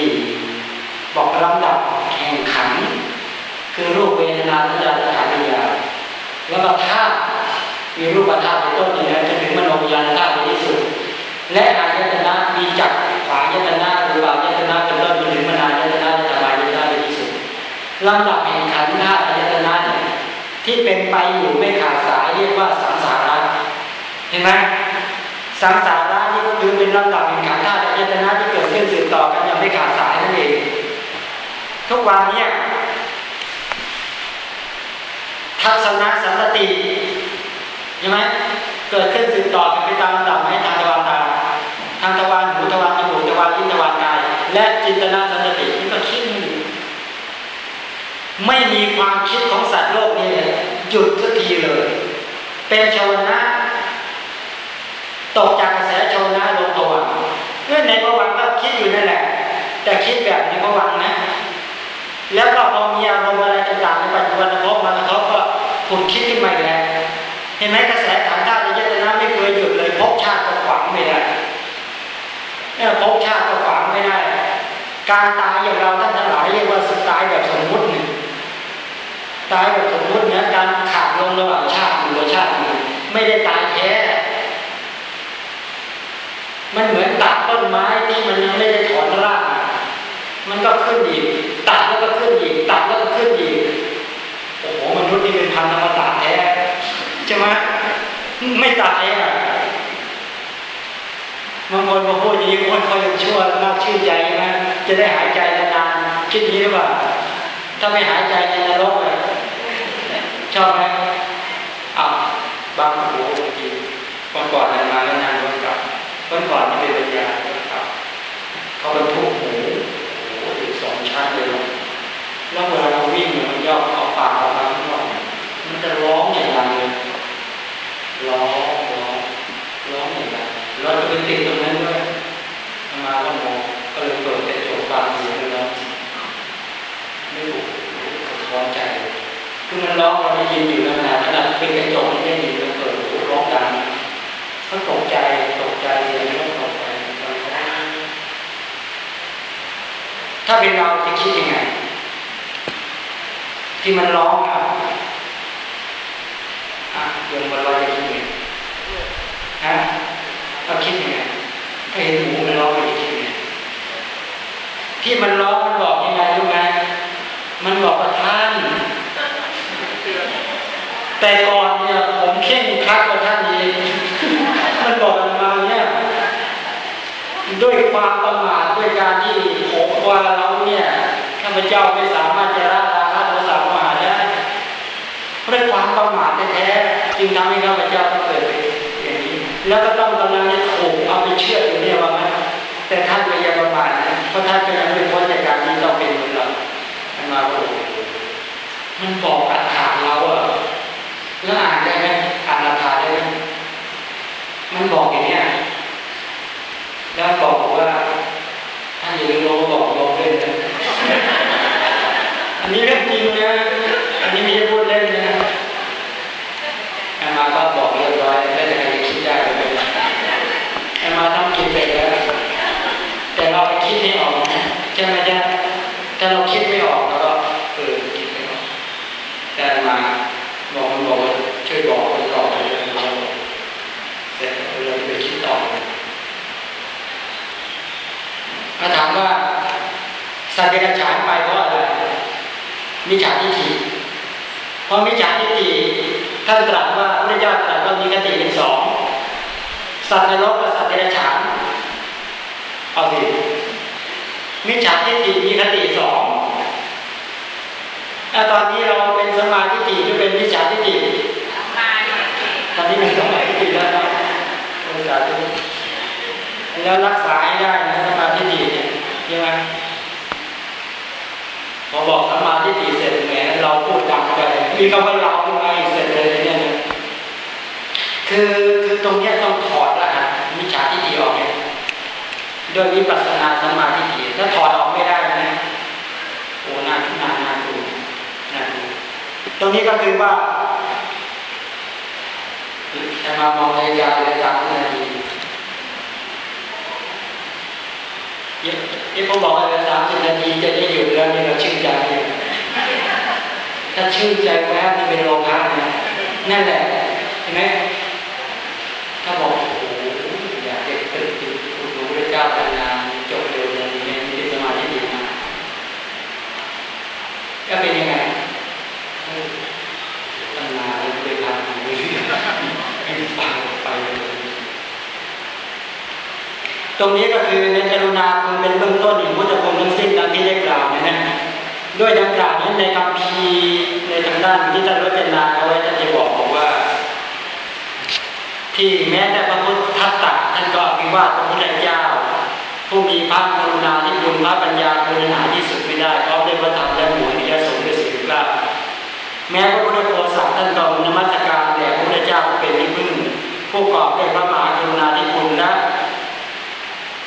บอกลำดับแข่งขัน คือรูปเวทนาสัญญาสังขารวิญญาณแล้วก็ธาตุมีรูปธาตุเป็นต้นนี่นะจนถึงมโนวิญญาณธาตุในที่สุด และอายตนะมีจักรขวายตนะหรือว่ายตนะเป็นต้นจนถึงมนายตนะและธรรมายตนะในที่สุดลำดับแห่งขันธ์ธาตุอายตนะเนี่ยที่เป็นไปอยู่ไม่ขาดสายเรียกว่าสังสาระเห็น ไหมสังสาระนี่ก็คือเป็นลำดับแห่งขันธ์ธาตุอายตนะที่เกิดขึ้นสืบต่อกันอย่างไม่ขาดสายนั่นเองทุกวันเนี่ยทัศนสันติใช่ไหมเกิดขึ้นสืบต่อกันไปตามลำดับไหมทางทวารตาทางทวารหูทวารจมูกทวารลิ้นทวารกาย และจินตนาสันตินี่ก็คิดไม่มีความคิดของสัตว์โลกนี้หยุดสักทีเลย เป็นชาวนะ ตกจากกระแสชาวนะลงผวังเมื่อในผวังก็คิดอยู่นั่นแหละ แต่คิดแบบในผวังนะ แล้วก็พอมีอารมณ์อะไรต่างๆในปัจจุบันพบมากระทบก็ผุดคิดขึ้นมาอีกแล้วเห็นไหมกระแสขันธ์ธาตุในยตนะไม่เคยหยุดเลยพบชาติก็ขวางไม่ได้เนี่ยพบชาติก็ขวางไม่ได้ การตายอย่างเราท่านทั้งหลายเรียกว่าสตายแบบสมมุติเนี่ยตายแบบสมมุติเนี่ยการขาดลงระหว่างชาติอยู่กับชาติอยู่งไม่ได้ตายแท้ มันเหมือนตัดต้นไม้ที่มันยังไม่ได้ถอนรากมันก็ขึ้นอีกตัดแล้วก็ขึ้นอีกตัดแล้วก็ขึ้นอีกโอ้โหมนุษย์นี่เป็นพันธรรมตาแท้ใช่ไหมไม่ตายอะบางคนมาพูดอย่างนี้คนเขายังชั่วแล้วน่าชื่นใจนะจะได้หายใจนานๆคิดนี้หรือเปล่าถ้าไม่หายใจในนรกเลยชอบไหมอะบางโอ้โหบางทีวันก่อนมาแล้วนานวัน กลับวันก่อนที่เป็นปัญญาวันกลับเขาบรรทุกหูโอ้โหถึงสองชั้นเลยนะแล้วเวลาเราวิ่งเนี่ยมันย่อเอาปากออกมาข้างนอกมันจะร้องอย่างดังเลยร้องร้องร้องอย่างดังเราจะไปติดตรงนั้นด้วยมาก็มองก็เลยเปิดกระจกบางเสียงแล้วไม่ถูกท้อนใจคือมันร้องเราได้ยินอยู่แล้วนขนาดเป็นกระจกมันไม่ยินมันเปิดร้องดัง เขาตกใจตกใจเสียงร้องตกใจถ้าเป็นเราจะคิดยังไง ที่มันร้องอะอะโยมบอลอยจะคิดยังไงฮะเราคิดยังไงถ้าเห็นหมูมันร้องเราจะคิดยังไงที่มันร้องมันบอกยังไงรู้ไหมมันบอกว่าท่าน แต่ก่อนเนี่ยผมเข่งครัดกว่าท่านอีกมันบอกกันมาเนี่ย ด้วยความประมาทด้วยการที่ผมว่าเราเนี่ยข้าพเจ้าไม่สามารถจะละราคะโทสะโมหะได้เพราะความประมาทแท้ๆจึงทำให้ข้าพเจ้าต้องเกิดเป็นอย่างนี้ แล้วก็ต้องกำลังจะถูกเอาไปเชื่ออยู่เนี่ยว่ามันแต่ท่านก็ยังประมาทนะเพราะท่านก็ยังไม่พ้นจากการที่เราเป็นเหมือนเรามันมาโอมันบอกอัตถาเราอะแล้วอ่านได้ไหมอ่านอัตถาได้ไหมมันบอกอย่างเนี้ย แล้วบอกว่าท่านอย่าลืมโลบอกโลด้วยนะ อันนี้เรื่องจริงนะ อันนี้ไม่ใช่พูดเล่นนะอามาก็บอกเรียบร้อยแล้วจะใครจะคิดได้เลยอามาทำกินเสร็จแล้ว แต่เราไปคิดไม่ออกนะใช่ไหมจ๊ะถ้าเราคิดไม่ออกเราก็เออคิดไม่ออก แต่มาบอกมันบอกว่าช่วยบอกมันต่อไปเลยเราแต่เราจะไปคิดต่อ ถ้าถามว่าสัตว์เดรัจฉานไปเพราะอะไรมิจฉาทิฏฐิเพราะมิจฉาทิฏฐิท่านตรัสว่าพระเจ้าตรัสว่ามีคติเป็นสองสัตว์นรกกับสัตว์เดรัจฉานเอาสิมิจฉาทิฏฐิมีคติสองตอนนี้เราเป็นสมาธิฏฐิหรือเป็นมิจฉาทิฏฐิตอนนี้เป็นสมาธิฏฐิแล้วธุสาธุแล้วรักษาให้ได้นะสมาธิดีเนี่ยใช่ไหมพ อบอกสมาธิดีเสร็จแหมเราพูดดังไปมีคำว่าเราขึ้นมาอีกเสร็จเลยเนี่ยคือคือตรงเนี้ยต้องถอดละฮะมิจฉาทิฏฐิออกเนี่ยโดยวิปัสสนาสมาธิดีถ้าถอดออกไม่ได้นะโอ้นานนานนานดูนานดูตรงนี้ก็คือว่าจะมามองในยาเลยสามนาทีที่ผมบอกว่าเหลือสามสิบนาทีจะได้หยุดแล้วนี่เราชื่นใจอยู่ ถ้าชื่นใจแวบนี่เป็นโลภะนะนั่นแหละเห็นไหมถ้าบอกโอ้โหอยากจะตื่นตื่นรู้พระเจ้าพันนาจบเร็วเลยนี่มีสมาธิดีมากก็เป็นยังไงธนานแล้วไม่ได้ทำไม่ได้ฟังไปเลยตรงนี้ก็คือในกรุณาคุณเป็นเบื้องต้นอย่างพุทธคุณทั้งสิ้นดังที่ได้กล่าวนะนะด้วยดังกล่าวนี้ในคำ ทางด้านที่ท่านรจนาเอาไว้ท่านจะบอกบอกว่า ที่แม้แต่พระพุทธทัตตะท่านก็อภิวาพระพุทธเจ้า ผู้มีพระกรุณาที่คุณพระปัญญาคุณหาที่สุดไม่ได้พราะได้พระธรรมและหมู่อริยสงฆ์ด้วยสียงกล้าแม้พระพุทธโฆษกท่านก็นมัสการแด่พระพุทธเจ้าเป็นที่พึ่งผู้กอบด้วยพระมหากรุณาธิคุณและ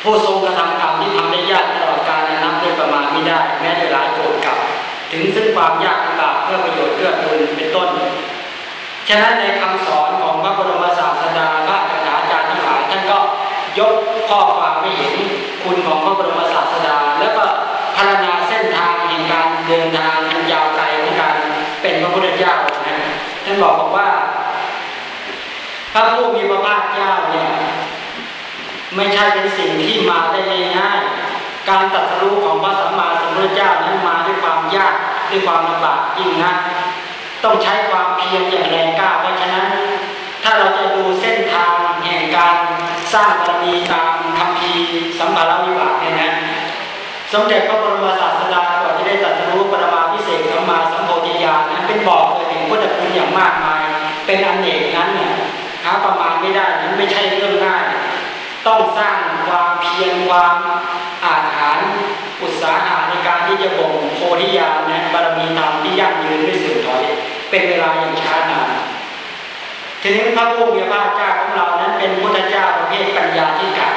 ผู้ทรงกระทำกรรมที่ทำได้ยากตลอดกาลนับด้วยประมาณไม่ได้ แม้จะหลายโกรธกรรม ถึงซึ่งความยากลำบากเพื่อประโยชน์เพื่อตนเป็นต้น ฉะนั้นในคำสอนของพระบรมศาสดาพระคาถาจารย์ทั้งหลายท่านก็ยกข้อความไม่เห็นคุณของพระบรมศาสดา แล้วก็พารณาเส้นทางแห่งการเดินทางอันยาวไกลของการเป็นพระพุทธเจ้านะท่านบอกบอกว่า พระผู้มีพระภาคเจ้าเนี่ยไม่ใช่เป็นสิ่งที่มาได้ง่ายๆการตรัสรู้ของพระสัมมาสัมพุทธเจ้านั้นมา ด้วยความลำบากจริงนะต้องใช้ความเพียรอย่างแรงกล้าเพราะฉะนั้น ถ้าเราจะดูเส้นทางแห่งการสร้างบารมีตามคำพีสัมภาระวิบากเนี่ยนะสมเด็จพระบรมศาสดาก่อนที่ได้ตรัสรู้ปรมาพิเศษสัมมาสัมโพธิญาณนั้นเป็นบอกเลยถึงพุทธคุณอย่างมากมาย เป็นอันเอกนั้นเนี่ยหาประมาณไม่ได้นั้นไม่ใช่เรื่องง่าย ต้องสร้างความเพียรความอาถรรพ์อุตสาหะในการที่จะบ่มโพธิญาณนะ มีธรรมที่ยั่งยืนไม่เสื่อมถอยเป็นเวลาอย่างช้านานทีนี้พระผู้มีพระเจ้าของเรานั้นเป็นพุทธเจ้าประเภทปัญญาที่กา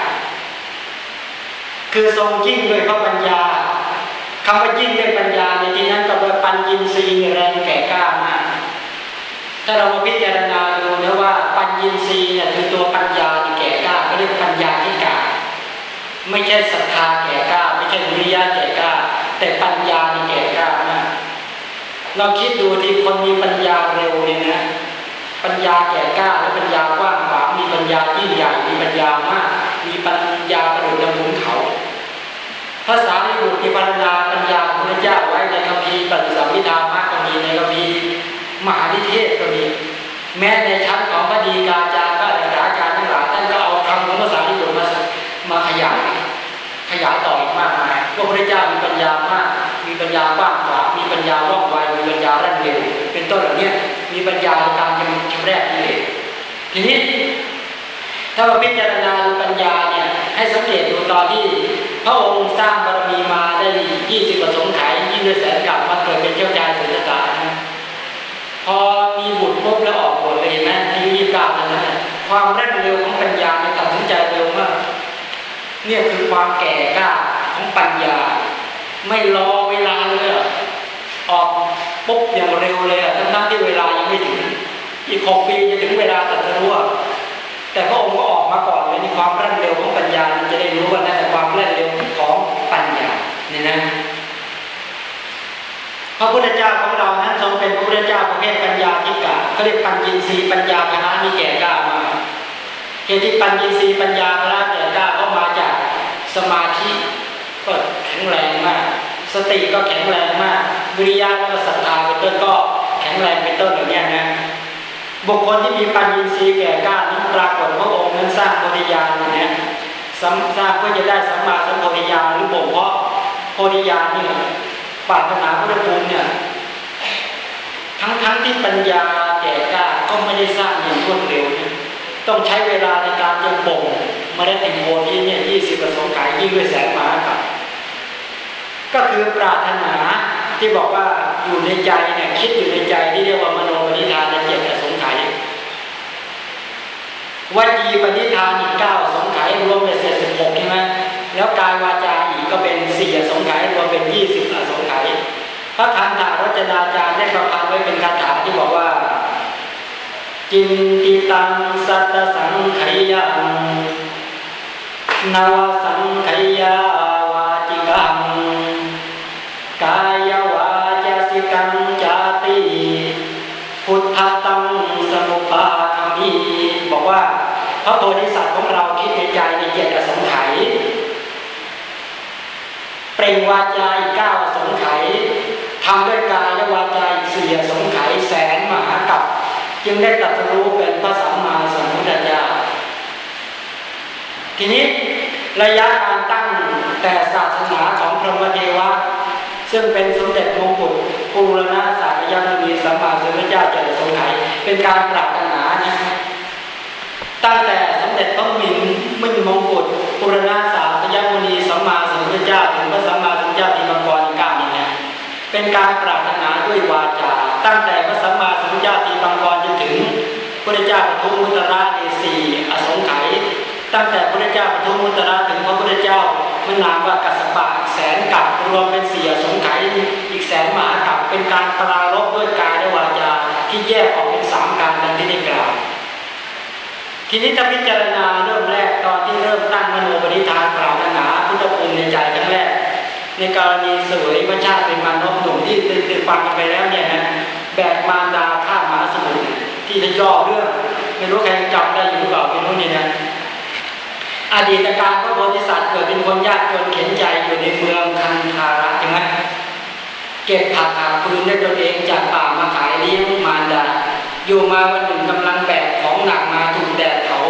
คือทรงยิ่งด้วยพระปัญญาคำว่ายิ่งด้วยปัญญาในที่นั้นก็เป็นปัญญินทรีย์แรงแก่กล้ามากถ้าเรามาพิจารณาดูนะว่าปัญญินทรีย์เนี่ยคือตัวปัญญาที่แก่กล้าก็เรียกปัญญาที่กาไม่ใช่ศรัทธาแก่กล้าไม่ใช่วิริยะแก่กล้า แต่ปัญญาที่แก่กล้ามาก เราคิดดูที่คนมีปัญญาเร็วเนี่ยนะ ปัญญาแก่กล้าและปัญญากว้างขวางมีปัญญายิ่งใหญ่มีปัญญามาก มีปัญญากระดดลำบุญเขาภาษาที่บุตรมีปัญญาปัญญาพระเจ้าไว้ในคัมภีร์ปฏิสัมพิธามากก็มีในคัมภีร์มหานิเทศก็มี แม้ในชั้นของพระดีกาจารย์พระอัาจารย์ทั้งหลายท่านก็เอาคำของภาษาที่บุตรมามาขยายขยายต่ออีกมากมายว่าพระเจ้ามีปัญญามาก มีปัญญากว้าง ทีนี้ถ้าเราพิจารณาดูปัญญาเนี่ยให้สังเกตดูตอนที่พระองค์สร้างบารมีมาได้ยี่สิบประสงค์ไขยิ่งด้วยแสนกับมาเกิดเป็นเจ้าชายสุนทรนะพอมีบุตรปุ๊บแล้วออกบวชเลยไหมอายุยี่สิบเก้าเท่านั้นความรวดเร็วของปัญญาในตัดสินใจเร็วมากเนี่ยคือความแก่กล้าของปัญญา ไม่รอเวลาเลยออกปุ๊บอย่างเร็วเลยทั้งนั้นที่เวลายังไม่ถึง อีกหกปีจะถึงเวลาตัดรู้แต่พระองค์ก็ออกมาก่อนเลยในความรวดเร็วของปัญญาจะได้รู้ว่านั่นแต่ความรวดเร็วของปัญญาเนี่ยนะพระพุทธเจ้าของเรานั้นทรงเป็นพระพุทธเจ้าประเภทปัญญาธิกะเขาเรียกปัญญินทรีย์ปัญญาพนะมีแก่กล้ามาเหตุที่ปัญญินทรีย์ปัญญาพนะแก่กล้าก็มาจากสมาธิก็แข็งแรงมาก สติก็แข็งแรงมากวิริยะแล้วก็ศรัทธาเป็นต้นก็แข็งแรงเป็นต้นอย่างนี้นะ บุคคลที่มีปัญญีสีแก่กล้านั้นปรากฏพระองค์นั้นสร้างโพธิญาณเนี่ยสร้างเพื่อจะได้สัมมาสัมโพธิญาณหรือบ่มเพาะโพธิญาณนี่ยปรารถนาพุทธภูมิเนี่ยทั้งทั้งที่ปัญญาแก่กล้าก็ไม่ได้สร้างอย่างรวดเร็วนะต้องใช้เวลาในการจะบ่มเมล็ดแห่งโพธิเนี่ยยี่สิบประสงค์ขายยิ่งด้วยแสนมหากับก็คือปรารถนาที่บอกว่าอยู่ในใจเนี่ยคิดอยู่ในใจที่เรียกว่ามโนปณิธานเจ็ดประสง วจีปณิธานอีกเก้าสงไขยรวมเป็นเศษสิบหกใช่ไหมแล้วกายวาจาอีกก็เป็นสี่สงไขยรวมเป็นยี่สิบอสงไขยพระคันธารจนาจารย์ได้ประพันธ์ไว้เป็นคาถาที่บอกว่า จินติตังสัตสังขยังนาวสังขยา พระโพธิสัตว์ของเราคิดในใจในเจ็ดอสงไขเปล่งวาจาอีกเก้าสงไขทำด้วยกายและวาจาอีกสี่สงไขแสนมหากับจึงได้ตรัสรู้เป็นพระสัมมาสัมพุทธเจ้าทีนี้ระยะการตั้งแต่ศาสนาของพระมเทวะซึ่งเป็นสมเด็จมงกุฎปูรณะสากยมุนีสัมมาสัมพุทธเจ้าเจริญสงไขเป็นการปรับปัญหานะ ตั้งแต่สมเด็จพระมินมินมงกุฎปุรณะสากยมุนีสัมมาสัมพุทธเจ้าถึงพระสัมมาสัมพุทธเจ้าที่มังกรก้านี่นะเป็นการปรารถนาด้วยวาจาตั้งแต่พระสัมมาสัมพุทธเจ้าที่มังกรจนถึงพระเจ้าปทุมมุตระในสี่อสงไขยตั้งแต่พระเจ้าปทุมมุตระถึงพระพุทธเจ้ามันนามว่ากัสปะแสนกับรวมเป็นสี่อสงไขยอีกแสนหมากับเป็นการปรารบด้วยกายและวาจาที่แยกออกเป็นสามการดังที่ได้กล่าว ทีนี้ถ้าพิจารณาเริ่มแรกตอนที่เริ่มตั้งมโนปณิธานปรารถนาพุทธภูมิในใจครั้งแรก ในกรณีสวยพระชาติเป็นมานพหนุ่มที่ได้ฟังกันไปแล้วเนี่ยนะแบกมารดาข้ามหาสมุทรที่จะย่อเรื่องไม่รู้ใครจำได้อยู่หรือเปล่าไม่รู้นี่นะอดีตการพระโพธิสัตว์เกิดเป็นคนยากจนเข็นใจอยู่ในเมืองคันธาระใช่ไหมเก็บผักหาฟืนด้วยตนเองจากป่ามาขายเลี้ยงมารดาอยู่มาวันหนึ่งกำลังแบกมาถูกแดดเผา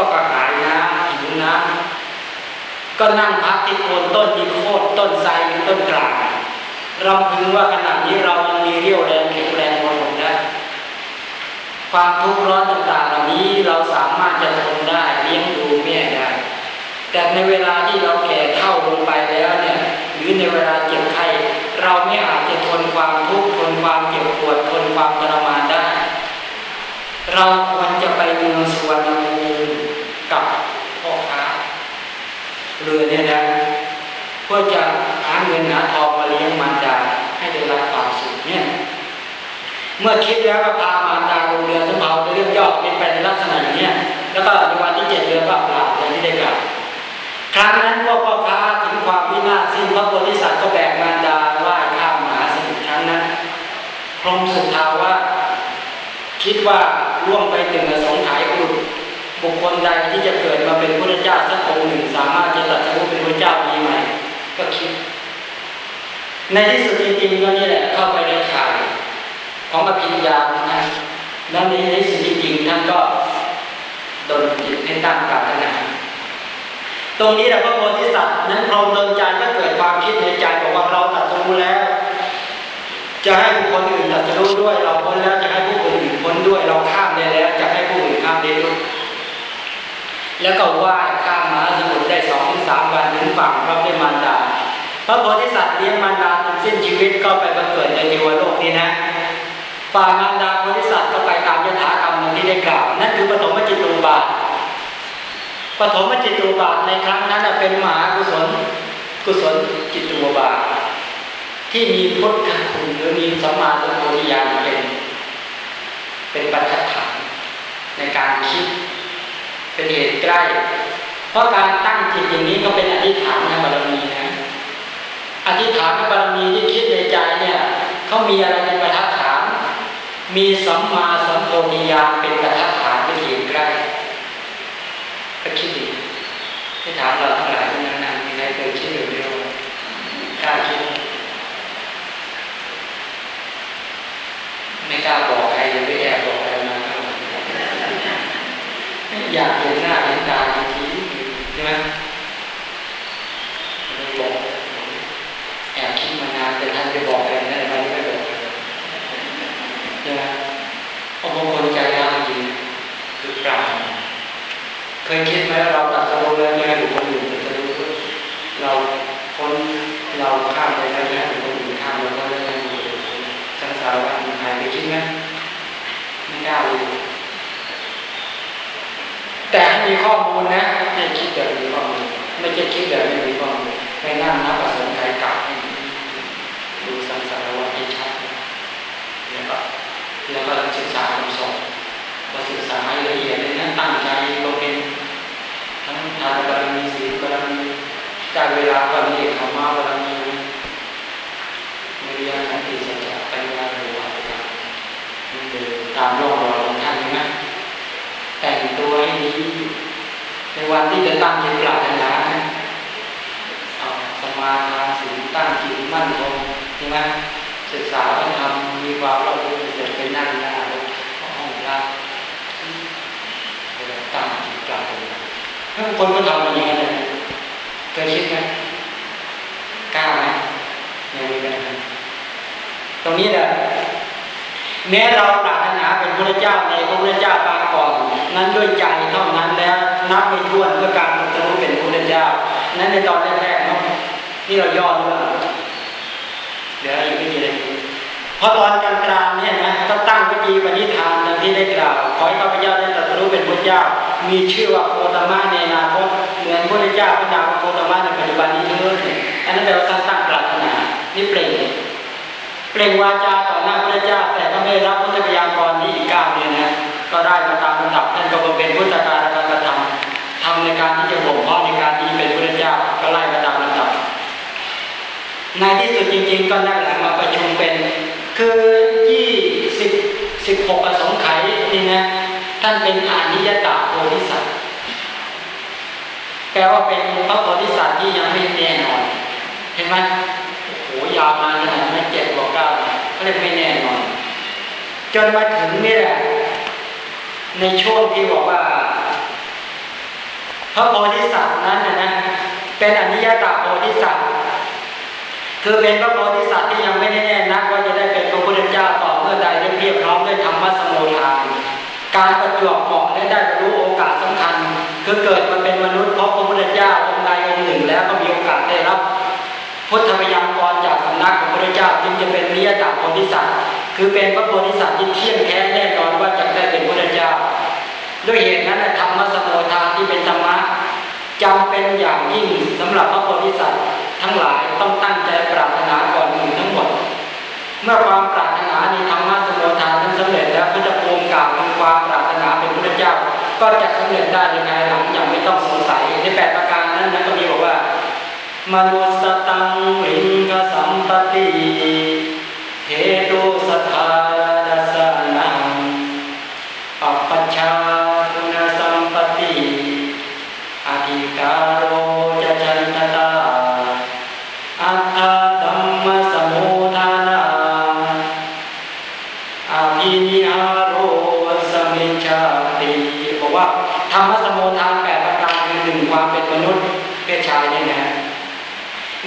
ก็กระหายน้ำหิวน้ำก็นั่งพักที่โคนต้นมีโคตรต้นไทรต้นกลางรำพึงว่าขณะนี้เรายังมีเรี่ยวแรงแข็งแรงพอทนได้ความทุกข์ร้อนต่างๆเหล่านี้เราสามารถจะทนได้เลี้ยงดูแม่ได้แต่ในเวลาที่เราแก่เท่าลงไปแล้วเนี่ยหรือในเวลาเจ็บไข้เราไม่อาจจะทนความทุกข์ทนความเจ็บปวดทนความทรมานได้ เราควรจะไปเมืองสวรรณภูมิกับพ่อค้า เรือเนี่ยนะเพื่อจะหาเงินหาทองมาเลี้ยงมารดาให้ได้รับความสุขเนี่ย เมื่อคิดแล้วก็พามารดาลงเรือสำเภาเรื่องย่อเป็นไปในลักษณะอย่างนี้แล้วก็ในวันที่เจ็ดเรือนก็ปราบอย่างที่ได้กล่าวครั้งนั้นพวกพ่อค้าถึงความวินาศสิ้นพระโพธิสัตว์ก็แบกมารดาว่าข้ามมหาสมุทรครั้งนั้นพรหมสุทาวาคิดว่าล่วงไปถึงสงไขยบุตรบุคคลใดที่จะเกิดมาเป็นพระเจ้าสักองามารถจะตรัสรู้เป็นพระเจ้ามีไหมก็คิด ในที่สุดจริงๆก็นี่แหละเข้าไปในข่ายของอภิญญานะแล้วในที่สุดจริงๆท่านก็ดนจิตให้ตั้งปรารถนาตรงนี้แหละพระโพธิสัตว์นั้นพรหมดนใจก็เกิดความคิดในใจบอกว่าเราตรัสรู้แล้ว จะให้บุคคลอื่นตรัสรู้ด้วย เราพ้นแล้วจะให้ผู้อื่นพ้นด้วย เราข้ามได้แล้ว จะให้ผู้อื่นข้ามได้ด้วยแล้วก็ว่าข้ามมาสม สองสามวันถึงฝั่งพระเป็นมารดาพระโพธิสัตว์เลี้ยงมารดาจนสิ้นชีวิตก็ไปบังเกิดในเทวโลกนี้นะฝ่ามารดาโพธิสัตว์ก็ไปตามยถากรรมที่ได้กล่าวนั่นคือปฐมจิตตุบาทปฐมจิตตุบาทในครั้งนั้นเป็นมหากุศลกุศลจิตตุบาทที่มีพุทธคุณหรือมีสัมมาสัมโพธิญาณเป็น เป็นบรรทัดฐานในการคิด เป็นเหตุใกล้ เพราะการตั้งจิตอย่างนี้ก็เป็นอธิษฐานในบารมีนะอธิษฐานในบารมีที่คิดในใจเนี่ยเขามีอะไรเป็นบรรทัดฐาน มีสัมมาสัมโพธิญาณเป็นบรรทัดฐานเป็นเหตุใกล้ก็คิดดีที่ถามเราทั้งหลายทั้งนั้นมีใครเคยคิดหรือไม่กล้าคิดไม่กล้าบอกใครจะไปแอบบอกใครมาอยากเห็นหน้าเห็นตาจริงๆใช่ไหมไม่บอกแอบคิดมานานแต่ท่านจะบอกอะไรนั่นมันไม่บอกใช่ไหมเพราะบางคนใจร้ายจริงคือปราบ ยคิดไหมเราตัดสรู้แล้วจะให้บุคคลอื่นตัดสรู้เราคนเราข้ามไปแล้วจะให้บุคคลอื่นข้ามแล้วก็ได้ให้บุคคลอื่นสังสารวัฏมีใครไปคิดไหมไม่กล้าเลยแต่ให้มีข้อมูลนะให้คิดแบบมีข้อมูลไม่ใช่คิดแบบไม่มีข้อมูลไม่นั่งนับประสงค์ไกลกลับให้ดูสังสารวัฏให้ชัดแล้วก็แล้วก็ศึกษาคำสอนพอศึกษาให้ละเอียดเลยนะตั้งใจบำเพ็ญ ทั้งทานบารมีศีลบารมีได้เวลาก็มีธรรมะบารมีวิริยะขันติสัจจะปัญญาหรือว่านี่คือตามร่องรอยของท่านนะแต่งตัวให้ดีในวันที่จะตั้งจิตปรารถนานะสมาทานศีลตั้งจิตมั่นคงใช่ไหมศึกษาพระธรรมมีความรอบรู้เสร็จไปนั่งหน้าห้องพระตั้งจิตปรารถนา ถ้าคนก็ทำอย่างนี้เลยเคยคิดไหมกล้าไหมยังมีกันตรงนี้แหละแม้เราปรารถนาเป็นพระเจ้าในพระพุทธเจ้าปางก่อน นั้นด้วยใจเท่านั้นแล้วนับไม่ถ้วนเพื่อการตรัสรู้เป็นพระพุทธเจ้า นั้นในตอนแรกๆเนาะที่เราย่อเรื่องเดี๋ยวอีกไม่กี่นาที เพราะตอนกลางๆเนี่ยนะก็ตั้งวิธีปณิธานดังที่ได้กล่าวขอให้ข้าพเจ้าได้ตรัสรู้เป็นพระเจ้า มีชื่อว่าโคตมะในอนาคตเหมือนพระเจ้าพระนามโคตมะในปัจจุบันนี้เถิดอันนั้นแปลว่าท่านตั้งปรารถนานี่เปล่งเปล่งวาจาต่อหน้าพระเจ้า แต่ก็ไม่รับพุทธพยากรนี้อีกก้าวเนี่ยนะก็ได้มาตามลำดับท่านก็เป็นพุทธการการกระทำทำในการที่จะบ่มเพาะในการที่เป็นพระเจ้าก็ไล่มาตามลำดับในที่สุดจริง ๆ ก็นั่งหลังมาประชุมเป็น คือยี่สิบสิบหกอสงไขยนี่นะท่านเป็นอานิยตาโพธิสัตว์แปลว่าเป็นพระโพธิสัตว์ที่ยังไม่แน่นอน เห็นไหมโอ้โหยาวมาขนาดนั้นเจ็ดกว่าเก้าก็เลยไม่แน่นอน จนมาถึงนี่แหละในช่วงที่บอกว่า พระโพธิสัตว์นั้นนะนะเป็นอนิยตาโพธิสัตว์ คือเป็นพระโพธิสัตว์ที่ยังไม่ได้แน่นักว่า การประจวบเหมาะและได้บรรลุโอกาสสำคัญคือเกิดมาเป็นมนุษย์เพราะพระพุทธเจ้าองค์ใดองค์หนึ่งแล้วก็มีโอกาสได้รับพุทธพยากรจากสำนักของพระพุทธเจ้าจึงจะเป็นนิยตาโพธิสัตว์คือเป็นพระโพธิสัตว์ที่เที่ยงแท้แน่นอนว่าจะได้เป็นพระพุทธเจ้า ด้วยเหตุนั้นธรรมสมุทาที่เป็นธรรมะจำเป็นอย่างยิ่งสำหรับพระโพธิสัตว์ทั้งหลายต้องตั้งใจปรารถนาก่อนอื่นทั้งหมด เมื่อความปรารถนาในธรรมะสมุทานั้นสำเร็จแล้วก็จ ก็จะสำเร็จได้ในภายหลังอย่างไม่ต้องสงสัยในแปดประการนั้นนะก็มีบอกว่ามนุสตังลิงกสัมปติ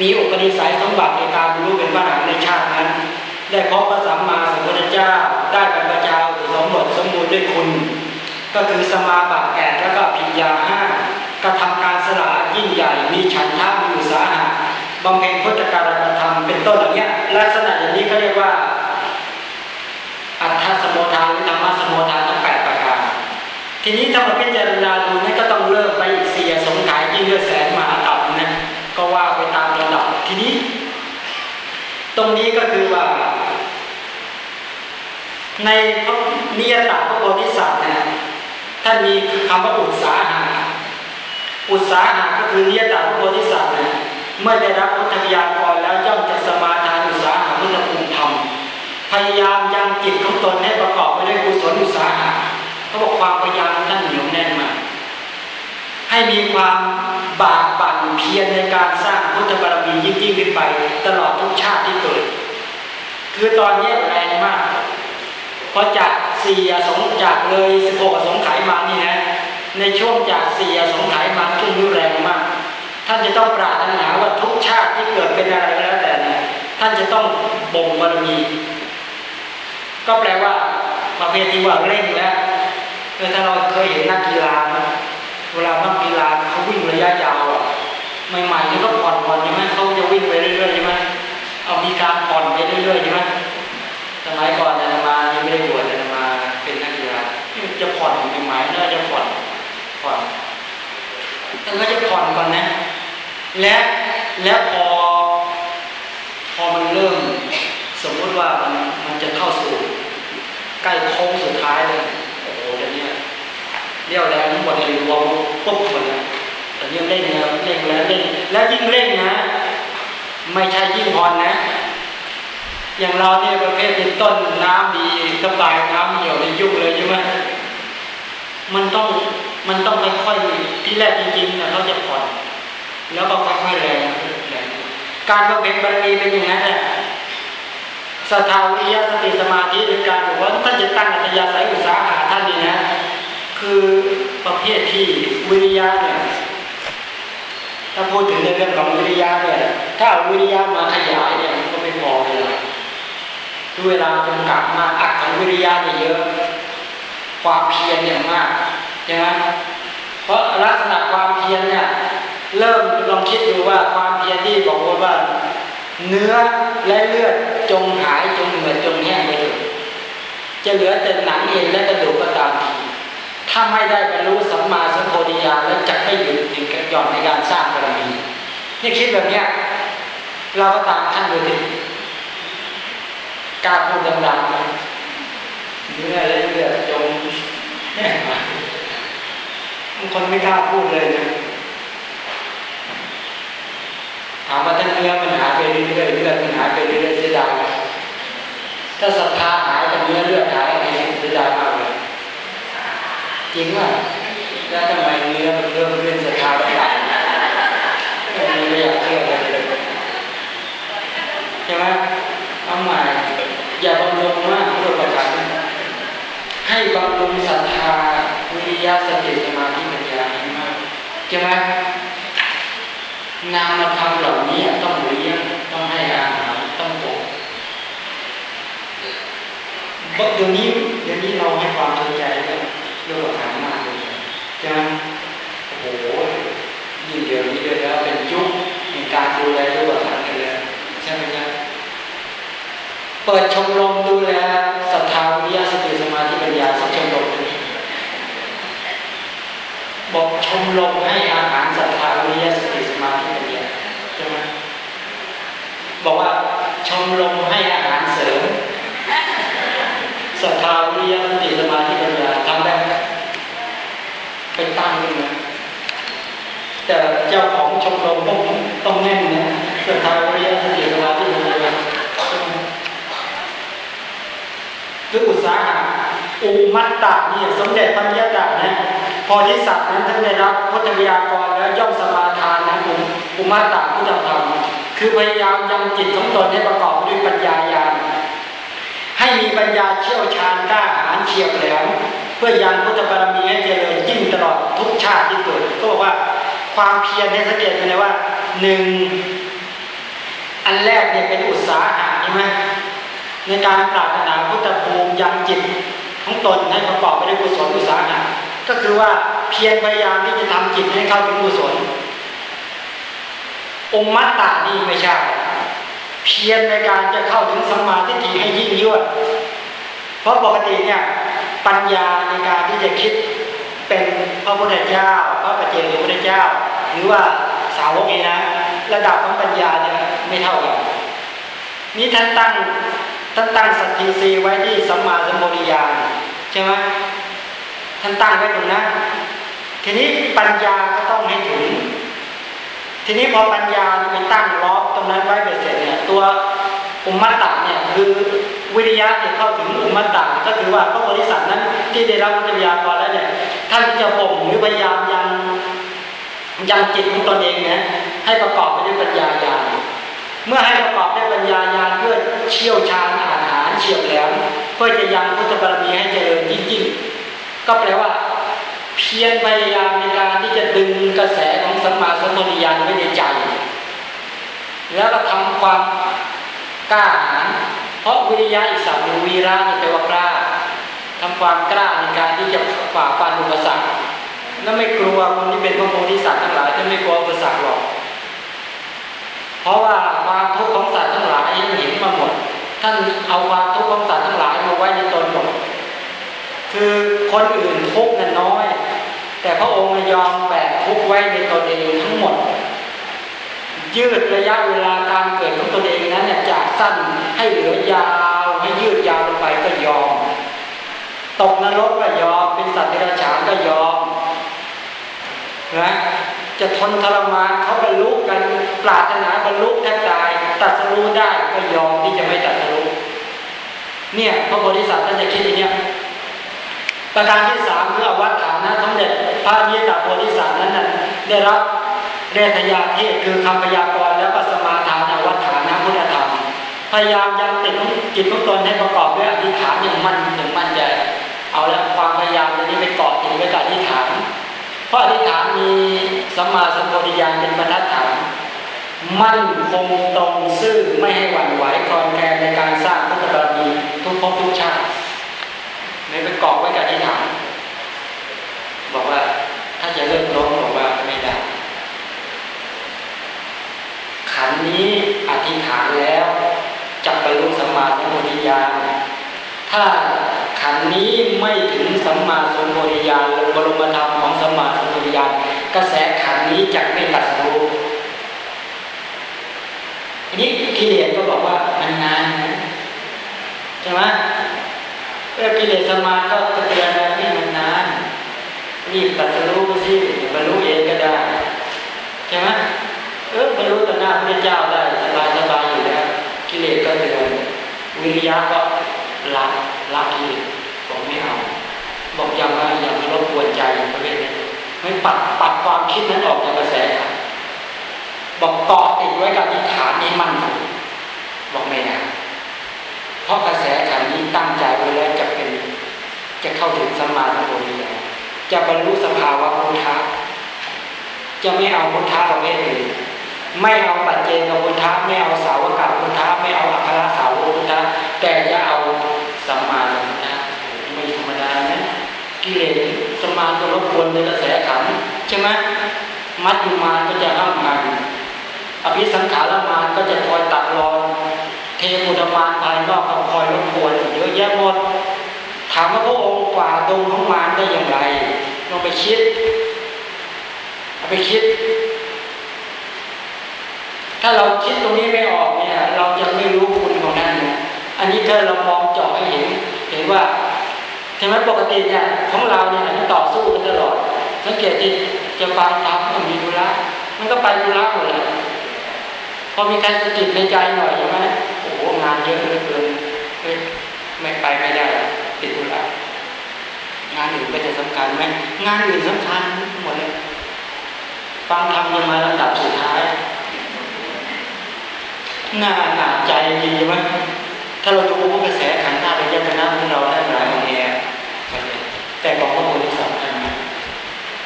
มีอุปนิสัยสมบัติในการรู้เป็นพระอรหันต์ในชาตินั้น ได้พบพระสัมมาสัมพุทธเจ้า ได้บรรพชาอุสมบทสมบูรณ์ด้วยคุณ ก็คือสมาบัติแปดแล้วก็พิญญาห้ากระทำการสละยิ่งใหญ่ มีฉันทะมีอุสาหะบำเพ็ญพุทธการกระทำเป็นต้นอย่างเงี้ยลักษณะอย่างนี้เขาเรียกว่า อัตถสมุทานหรือธรรมสมุทานทั้งแปดประการ ทีนี้ถ้ามาพิจารณาดูนี่ก็ต้องเริ่มไปอีกสี่สงขายยิ่งด้วยแสนมหาตับนะก็ว่าไปตาม ทีนี้ ตรงนี้ก็คือว่า ในพระนิยตาพระโพธิสัตว์นะท่านมีคำว่าอุตสาหะอุตสาหะก็คือนิยตาพระโพธิสัตว์นะเมื่อได้รับพุทธญาณก่อนแล้วย่อมจะสมาทานอุตสาหะพุทธภูมิธรรมพยายามยังจิตของตนให้ประกอบไปด้วยกุศลอุตสาหะเขาบอกความพยายามท่านเหนียวแน่นมาก ให้มีความบากบั่นเพียรในการสร้างพุทธบารมียิ่งยิ่งขึ้นไป ตลอดทุกชาติที่เกิด คือตอนนี้แรงมากพอจากสี่อสงจากเลยสิบหกอสงไขยมานี่นะในช่วงจากสี่อสงไขยมาช่วงนี้แรงมาก ท่านจะต้องปรารถนาว่าทุกชาติที่เกิดเป็นอะไรก็แล้วแต่นะท่านจะต้องบ่มบารมีก็แปลว่าประเภทที่ว่าเร่งแล้วคือถ้าเราเคยเห็นนักกีฬานะ เวลานักกีฬาเขาวิ่งระยะยาวใหม่ๆนี่ก็ผ่อนผ่อนใช่ไหมเขาจะวิ่งไปเรื่อยๆใช่ไหมเอามีการผ่อนไปเรื่อยๆใช่ไหมสมัยก่อนเนี่ยมายังไม่ได้บวชเลยมาเป็นนักกีฬาจะผ่อนใหม่ๆเน่าจะผ่อนผ่อนแล้วก็จะผ่อนก่อนนะ และแล้วพอ พอมันเริ่ม สมมุติว่ามันมันจะเข้าสู่ ใกล้โค้งสุดท้ายเลยโอ้โหเดี๋ยวนี้ เรียวแรงหมดเลยรวมปุ๊บหมดเลยแต่นี้เร่งแล้วเร่งแล้วเร่งแล้วยิ่งเร่งนะ ไม่ใช่ยิ่งผ่อนนะ อย่างเราเนี่ยประเภทเป็นต้นน้ำดีสบายน้ำเหี่ยวในยุ่งเลยใช่ไหมมันต้องมันต้องค่อยๆที่แรกจริงๆนะเขาจะผ่อน แล้วก็ค่อยๆแรงแรงการบำเพ็ญบารมีเป็นอย่างนั้นแหละศรัทธาวิยสติสมาธิหรือการบอกว่าท่านจะตั้งอัตยาศัยอุตสาหะท่านนี่นะ คือประเภทที่วิริยะเนี่ยถ้าพูดถึงในเรื่องของวิริยะเนี่ย ถ้าวิริยะมาขยายเนี่ยมันก็ไม่พอเลยด้วยเวลาจำกัดมากอัดของวิริยะเนี่ยเยอะ ความเพียรอย่างมากใช่ไหมเพราะลักษณะความเพียรเนี่ยเริ่มลองคิดดูว่าความเพียรที่บอกว่า เนื้อและเลือดจงหายจงเหนื่อจงแห้งไปเถอะจะเหลือแต่หนังเอ็นและกระดูกก็ตามที ถ้าไม่ได้บรรลุสัมมาสัมโพธิญาณแล้วจะไม่หยุดถึงหย่อนในการสร้างบารมีนี่คิดแบบเนี้ยเราก็ตามท่านดูดิการพูดดังๆนะเนื้อและเลือดจงแห้งมบางคนไม่กล้าพูดเลยนะถามว่าถ้าเนื้อมันหายไปเรื่อยๆเลือดมันหายไปเรื่อยๆเสียดายถ้าศรัทธาหายกับเนื้อเลือดหายอะไรเสียดายมากเลย จริงว่าแล้วทำไมเนื้อมันเริ่มขึ้นศรัทธาไปหลังไม่อยากเชื่อเลยใช่ไหมเอาใหม่อย่าบำรุงมากด้วยประการให้บำรุงศรัทธาวิริยะสติสมาธิปัญญาให้มากใช่ไหมนามธรรมเหล่านี้ต้องเลี้ยงต้องให้อาหารต้องปกเดี๋ยวนี้เดี๋ยวนี้เราให้ความสนใจเรื่อง เรื่องขันมากเลยใช่ไหมโอ้โหยิ่งเดี๋ยวนี้เลยแล้วเป็นยุคในการดูแลเรื่องขันกันแล้วใช่ไหมครับเปิดชมรมดูแลศรัทธาวิทยาสติสมาธิปัญญาสักชมรมนี้บอกชมรมให้อาหารศรัทธาวิทยาสติสมาธิปัญญาใช่ไหมบอกว่าชมรมให้อาหารเสริมศรัทธาวิทยาสติสมาธิปัญญาทำได้ไปตั้งขึ้นมาแต่เจ้าของชมรมต้องต้องแน่นนะศรัทธาวิทยาสติสมาธิปัญญาคืออุตสาหะอุ มัตตาเนี่ยสมเด็จพระมิยดานะพอที่สัตว์นั้นท่านได้รับพุทธวิยากรแล้วย่อมสมาทานนะอุอุมัตตาพุทธธรรมคือพยายามยังจิตของตนให้ประกอบด้วยปัญญาญาณให้มีปัญญาเชี่ยวชาญกล้าหาญเฉียบแหลมเพื่อยังพุทธบารมีให้เจริญยิ่งตลอดทุกชาติที่เกิดก็บอกว่าความเพียรให้สังเกตเลยว่าหนึ่งอันแรกเนี่ยเป็นอุตสาหะใช่ไหมในการปรารถนาพุทธภูมิยังจิต ของตนให้ประกอบไปด้วยกุศลอุตสาหะก็คือว่าเพียรพยายามที่จะทำจิตให้เข้าถึงกุศล องค์มัตตานี่ไม่ใช่ เพียรในการจะเข้าถึงสัมมาธิฏฐิให้ยิ่งยวดเพราะปกติเนี่ยปัญญาในการที่จะคิดเป็นพระพุทธเจ้า พระปฏิเจกพระพุทธเจ้า หรือว่าสาวกเองนะ ระดับของปัญญาเนี่ยไม่เท่ากันนี่ท่านตั้ง ท่านตั้งสัตติสีไว้ที่สัมมาสัมโพธิญาณใช่ไหมท่านตั้งไว้ตรงนั้นทีนี้ปัญญาก็ต้องให้ถึง ทีนี้พอปัญญาไปตั้งล้อตรงนั้นไว้เสร็จเนี่ย ตัวอุมมตตะเนี่ยคือวิริยะเนี่ยเข้าถึงอุมมตตะก็คือว่าพระโพธิสัตว์นั้นที่ได้รับวิทยากรแล้วเนี่ยท่านจะบ่มหรือพยายามยังยังจิตของตนเองเนี่ยให้ประกอบไปด้วยปัญญาญาณ เมื่อให้ประกอบด้วยปัญญาญาณเพื่อเชี่ยวชาญอาหารเฉียบแหลมเพื่อจะยังพุทธบารมีให้เจริญยิ่งๆก็แปลว่า เพียรพยายามในการที่จะดึงกระแสของสัมมาสัมโพธิญาณไว้ในใจ แล้วก็ทำความกล้าหาญเพราะวิริยะอีกสัมนึงวีระนี่แปลว่ากล้าทำความกล้าในการที่จะฝ่าฟันอุปสรรคและไม่กลัวคนที่เป็นพระโพธิสัตว์ทั้งหลายจะไม่กลัวอุปสรรคหรอก เพราะว่าความทุกข์ของสัตว์ทั้งหลายยังเห็นมาหมด ท่านเอาความทุกข์ของสัตว์ทั้งหลายมาไว้ในตนหมดคือคนอื่นทุกข์นั้นน้อย แต่พระองค์ยอมแบกทุกข์ไว้ในตนเองทั้งหมด ยืดระยะเวลาการเกิดของตนเองนั้นจากสั้นให้เหลือยาวให้ยืดยาวลงไปก็ยอมตกนรกก็ยอมเป็นสัตว์เดรัจฉานก็ยอมนะจะทนทรมานเขาบรรลุ ปรารถนาบรรลุแทบตายตัดสู้ได้ก็ยอมที่จะไม่ตัดสู้เนี่ยพระโพธิสัตว์ท่านจะคิดอย่างนี้ประการที่สามคืออวัตฐานะสมเด็จพระนิยตโพธิสัตว์นั้นน่ะได้รับเรทยาเทศคือคำพยากรณ์และปัสมาทานวัตฐานะพุทธธรรม พยายามยังติดจิตของตนให้ประกอบด้วยอธิษฐานอย่างมั่นถึงมั่นใจ เอาแล้วความพยายามตรงนี้ไปเกาะติดไว้กับอธิษฐาน เพราะอธิษฐานมีสัมมาสัมโพธิญาณเป็นบรรทัดฐาน มั่นคงตรงซื่อไม่ให้หวั่นไหวคลอนแคลนในการสร้างพุทธบารมีทุกภพทุกชาติไม่ไปเกาะไว้กับอธิษฐานบอกว่าถ้าจะเลิกล้มบอกว่าไม่ได้ ขันนี้อธิษฐานแล้วจะบรรลุสัมมาสัมโพธิญาณถ้าขันนี้ไม่ถึงสัมมาสัมโพธิญาณบรมธรรมของสัมมาสัมโพธิญาณกระแสขันนี้จะไม่ตัดสู้ ทีนี้กิเลสก็บอกว่ามันนานใช่ไหมเออกิเลสมาก็เตือนนะนี่มันนานรีบตัดสู้ไปสิบรรลุเองก็ได้ใช่ไหมเออบรรลุต่อหน้าพระเจ้าได้สบายสบายอยู่แล้วกิเลสก็เตือนวิริยะก็ละละกิเลสบอกไม่เอา บอกอย่ามาอย่ามารบกวนใจประเภทนี้ไม่ปัดปัดความคิดนั้นออกจากกระแสขัน บอกเกาะติดไว้กับอิฐานนี้มั่นคงบอกไม่ได้เพราะกระแสขันนี้ตั้งใจไว้แล้วจะเป็น จะเข้าถึงสมาธิโพธิญาณจะบรรลุสภาวะพุทธะจะไม่เอาพุทธะประเภทอื่นไม่เอาปัจเจกพุทธะไม่เอาสาวกพุทธะไม่เอาอัครสาวกพุทธะแต่จะเอาสัมมาสัมพุทธะไม่ธรรมดานะกิเลสสมาธิรบกวนในกระแสขันใช่ไหมมัจจุมาก็จะห้ามหัน อภิสังขารมานก็จะคอยตัดรอนเทมุตมานภายนอกก็คอยรบกวนเยอะแยะหมดถามว่าพระองค์กว่าดงของมารได้อย่างไรลองไปคิดเอาไปคิด ถ้าเราคิดตรงนี้ไม่ออกเนี่ย เราจะไม่รู้คุณของนั่นนะอันนี้ถ้าเรามองเจาะให้เห็น เห็นว่าใช่ไหมปกติเนี่ยของเราเนี่ยมันต่อสู้กันตลอดสังเกตที่จะฟังธรรมก็มีธุระมันก็ไปธุระหมดเลย พอมีใครสะกิดในใจหน่อยใช่ไหมโอ้โหงานเยอะเหลือเกินไม่ไปไม่ได้ติดธุระงานอื่นก็จะสำคัญไหมงานอื่นสำคัญหมดเลยฟังธรรมยังมาลำดับสุดท้ายน่าหนักใจดีไหมถ้าเราดูกระแสขันธ์หน้าเป็นยักษ์นะของเราได้หลายแง่แต่ของพระโพธิสัตว์ท่าน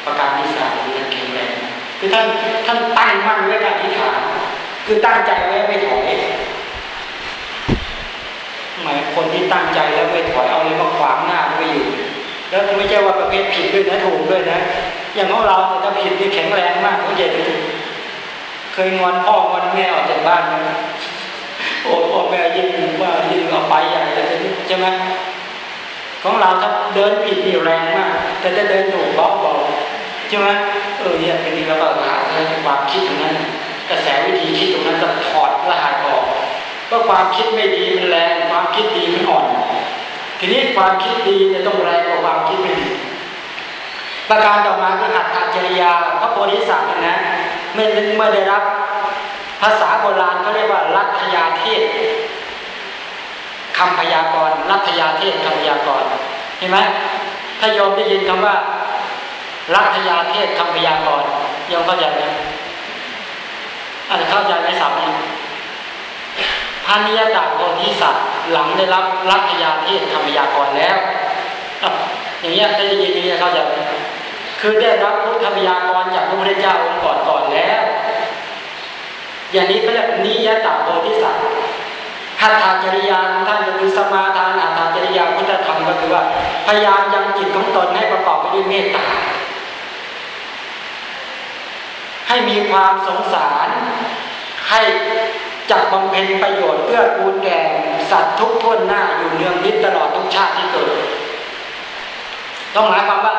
ประการที่สามคือท่านแข็งแรงคือท่านท่านตั้งมั่นไว้กับอธิษฐาน คือตั้งใจไว้ไม่ถอยหมายคนที่ตั้งใจแล้วไม่ถอยเอาเลยมาขวางหน้าไม่อยู่ แล้วไม่ใช่ว่าประเภทผิดด้วยนะถูกด้วยนะ อย่างของเราเนี่ยถ้าผิดนี่แข็งแรงมากเขาเย็นเคยงอนพ่องอนแม่ออกจากบ้านโอ้พ่อแม่ยิ่งว่ายิ่งเอาไปใหญ่เลยใช่ไหมของเราถ้าเดินผิดนี่แรงมาก แต่ถ้าเดินถูกเบาๆใช่ไหมเออเนี่ยเป็นนี้เราก็หาความคิดตรงนั้น กระแสวิธีคิดตรงนั้นจะถอดรหัสออกก็ความคิดไม่ดีมันแรงความคิดดีมันอ่อน ทีนี้ความคิดดีจะต้องแรงกว่าความคิดไม่ดีประการต่อมาคืออัตตจริยาพระโพธิสัตว์นะเมื่อเมื่อได้รับ ภาษาโบราณเขาเรียกว่ารัตยาเทศคำพยากรณ์รัตยาเทศคำพยากรณ์เห็นไหมถ้าโยมได้ยินคำว่ารัตยาเทศคำพยากรณ์โยมเข้าใจไหม อาจจะเข้าใจในศัพท์นี้พานิยตาโพธิสัตว์หลังได้รับรัตยาเทศคำพยากรแล้วอย่างเงี้ยได้ยินอย่างเงี้ยเข้าใจไหมคือได้รับพุทธพยากรณ์จากพระพุทธเจ้าองค์ก่อนก่อนแล้ว อย่างนี้เขาเรียกนิยตาโพธิสัตว์หัตถจริยาของท่านก็คือสมาทานหัตถจริยาพุทธธรรมก็คือว่าพยายามยังจิตของตนให้ประกอบไปด้วยเมตตา ให้มีความสงสาร ให้จักบำเพ็ญประโยชน์เพื่อกูลแก่สัตว์ทุกท้นหน้าอยู่เนืองนิดตลอดทุกชาติที่เกิด ต้องหมายความว่า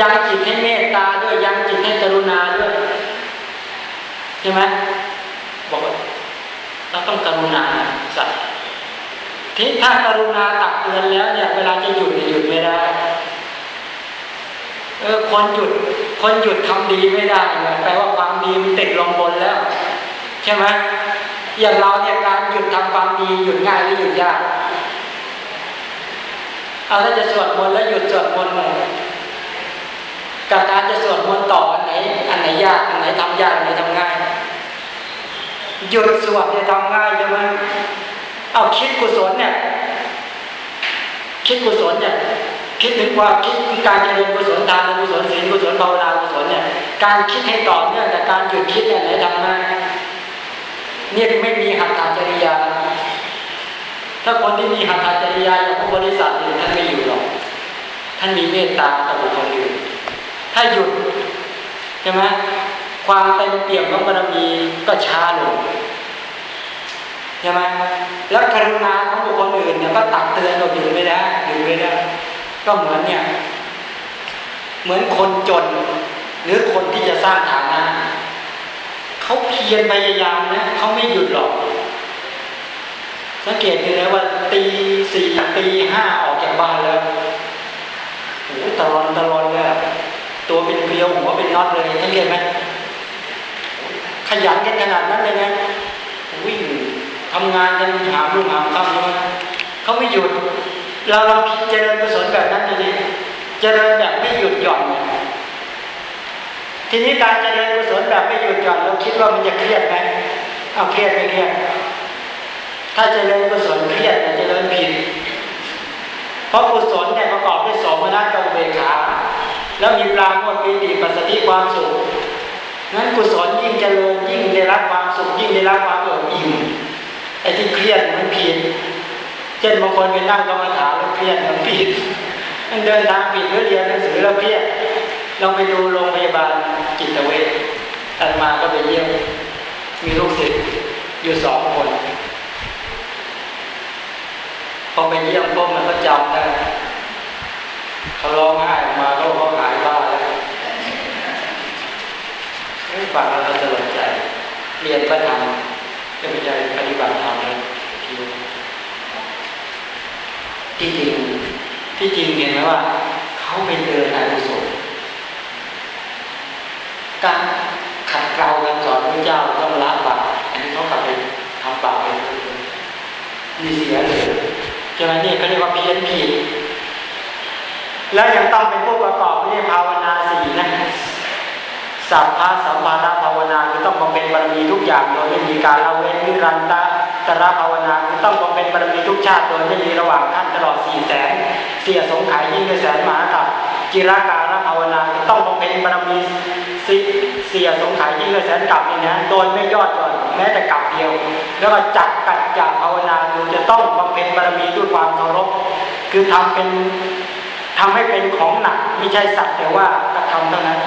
ยังจิตให้เมตตาด้วยยังจิตให้กรุณาด้วยใช่ไหมบอกว่าเราต้องกรุณาสัตว์ที่ถ้ากรุณาตักเตือนแล้วเนี่ยเวลาจะหยุดเนี่ยหยุดไม่ได้ เออคนหยุดคนหยุดทำดีไม่ได้เนี่ยแปลว่าความดีมันติดลงบนแล้ว ใช่ไหมอย่างเราเนี่ยการหยุดทำความดีหยุดง่ายหรือหยุดยากเอาถ้าจะสวดมนต์แล้วหยุดสวดมนต์เลยกับการจะสวดมนต์ต่ออันไหนอันไหนยากอันไหนทำยากอันไหนทำง่าย หยุดสวดเนี่ยทำง่ายใช่ไหมเอาคิดกุศลเนี่ยคิดกุศลเนี่ย คิดถึงความคิดคือการเจริญกุศลทานกุศลศีลกุศลภาวนากุศลเนี่ย การคิดให้ต่อเนื่องกับการหยุดคิดเนี่ยไหนทำง่าเนี่ยไม่มีหัตถจริยา ถ้าคนที่มีหัตถจริยาอย่างพระบริษัทเนี่ยท่านไม่อยู่หรอกท่านมีเมตตาต่อบุคคลอื่นถ้าหยุดใช่ไหมความเต็มเปี่ยมของบารมีก็ช้าลงใช่ไหมแล้วกรุณาของบุคคลอื่นเนี่ยก็ตักเตือนเราหยุดไม่ได้หยุดไม่ได้ ก็เหมือนเนี่ย เหมือนคนจน หรือคนที่จะสร้างฐานะเขาเพียรพยายามนะเขาไม่หยุดหรอก สังเกตดูนะว่า ตีสี่ตีห้าออกจากบ้านแล้วโอ้ตลอนตะลอนเลยตัวเป็นเกลียวหัวเป็นน็อตเลยสังเกตไหมขยันกันขนาดนั้นเลยนะวิ่งทำงานกันหามลูกหามค่ำใช่ไหมเขาไม่หยุด เราลองเจริญกุศลแบบนั้นดูดิเจริญแบบไม่หยุดหย่อน ทีนี้การเจริญกุศลแบบไม่หยุดหย่อนเราคิดว่ามันจะเครียดไหมเอาเครียดไม่เครียด ถ้าเจริญกุศลเครียดเนี่ยเจริญผิด เพราะกุศลเนี่ยประกอบด้วยสมนัตกับเบขา แล้วมีปราโมทปีติปัสสติความสุขนั้นกุศลยิ่งเจริญยิ่งได้รับความสุขยิ่งได้รับความเอิบอิ่มไอ้ที่เครียดมันผิด ช่นบางคนไปนั่งกรรมฐานแล้วเครียดมันผิดมันเดินทางผิดหรือเรียนหนังสือแล้วเครียดลองไปดูโรงพยาบาลจิตเวชอันมาก็ไปเยี่ยมมีลูกศิษย์อยู่สองคนพอไปเยี่ยมพวกมันก็จำได้เขาร้องไห้ออกมาเขาเขาหายบ้าแล้วฟังแล้วเราสลดใจ เรียนประธรรมจะไม่ใช่ปฏิบัติธรรมแล้ว ที่จริงที่จริงเห็นไหมว่าเขาไปเดินอกุศลการขัดเกลาการสอนพระเจ้าต้องละบาปอันนี้เขากลับไปทำบาปไปมีเสียเลยใช่ไหมนี่เขาเรียกว่าเพี้ยนผิดแล้วยังต้องเป็นผู้ประกอบไม่ใช่ภาวนาสีนะสัพพะสัมมาณภาวนาคือต้องบำเพ็ญบารมีทุกอย่างโดยไม่มีการละเว้นวิรันตะ ตระภาวนาคือต้องบำเพ็ญบารมีทุกชาติโดยไม่มีระหว่างขั้นตลอดสี่แสนเสียสงขายยิ่งด้วยแสนมหากับจิรการภาวนาคือต้องบำเพ็ญบารมีสิเสียสงขายยิ่งด้วยแสนกับนี่นะโดยไม่ยอดก่อนแม้แต่กับเดียว แล้วก็จัดกัดจากภาวนาคือจะต้องบำเพ็ญบารมีด้วยความเคารพคือทำเป็นทำให้เป็นของหนักไม่ใช่สักแต่ว่ากระทำเท่านั้น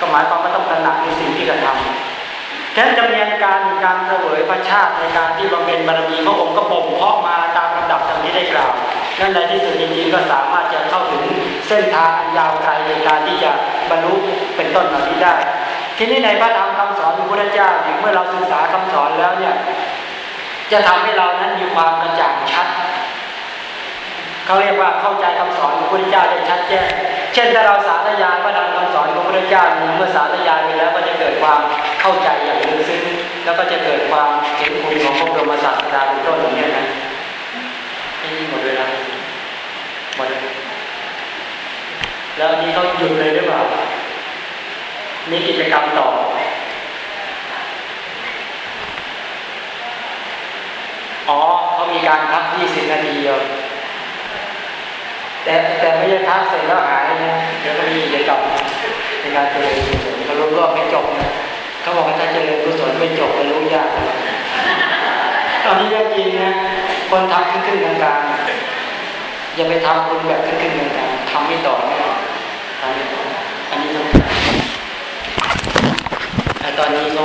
ก็หมายความว่าต้องตระหนักในสิ่งที่กระทำ แค่จำเนียนการการเสวยพระชาติในการที่บำเพ็ญบารมีพระองค์ก็บ่มเพาะมาตามลำดับตามที่ได้กล่าวนั่นในที่สุดจริงๆก็สามารถจะเข้าถึงเส้นทางยาวไกลในการที่จะบรรลุเป็นต้นเหล่านี้ได้ ทีนี้ในพระธรรมคำสอนของพระพุทธเจ้าเนี่ยเมื่อเราศึกษาคำสอนแล้วเนี่ยจะทำให้เรานั้นมีความกระจ่างชัด เขาเรียกว่าเข้าใจคำสอนของพระพุทธเจ้าได้ชัดแจ้ง เช่นถ้าเราสาธยายพระธรรมคำสอนของพระพุทธเจ้าเมื่อสาธยายไปแล้วก็จะเกิดความเข้าใจอย่างลึกซึ้งแล้วก็จะเกิดความเห็นคุณของพระบรมศาสดาเป็นต้นอย่างนี้นะนี่หมดเลยนะหมดเลยแล้วนนี้เขาหยุดเลยหรือเปล่ามีกิจกรรมต่ออ๋อเขามีการพัก 20 นาทีเดียว แต่แต่ไม่ใช่พักเสร็จแล้วหายนะเดี๋ยวก็มีกิจกรรมในการเจริญกุศลเขารวบๆไม่จบนะเขาบอกว่าถ้าเจริญกุศลไม่จบมันรู้ยากตอนนี้เรื่องจริงนะคนทำขึ้นขึ้นกลางๆอย่าไปทำคุณแบบขึ้นขึ้นกลางๆทำไม่ต่อเนื่องทำไม่ต่ออันนี้สำคัญแต่ตอนนี้เขา